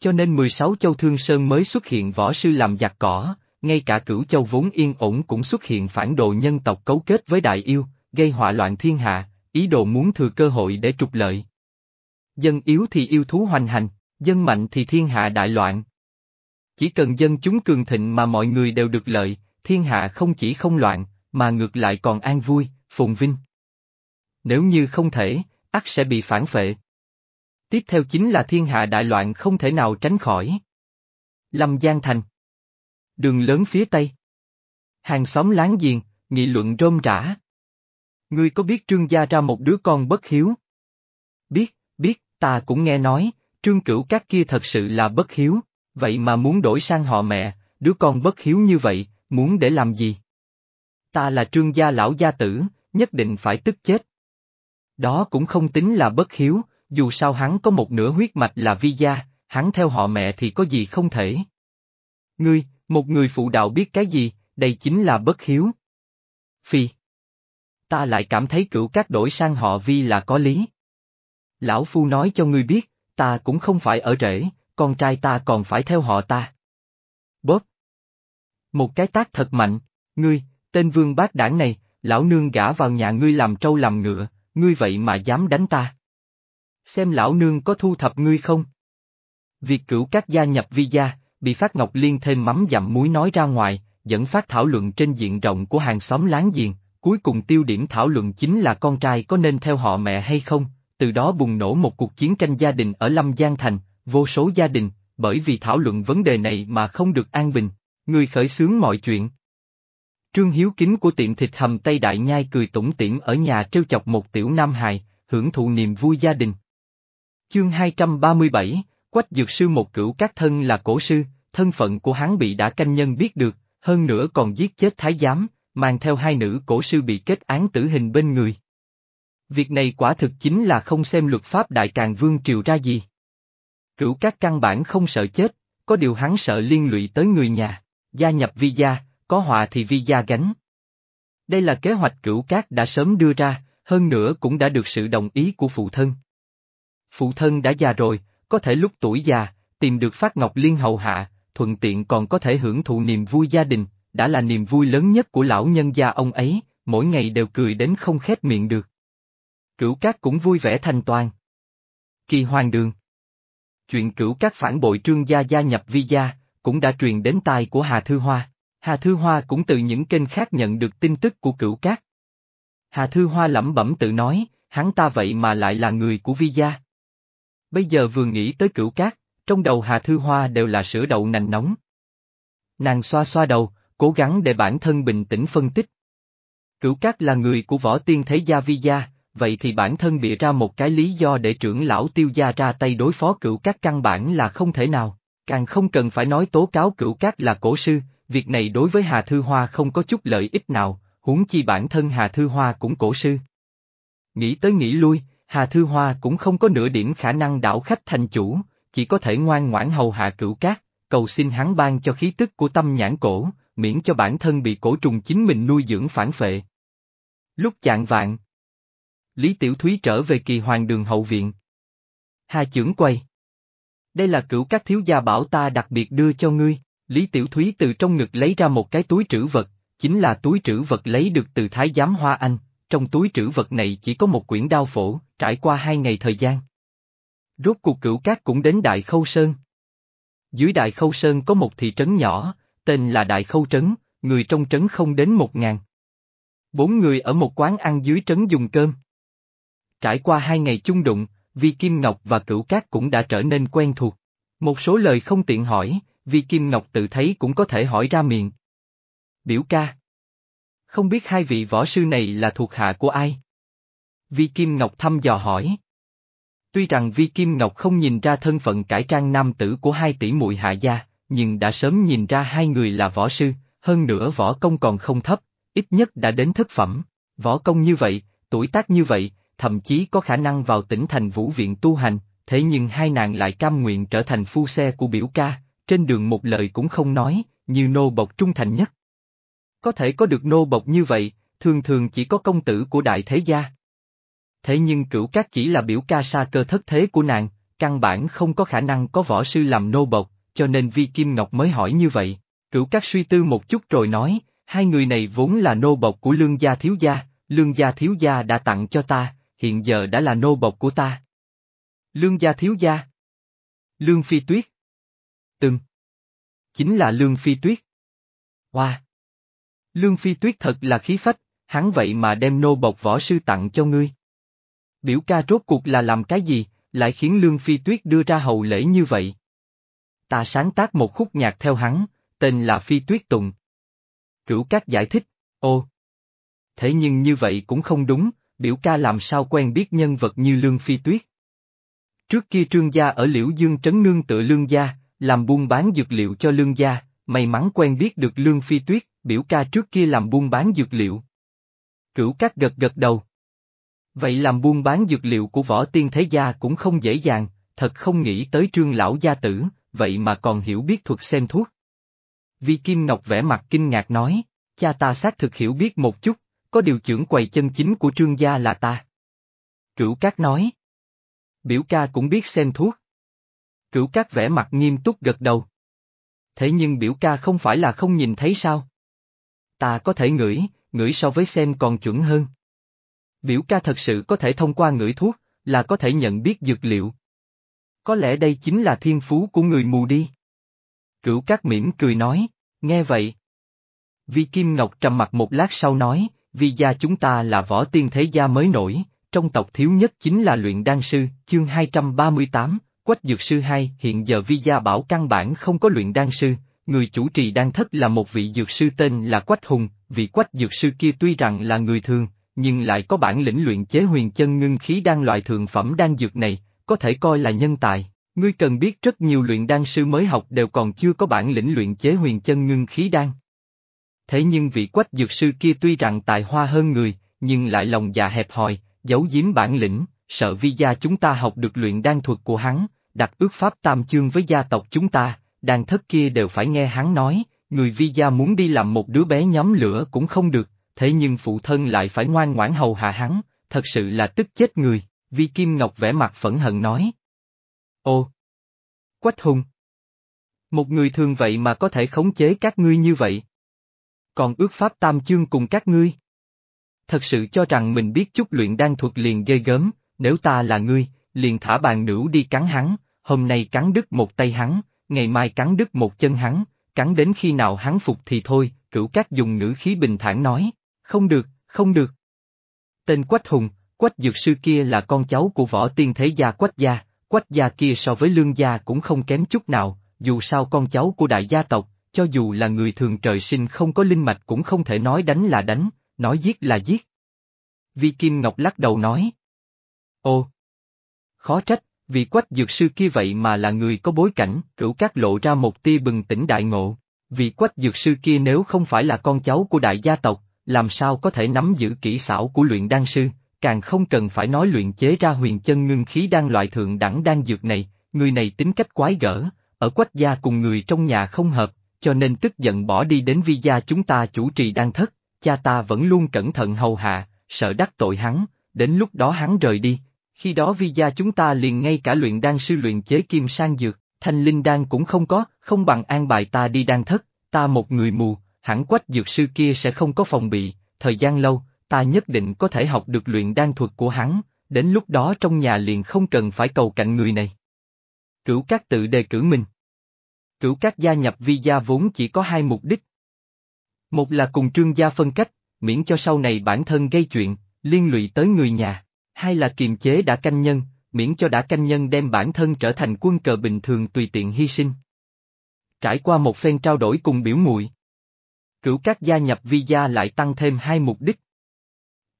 Speaker 1: Cho nên 16 châu Thương Sơn mới xuất hiện võ sư làm giặc cỏ, ngay cả cửu châu vốn yên ổn cũng xuất hiện phản đồ nhân tộc cấu kết với đại yêu, gây họa loạn thiên hạ, ý đồ muốn thừa cơ hội để trục lợi. Dân yếu thì yêu thú hoành hành, dân mạnh thì thiên hạ đại loạn. Chỉ cần dân chúng cường thịnh mà mọi người đều được lợi, thiên hạ không chỉ không loạn, mà ngược lại còn an vui, phồn vinh. Nếu như không thể, ắt sẽ bị phản phệ. Tiếp theo chính là thiên hạ đại loạn không thể nào tránh khỏi. Lâm Giang Thành Đường lớn phía Tây Hàng xóm láng giềng, nghị luận rôm rã. Ngươi có biết trương gia ra một đứa con bất hiếu? Biết, biết, ta cũng nghe nói, trương cửu các kia thật sự là bất hiếu, vậy mà muốn đổi sang họ mẹ, đứa con bất hiếu như vậy, muốn để làm gì? Ta là trương gia lão gia tử, nhất định phải tức chết. Đó cũng không tính là bất hiếu, dù sao hắn có một nửa huyết mạch là vi gia, hắn theo họ mẹ thì có gì không thể. Ngươi, một người phụ đạo biết cái gì, đây chính là bất hiếu. Phi. Ta lại cảm thấy cửu các đổi sang họ vi là có lý. Lão Phu nói cho ngươi biết, ta cũng không phải ở rễ, con trai ta còn phải theo họ ta. Bóp. Một cái tác thật mạnh, ngươi, tên vương bác đảng này, lão nương gả vào nhà ngươi làm trâu làm ngựa, ngươi vậy mà dám đánh ta. Xem lão nương có thu thập ngươi không? Việc cửu các gia nhập vi gia, bị Phát Ngọc Liên thêm mắm dặm muối nói ra ngoài, dẫn phát thảo luận trên diện rộng của hàng xóm láng giềng, cuối cùng tiêu điểm thảo luận chính là con trai có nên theo họ mẹ hay không, từ đó bùng nổ một cuộc chiến tranh gia đình ở Lâm Giang Thành, vô số gia đình, bởi vì thảo luận vấn đề này mà không được an bình, người khởi xướng mọi chuyện. Trương Hiếu Kính của tiệm thịt hầm Tây Đại Nhai cười tủm tỉm ở nhà trêu chọc một tiểu nam hài, hưởng thụ niềm vui gia đình. Chương 237, Quách Dược Sư một cửu các thân là cổ sư, thân phận của hắn bị đã canh nhân biết được, hơn nữa còn giết chết thái giám, mang theo hai nữ cổ sư bị kết án tử hình bên người. Việc này quả thực chính là không xem luật pháp đại càng vương triều ra gì. Cửu các căn bản không sợ chết, có điều hắn sợ liên lụy tới người nhà, gia nhập vi gia, có họa thì vi gia gánh. Đây là kế hoạch cửu cát đã sớm đưa ra, hơn nữa cũng đã được sự đồng ý của phụ thân. Phụ thân đã già rồi, có thể lúc tuổi già, tìm được phát ngọc liên hậu hạ, thuận tiện còn có thể hưởng thụ niềm vui gia đình, đã là niềm vui lớn nhất của lão nhân gia ông ấy, mỗi ngày đều cười đến không khép miệng được. Cửu cát cũng vui vẻ thành toàn. Kỳ hoàng đường Chuyện cửu cát phản bội trương gia gia nhập vi gia, cũng đã truyền đến tai của Hà Thư Hoa. Hà Thư Hoa cũng từ những kênh khác nhận được tin tức của cửu cát. Hà Thư Hoa lẩm bẩm tự nói, hắn ta vậy mà lại là người của vi gia. Bây giờ vừa nghĩ tới cửu cát, trong đầu Hà Thư Hoa đều là sữa đậu nành nóng. Nàng xoa xoa đầu, cố gắng để bản thân bình tĩnh phân tích. Cửu cát là người của võ tiên thế gia vi gia, vậy thì bản thân bịa ra một cái lý do để trưởng lão tiêu gia ra tay đối phó cửu cát căn bản là không thể nào, càng không cần phải nói tố cáo cửu cát là cổ sư, việc này đối với Hà Thư Hoa không có chút lợi ích nào, huống chi bản thân Hà Thư Hoa cũng cổ sư. Nghĩ tới nghĩ lui, Hà Thư Hoa cũng không có nửa điểm khả năng đảo khách thành chủ, chỉ có thể ngoan ngoãn hầu hạ cửu cát, cầu xin hắn ban cho khí tức của tâm nhãn cổ, miễn cho bản thân bị cổ trùng chính mình nuôi dưỡng phản phệ. Lúc chạng vạn, Lý Tiểu Thúy trở về kỳ hoàng đường hậu viện. Hà trưởng quay. Đây là cửu các thiếu gia bảo ta đặc biệt đưa cho ngươi, Lý Tiểu Thúy từ trong ngực lấy ra một cái túi trữ vật, chính là túi trữ vật lấy được từ Thái giám Hoa Anh, trong túi trữ vật này chỉ có một quyển đao phổ, trải qua hai ngày thời gian. Rốt cuộc cửu cát cũng đến Đại Khâu Sơn. Dưới Đại Khâu Sơn có một thị trấn nhỏ, tên là Đại Khâu Trấn, người trong trấn không đến một ngàn. Bốn người ở một quán ăn dưới trấn dùng cơm. Trải qua hai ngày chung đụng, Vi Kim Ngọc và Cửu Cát cũng đã trở nên quen thuộc. Một số lời không tiện hỏi, Vi Kim Ngọc tự thấy cũng có thể hỏi ra miệng. Biểu ca. Không biết hai vị võ sư này là thuộc hạ của ai? Vi Kim Ngọc thăm dò hỏi. Tuy rằng Vi Kim Ngọc không nhìn ra thân phận cải trang nam tử của hai tỷ muội hạ gia, nhưng đã sớm nhìn ra hai người là võ sư, hơn nữa võ công còn không thấp, ít nhất đã đến thất phẩm. Võ công như vậy, tuổi tác như vậy, thậm chí có khả năng vào tỉnh thành vũ viện tu hành, thế nhưng hai nàng lại cam nguyện trở thành phu xe của biểu ca, trên đường một lời cũng không nói, như nô bộc trung thành nhất. Có thể có được nô bộc như vậy, thường thường chỉ có công tử của đại thế gia. Thế nhưng cửu cát chỉ là biểu ca sa cơ thất thế của nàng, căn bản không có khả năng có võ sư làm nô bộc, cho nên Vi Kim Ngọc mới hỏi như vậy. Cửu cát suy tư một chút rồi nói, hai người này vốn là nô bộc của lương gia thiếu gia, lương gia thiếu gia đã tặng cho ta, hiện giờ đã là nô bộc của ta. Lương gia thiếu gia. Lương phi tuyết. Từng. Chính là lương phi tuyết. Hoa. Wow. Lương phi tuyết thật là khí phách, hắn vậy mà đem nô bộc võ sư tặng cho ngươi. Biểu ca rốt cuộc là làm cái gì, lại khiến Lương Phi Tuyết đưa ra hậu lễ như vậy? Ta sáng tác một khúc nhạc theo hắn, tên là Phi Tuyết Tùng. Cửu Cát giải thích, ô. Thế nhưng như vậy cũng không đúng, biểu ca làm sao quen biết nhân vật như Lương Phi Tuyết. Trước kia trương gia ở Liễu Dương trấn nương tựa lương gia, làm buôn bán dược liệu cho lương gia, may mắn quen biết được Lương Phi Tuyết, biểu ca trước kia làm buôn bán dược liệu. Cửu Cát gật gật đầu. Vậy làm buôn bán dược liệu của võ tiên thế gia cũng không dễ dàng, thật không nghĩ tới trương lão gia tử, vậy mà còn hiểu biết thuật xem thuốc. Vi Kim Ngọc vẽ mặt kinh ngạc nói, cha ta xác thực hiểu biết một chút, có điều trưởng quầy chân chính của trương gia là ta. Cửu Cát nói. Biểu ca cũng biết xem thuốc. Cửu Cát vẽ mặt nghiêm túc gật đầu. Thế nhưng biểu ca không phải là không nhìn thấy sao? Ta có thể ngửi, ngửi so với xem còn chuẩn hơn. Biểu ca thật sự có thể thông qua ngửi thuốc, là có thể nhận biết dược liệu. Có lẽ đây chính là thiên phú của người mù đi. Cửu Cát mỉm cười nói, nghe vậy. Vi Kim Ngọc trầm mặt một lát sau nói, vì gia chúng ta là võ tiên thế gia mới nổi, trong tộc thiếu nhất chính là luyện đan sư, chương 238, Quách Dược Sư 2, hiện giờ Vi gia bảo căn bản không có luyện đan sư, người chủ trì đan thất là một vị dược sư tên là Quách Hùng, vị Quách Dược Sư kia tuy rằng là người thường, nhưng lại có bản lĩnh luyện chế huyền chân ngưng khí đan loại thượng phẩm đan dược này, có thể coi là nhân tài. Ngươi cần biết rất nhiều luyện đan sư mới học đều còn chưa có bản lĩnh luyện chế huyền chân ngưng khí đan. Thế nhưng vị quách dược sư kia tuy rằng tài hoa hơn người, nhưng lại lòng dạ hẹp hòi, giấu giếm bản lĩnh, sợ vi gia chúng ta học được luyện đan thuật của hắn, đặt ước pháp tam chương với gia tộc chúng ta, đan thất kia đều phải nghe hắn nói, người vi gia muốn đi làm một đứa bé nhóm lửa cũng không được, thế nhưng phụ thân lại phải ngoan ngoãn hầu hạ hắn, thật sự là tức chết người, Vi Kim Ngọc vẽ mặt phẫn hận nói. Ô! Quách hùng! Một người thường vậy mà có thể khống chế các ngươi như vậy. Còn ước pháp tam chương cùng các ngươi. Thật sự cho rằng mình biết chút luyện đan thuật liền ghê gớm, nếu ta là ngươi, liền thả bàn nữ đi cắn hắn, hôm nay cắn đứt một tay hắn, ngày mai cắn đứt một chân hắn, cắn đến khi nào hắn phục thì thôi, cửu các dùng ngữ khí bình thản nói. Không được, không được. Tên Quách Hùng, Quách Dược Sư kia là con cháu của võ tiên thế gia Quách gia, Quách gia kia so với lương gia cũng không kém chút nào, dù sao con cháu của đại gia tộc, cho dù là người thường trời sinh không có linh mạch cũng không thể nói đánh là đánh, nói giết là giết. Vi Kim Ngọc lắc đầu nói. Ô! Khó trách, vì quách dược sư kia vậy mà là người có bối cảnh, cửu cát lộ ra một tia bừng tỉnh đại ngộ. Vì quách dược sư kia nếu không phải là con cháu của đại gia tộc, làm sao có thể nắm giữ kỹ xảo của luyện đan sư, càng không cần phải nói luyện chế ra huyền chân ngưng khí đang loại thượng đẳng đang dược này, người này tính cách quái gở, ở quách gia cùng người trong nhà không hợp, cho nên tức giận bỏ đi đến vi gia chúng ta chủ trì đang thất, cha ta vẫn luôn cẩn thận hầu hạ, sợ đắc tội hắn, đến lúc đó hắn rời đi, khi đó vi gia chúng ta liền ngay cả luyện đan sư luyện chế kim sang dược, thanh linh đan cũng không có, không bằng an bài ta đi đan thất, ta một người mù, hẳn quách dược sư kia sẽ không có phòng bị, thời gian lâu, ta nhất định có thể học được luyện đan thuật của hắn, đến lúc đó trong nhà liền không cần phải cầu cạnh người này. Cửu các tự đề cử mình. Cửu các gia nhập vi gia vốn chỉ có hai mục đích. Một là cùng trương gia phân cách, miễn cho sau này bản thân gây chuyện, liên lụy tới người nhà. Hai là kiềm chế đã canh nhân, miễn cho đã canh nhân đem bản thân trở thành quân cờ bình thường tùy tiện hy sinh. Trải qua một phen trao đổi cùng biểu muội Cửu các gia nhập vi gia lại tăng thêm hai mục đích.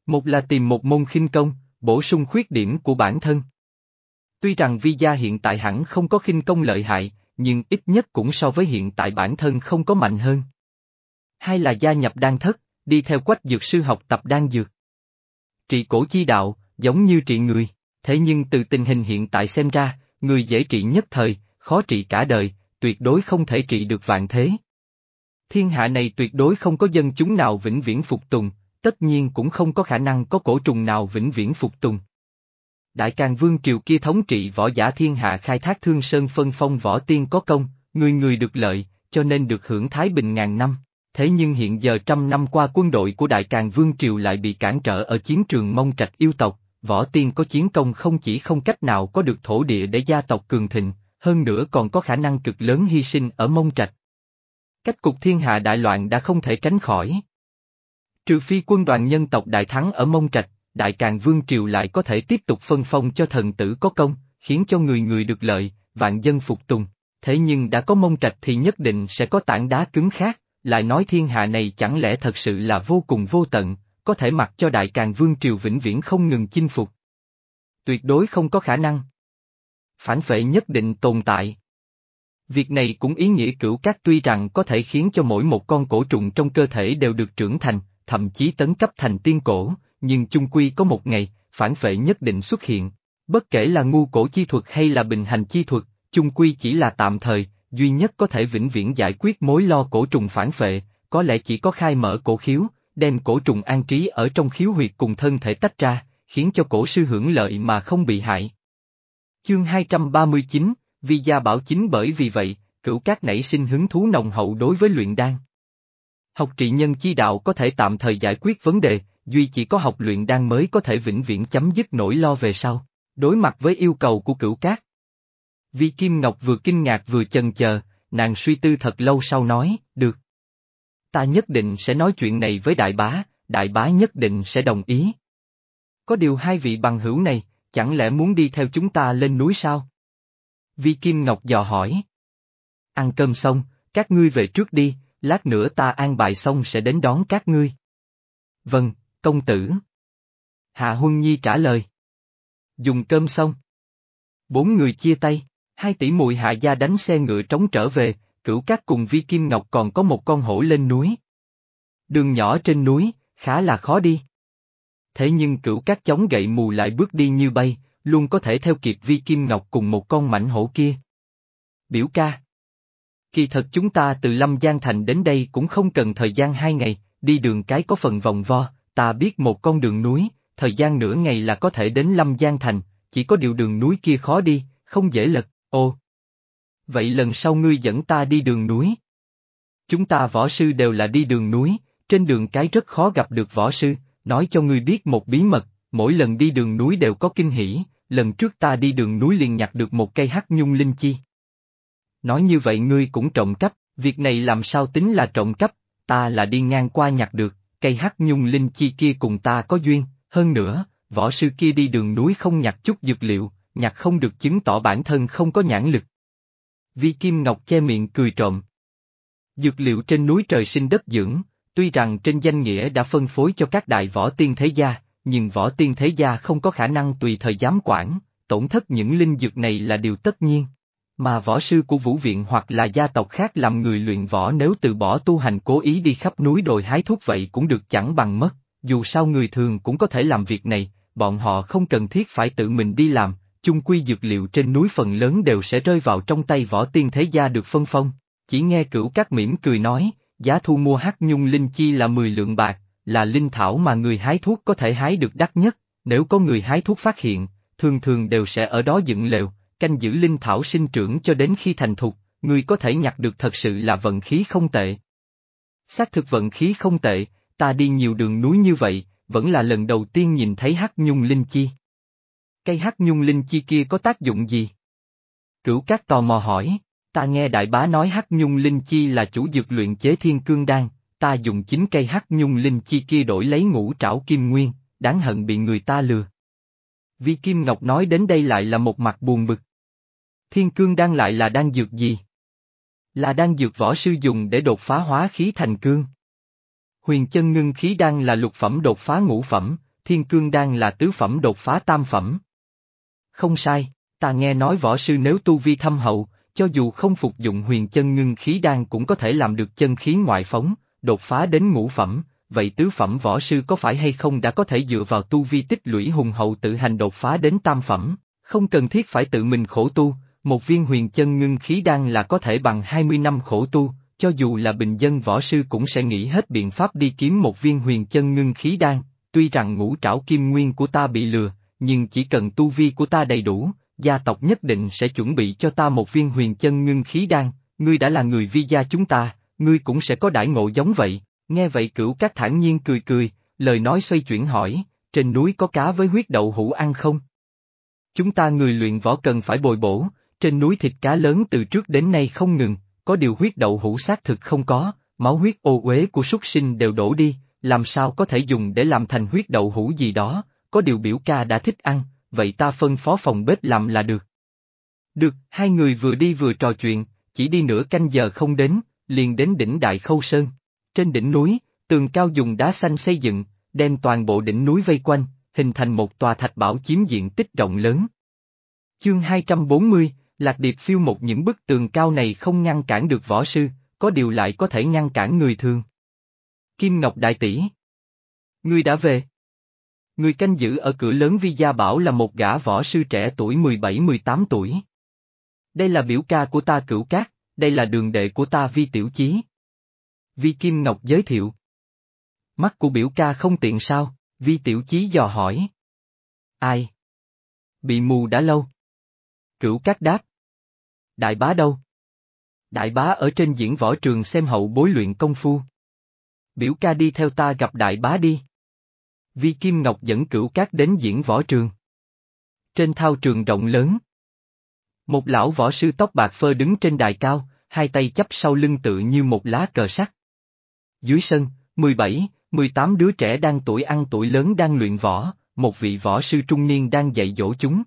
Speaker 1: Một là tìm một môn khinh công, bổ sung khuyết điểm của bản thân. Tuy rằng vi gia hiện tại hẳn không có khinh công lợi hại, nhưng ít nhất cũng so với hiện tại bản thân không có mạnh hơn. Hai là gia nhập đan thất, đi theo quách dược sư học tập đan dược. Trị cổ chi đạo, giống như trị người, thế nhưng từ tình hình hiện tại xem ra, người dễ trị nhất thời, khó trị cả đời, tuyệt đối không thể trị được vạn thế. Thiên hạ này tuyệt đối không có dân chúng nào vĩnh viễn phục tùng, tất nhiên cũng không có khả năng có cổ trùng nào vĩnh viễn phục tùng. Đại càng vương triều kia thống trị võ giả thiên hạ khai thác thương sơn phân phong võ tiên có công, người người được lợi, cho nên được hưởng thái bình ngàn năm. Thế nhưng hiện giờ trăm năm qua quân đội của Đại Càng Vương Triều lại bị cản trở ở chiến trường mông trạch yêu tộc, võ tiên có chiến công không chỉ không cách nào có được thổ địa để gia tộc cường thịnh, hơn nữa còn có khả năng cực lớn hy sinh ở mông trạch. Cách cục thiên hạ đại loạn đã không thể tránh khỏi. Trừ phi quân đoàn nhân tộc đại thắng ở mông trạch, đại càng vương triều lại có thể tiếp tục phân phong cho thần tử có công, khiến cho người người được lợi, vạn dân phục tùng. Thế nhưng đã có mông trạch thì nhất định sẽ có tảng đá cứng khác, lại nói thiên hạ này chẳng lẽ thật sự là vô cùng vô tận, có thể mặc cho đại càng vương triều vĩnh viễn không ngừng chinh phục. Tuyệt đối không có khả năng. Phản phệ nhất định tồn tại. Việc này cũng ý nghĩa cửu các tuy rằng có thể khiến cho mỗi một con cổ trùng trong cơ thể đều được trưởng thành, thậm chí tấn cấp thành tiên cổ, nhưng chung quy có một ngày, phản phệ nhất định xuất hiện. Bất kể là ngu cổ chi thuật hay là bình hành chi thuật, chung quy chỉ là tạm thời, duy nhất có thể vĩnh viễn giải quyết mối lo cổ trùng phản phệ, có lẽ chỉ có khai mở cổ khiếu, đem cổ trùng an trí ở trong khiếu huyệt cùng thân thể tách ra, khiến cho cổ sư hưởng lợi mà không bị hại. Chương 239, Vi gia bảo chính bởi vì vậy, cửu các nảy sinh hứng thú nồng hậu đối với luyện đan. Học trị nhân chi đạo có thể tạm thời giải quyết vấn đề, duy chỉ có học luyện đan mới có thể vĩnh viễn chấm dứt nỗi lo về sau. Đối mặt với yêu cầu của cửu cát, Vi Kim Ngọc vừa kinh ngạc vừa chần chờ, nàng suy tư thật lâu sau nói, được. Ta nhất định sẽ nói chuyện này với đại bá, đại bá nhất định sẽ đồng ý. Có điều hai vị bằng hữu này, chẳng lẽ muốn đi theo chúng ta lên núi sao? Vi Kim Ngọc dò hỏi. Ăn cơm xong, các ngươi về trước đi, lát nữa ta an bài xong sẽ đến đón các ngươi. Vâng, công tử. Hạ Huân Nhi trả lời. Dùng cơm xong. Bốn người chia tay. Hai tỷ muội hạ gia đánh xe ngựa trống trở về, cửu các cùng vi kim ngọc còn có một con hổ lên núi. Đường nhỏ trên núi, khá là khó đi. Thế nhưng cửu các chống gậy mù lại bước đi như bay, luôn có thể theo kịp vi kim ngọc cùng một con mảnh hổ kia. Biểu ca. Kỳ thật chúng ta từ Lâm Giang Thành đến đây cũng không cần thời gian hai ngày, đi đường cái có phần vòng vo, ta biết một con đường núi, thời gian nửa ngày là có thể đến Lâm Giang Thành, chỉ có điều đường núi kia khó đi, không dễ lật. Ô, Vậy lần sau ngươi dẫn ta đi đường núi. Chúng ta võ sư đều là đi đường núi, trên đường cái rất khó gặp được võ sư, nói cho ngươi biết một bí mật, mỗi lần đi đường núi đều có kinh hỉ, lần trước ta đi đường núi liền nhặt được một cây hắc nhung linh chi. Nói như vậy ngươi cũng trộm cắp, việc này làm sao tính là trộm cắp, ta là đi ngang qua nhặt được, cây hắc nhung linh chi kia cùng ta có duyên, hơn nữa, võ sư kia đi đường núi không nhặt chút dược liệu, nhặt không được chứng tỏ bản thân không có nhãn lực. Vi Kim Ngọc che miệng cười trộm. Dược liệu trên núi trời sinh đất dưỡng, tuy rằng trên danh nghĩa đã phân phối cho các đại võ tiên thế gia, nhưng võ tiên thế gia không có khả năng tùy thời giám quản, tổn thất những linh dược này là điều tất nhiên. Mà võ sư của vũ viện hoặc là gia tộc khác làm người luyện võ nếu từ bỏ tu hành cố ý đi khắp núi đồi hái thuốc vậy cũng được chẳng bằng mất, dù sao người thường cũng có thể làm việc này, bọn họ không cần thiết phải tự mình đi làm, chung quy dược liệu trên núi phần lớn đều sẽ rơi vào trong tay võ tiên thế gia được phân phong. Chỉ nghe cửu các mỉm cười nói, giá thu mua hắc nhung linh chi là 10 lượng bạc, là linh thảo mà người hái thuốc có thể hái được đắt nhất, nếu có người hái thuốc phát hiện, thường thường đều sẽ ở đó dựng lều, canh giữ linh thảo sinh trưởng cho đến khi thành thục, người có thể nhặt được thật sự là vận khí không tệ. Xác thực vận khí không tệ, ta đi nhiều đường núi như vậy, vẫn là lần đầu tiên nhìn thấy hắc nhung linh chi. Cây hắc nhung linh chi kia có tác dụng gì? Cửu các tò mò hỏi, ta nghe đại bá nói hắc nhung linh chi là chủ dược luyện chế thiên cương đan, ta dùng chính cây hắc nhung linh chi kia đổi lấy ngũ trảo kim nguyên, đáng hận bị người ta lừa. Vi Kim Ngọc nói đến đây lại là một mặt buồn bực. Thiên cương đan lại là đan dược gì? Là đan dược võ sư dùng để đột phá hóa khí thành cương. Huyền chân ngưng khí đan là lục phẩm đột phá ngũ phẩm, thiên cương đan là tứ phẩm đột phá tam phẩm. Không sai, ta nghe nói võ sư nếu tu vi thâm hậu, cho dù không phục dụng huyền chân ngưng khí đan cũng có thể làm được chân khí ngoại phóng, đột phá đến ngũ phẩm, vậy tứ phẩm võ sư có phải hay không đã có thể dựa vào tu vi tích lũy hùng hậu tự hành đột phá đến tam phẩm, không cần thiết phải tự mình khổ tu, một viên huyền chân ngưng khí đan là có thể bằng 20 năm khổ tu, cho dù là bình dân võ sư cũng sẽ nghĩ hết biện pháp đi kiếm một viên huyền chân ngưng khí đan, tuy rằng ngũ trảo kim nguyên của ta bị lừa, nhưng chỉ cần tu vi của ta đầy đủ, gia tộc nhất định sẽ chuẩn bị cho ta một viên huyền chân ngưng khí đan, ngươi đã là người vi gia chúng ta, ngươi cũng sẽ có đãi ngộ giống vậy, nghe vậy cửu các thản nhiên cười cười, lời nói xoay chuyển hỏi, trên núi có cá với huyết đậu hũ ăn không? Chúng ta người luyện võ cần phải bồi bổ, trên núi thịt cá lớn từ trước đến nay không ngừng, có điều huyết đậu hũ xác thực không có, máu huyết ô uế của súc sinh đều đổ đi, làm sao có thể dùng để làm thành huyết đậu hũ gì đó, có điều biểu ca đã thích ăn, vậy ta phân phó phòng bếp làm là được. Được, hai người vừa đi vừa trò chuyện, chỉ đi nửa canh giờ không đến, liền đến đỉnh Đại Khâu Sơn. Trên đỉnh núi, tường cao dùng đá xanh xây dựng, đem toàn bộ đỉnh núi vây quanh, hình thành một tòa thạch bảo chiếm diện tích rộng lớn. Chương 240, Lạc Điệp phiêu một những bức tường cao này không ngăn cản được võ sư, có điều lại có thể ngăn cản người thường. Kim Ngọc Đại Tỷ Ngươi đã về. Người canh giữ ở cửa lớn Vi Gia Bảo là một gã võ sư trẻ tuổi 17-18 tuổi. Đây là biểu ca của ta cửu cát, đây là đường đệ của ta Vi Tiểu Chí. Vi Kim Ngọc giới thiệu. Mắt của biểu ca không tiện sao, Vi Tiểu Chí dò hỏi. Ai? Bị mù đã lâu. Cửu cát đáp. Đại bá đâu? Đại bá ở trên diễn võ trường xem hậu bối luyện công phu. Biểu ca đi theo ta gặp đại bá đi. Vi Kim Ngọc dẫn cửu cát đến diễn võ trường. Trên thao trường rộng lớn. Một lão võ sư tóc bạc phơ đứng trên đài cao, hai tay chấp sau lưng tự như một lá cờ sắt. Dưới sân, 17, 18 đứa trẻ đang tuổi ăn tuổi lớn đang luyện võ, một vị võ sư trung niên đang dạy dỗ chúng.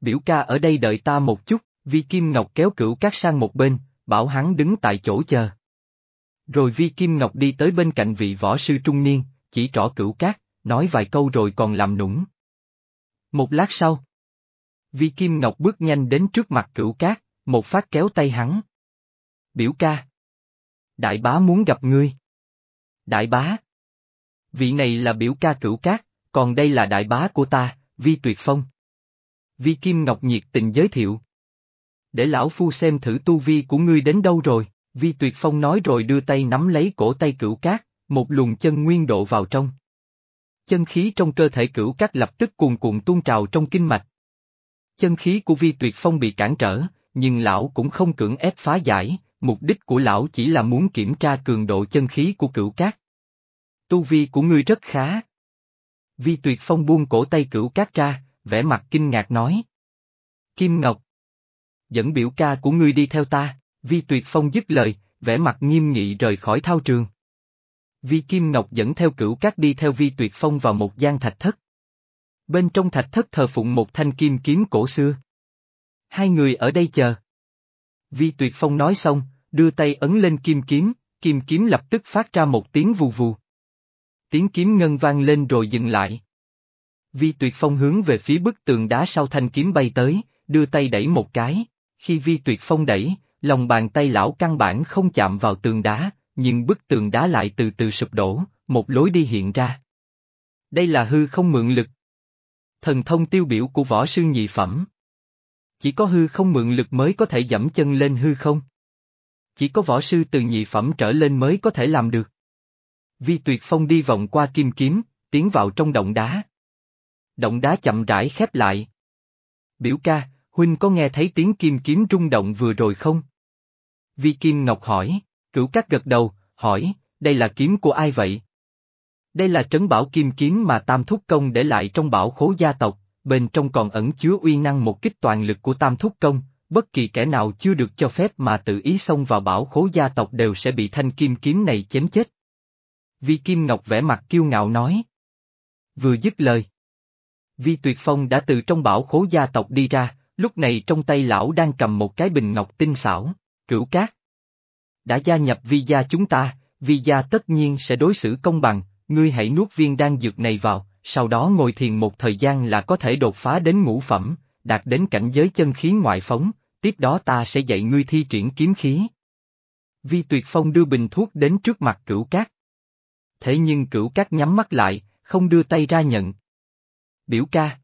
Speaker 1: Biểu ca ở đây đợi ta một chút, Vi Kim Ngọc kéo cửu cát sang một bên, bảo hắn đứng tại chỗ chờ. Rồi Vi Kim Ngọc đi tới bên cạnh vị võ sư trung niên, chỉ trỏ cửu cát, nói vài câu rồi còn làm nũng. Một lát sau, Vi Kim Ngọc bước nhanh đến trước mặt cửu cát, một phát kéo tay hắn. Biểu ca. Đại bá muốn gặp ngươi. Đại bá. Vị này là biểu ca cửu cát, còn đây là đại bá của ta, Vi Tuyệt Phong. Vi Kim Ngọc nhiệt tình giới thiệu. Để lão phu xem thử tu vi của ngươi đến đâu rồi, Vi Tuyệt Phong nói rồi đưa tay nắm lấy cổ tay cửu cát, một luồng chân nguyên độ vào trong. Chân khí trong cơ thể cửu cát lập tức cuồn cuộn tuôn trào trong kinh mạch. Chân khí của Vi Tuyệt Phong bị cản trở, nhưng lão cũng không cưỡng ép phá giải, mục đích của lão chỉ là muốn kiểm tra cường độ chân khí của cửu cát. Tu vi của ngươi rất khá. Vi Tuyệt Phong buông cổ tay cửu cát ra, vẻ mặt kinh ngạc nói. Kim Ngọc. Dẫn biểu ca của ngươi đi theo ta, Vi Tuyệt Phong dứt lời, vẻ mặt nghiêm nghị rời khỏi thao trường. Vi Kim Ngọc dẫn theo cửu cát đi theo Vi Tuyệt Phong vào một gian thạch thất. Bên trong thạch thất thờ phụng một thanh kim kiếm cổ xưa. Hai người ở đây chờ. Vi Tuyệt Phong nói xong, đưa tay ấn lên kim kiếm, kim kiếm lập tức phát ra một tiếng vù vù. Tiếng kiếm ngân vang lên rồi dừng lại. Vi Tuyệt Phong hướng về phía bức tường đá sau thanh kiếm bay tới, đưa tay đẩy một cái. Khi Vi Tuyệt Phong đẩy, lòng bàn tay lão căn bản không chạm vào tường đá, nhưng bức tường đá lại từ từ sụp đổ, một lối đi hiện ra. Đây là hư không mượn lực. Thần thông tiêu biểu của võ sư nhị phẩm. Chỉ có hư không mượn lực mới có thể dẫm chân lên hư không. Chỉ có võ sư từ nhị phẩm trở lên mới có thể làm được. Vi tuyệt phong đi vòng qua kim kiếm, tiến vào trong động đá. Động đá chậm rãi khép lại. Biểu ca, huynh có nghe thấy tiếng kim kiếm rung động vừa rồi không? Vi Kim Ngọc hỏi, cửu cát gật đầu, hỏi, đây là kiếm của ai vậy? Đây là trấn bảo kim kiếm mà Tam Thúc Công để lại trong bảo khố gia tộc, bên trong còn ẩn chứa uy năng một kích toàn lực của Tam Thúc Công, bất kỳ kẻ nào chưa được cho phép mà tự ý xông vào bảo khố gia tộc đều sẽ bị thanh kim kiếm này chém chết. Vi Kim Ngọc vẻ mặt kiêu ngạo nói. Vừa dứt lời. Vi Tuyệt Phong đã từ trong bảo khố gia tộc đi ra, lúc này trong tay lão đang cầm một cái bình ngọc tinh xảo, cửu cát. Đã gia nhập vi gia chúng ta, vi gia tất nhiên sẽ đối xử công bằng, ngươi hãy nuốt viên đan dược này vào, sau đó ngồi thiền một thời gian là có thể đột phá đến ngũ phẩm, đạt đến cảnh giới chân khí ngoại phóng, tiếp đó ta sẽ dạy ngươi thi triển kiếm khí. Vi Tuyệt Phong đưa bình thuốc đến trước mặt cửu cát. Thế nhưng cửu cát nhắm mắt lại, không đưa tay ra nhận. Biểu ca.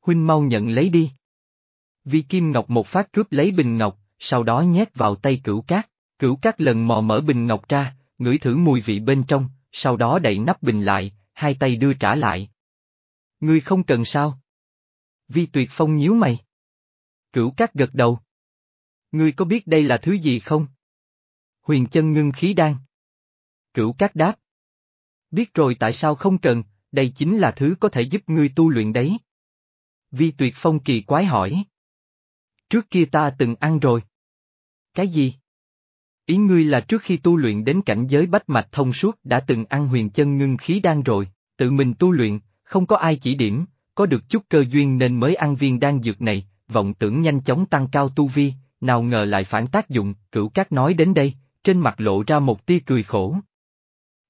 Speaker 1: Huynh mau nhận lấy đi. Vi Kim Ngọc một phát cướp lấy bình ngọc, sau đó nhét vào tay cửu cát. Cửu cát lần mò mở bình ngọc ra, ngửi thử mùi vị bên trong, sau đó đậy nắp bình lại, hai tay đưa trả lại. Ngươi không cần sao? Vi Tuyệt Phong nhíu mày. Cửu cát gật đầu. Ngươi có biết đây là thứ gì không? Huyền chân ngưng khí đan. Cửu cát đáp. Biết rồi tại sao không cần, đây chính là thứ có thể giúp ngươi tu luyện đấy. Vi Tuyệt Phong kỳ quái hỏi. Trước kia ta từng ăn rồi. Cái gì? Ý ngươi là trước khi tu luyện đến cảnh giới bách mạch thông suốt đã từng ăn huyền chân ngưng khí đan rồi, tự mình tu luyện, không có ai chỉ điểm, có được chút cơ duyên nên mới ăn viên đan dược này, vọng tưởng nhanh chóng tăng cao tu vi, nào ngờ lại phản tác dụng, cửu cát nói đến đây, trên mặt lộ ra một tia cười khổ.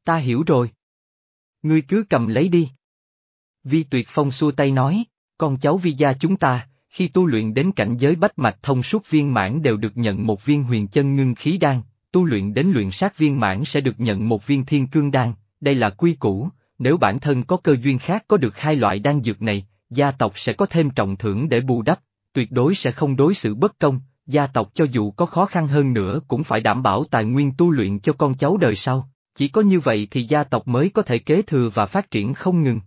Speaker 1: Ta hiểu rồi. Ngươi cứ cầm lấy đi. Vi tuyệt phong xua tay nói, con cháu vi gia chúng ta, khi tu luyện đến cảnh giới bách mạch thông suốt viên mãn đều được nhận một viên huyền chân ngưng khí đan, tu luyện đến luyện sát viên mãn sẽ được nhận một viên thiên cương đan, đây là quy củ, nếu bản thân có cơ duyên khác có được hai loại đan dược này, gia tộc sẽ có thêm trọng thưởng để bù đắp, tuyệt đối sẽ không đối xử bất công, gia tộc cho dù có khó khăn hơn nữa cũng phải đảm bảo tài nguyên tu luyện cho con cháu đời sau, chỉ có như vậy thì gia tộc mới có thể kế thừa và phát triển không ngừng.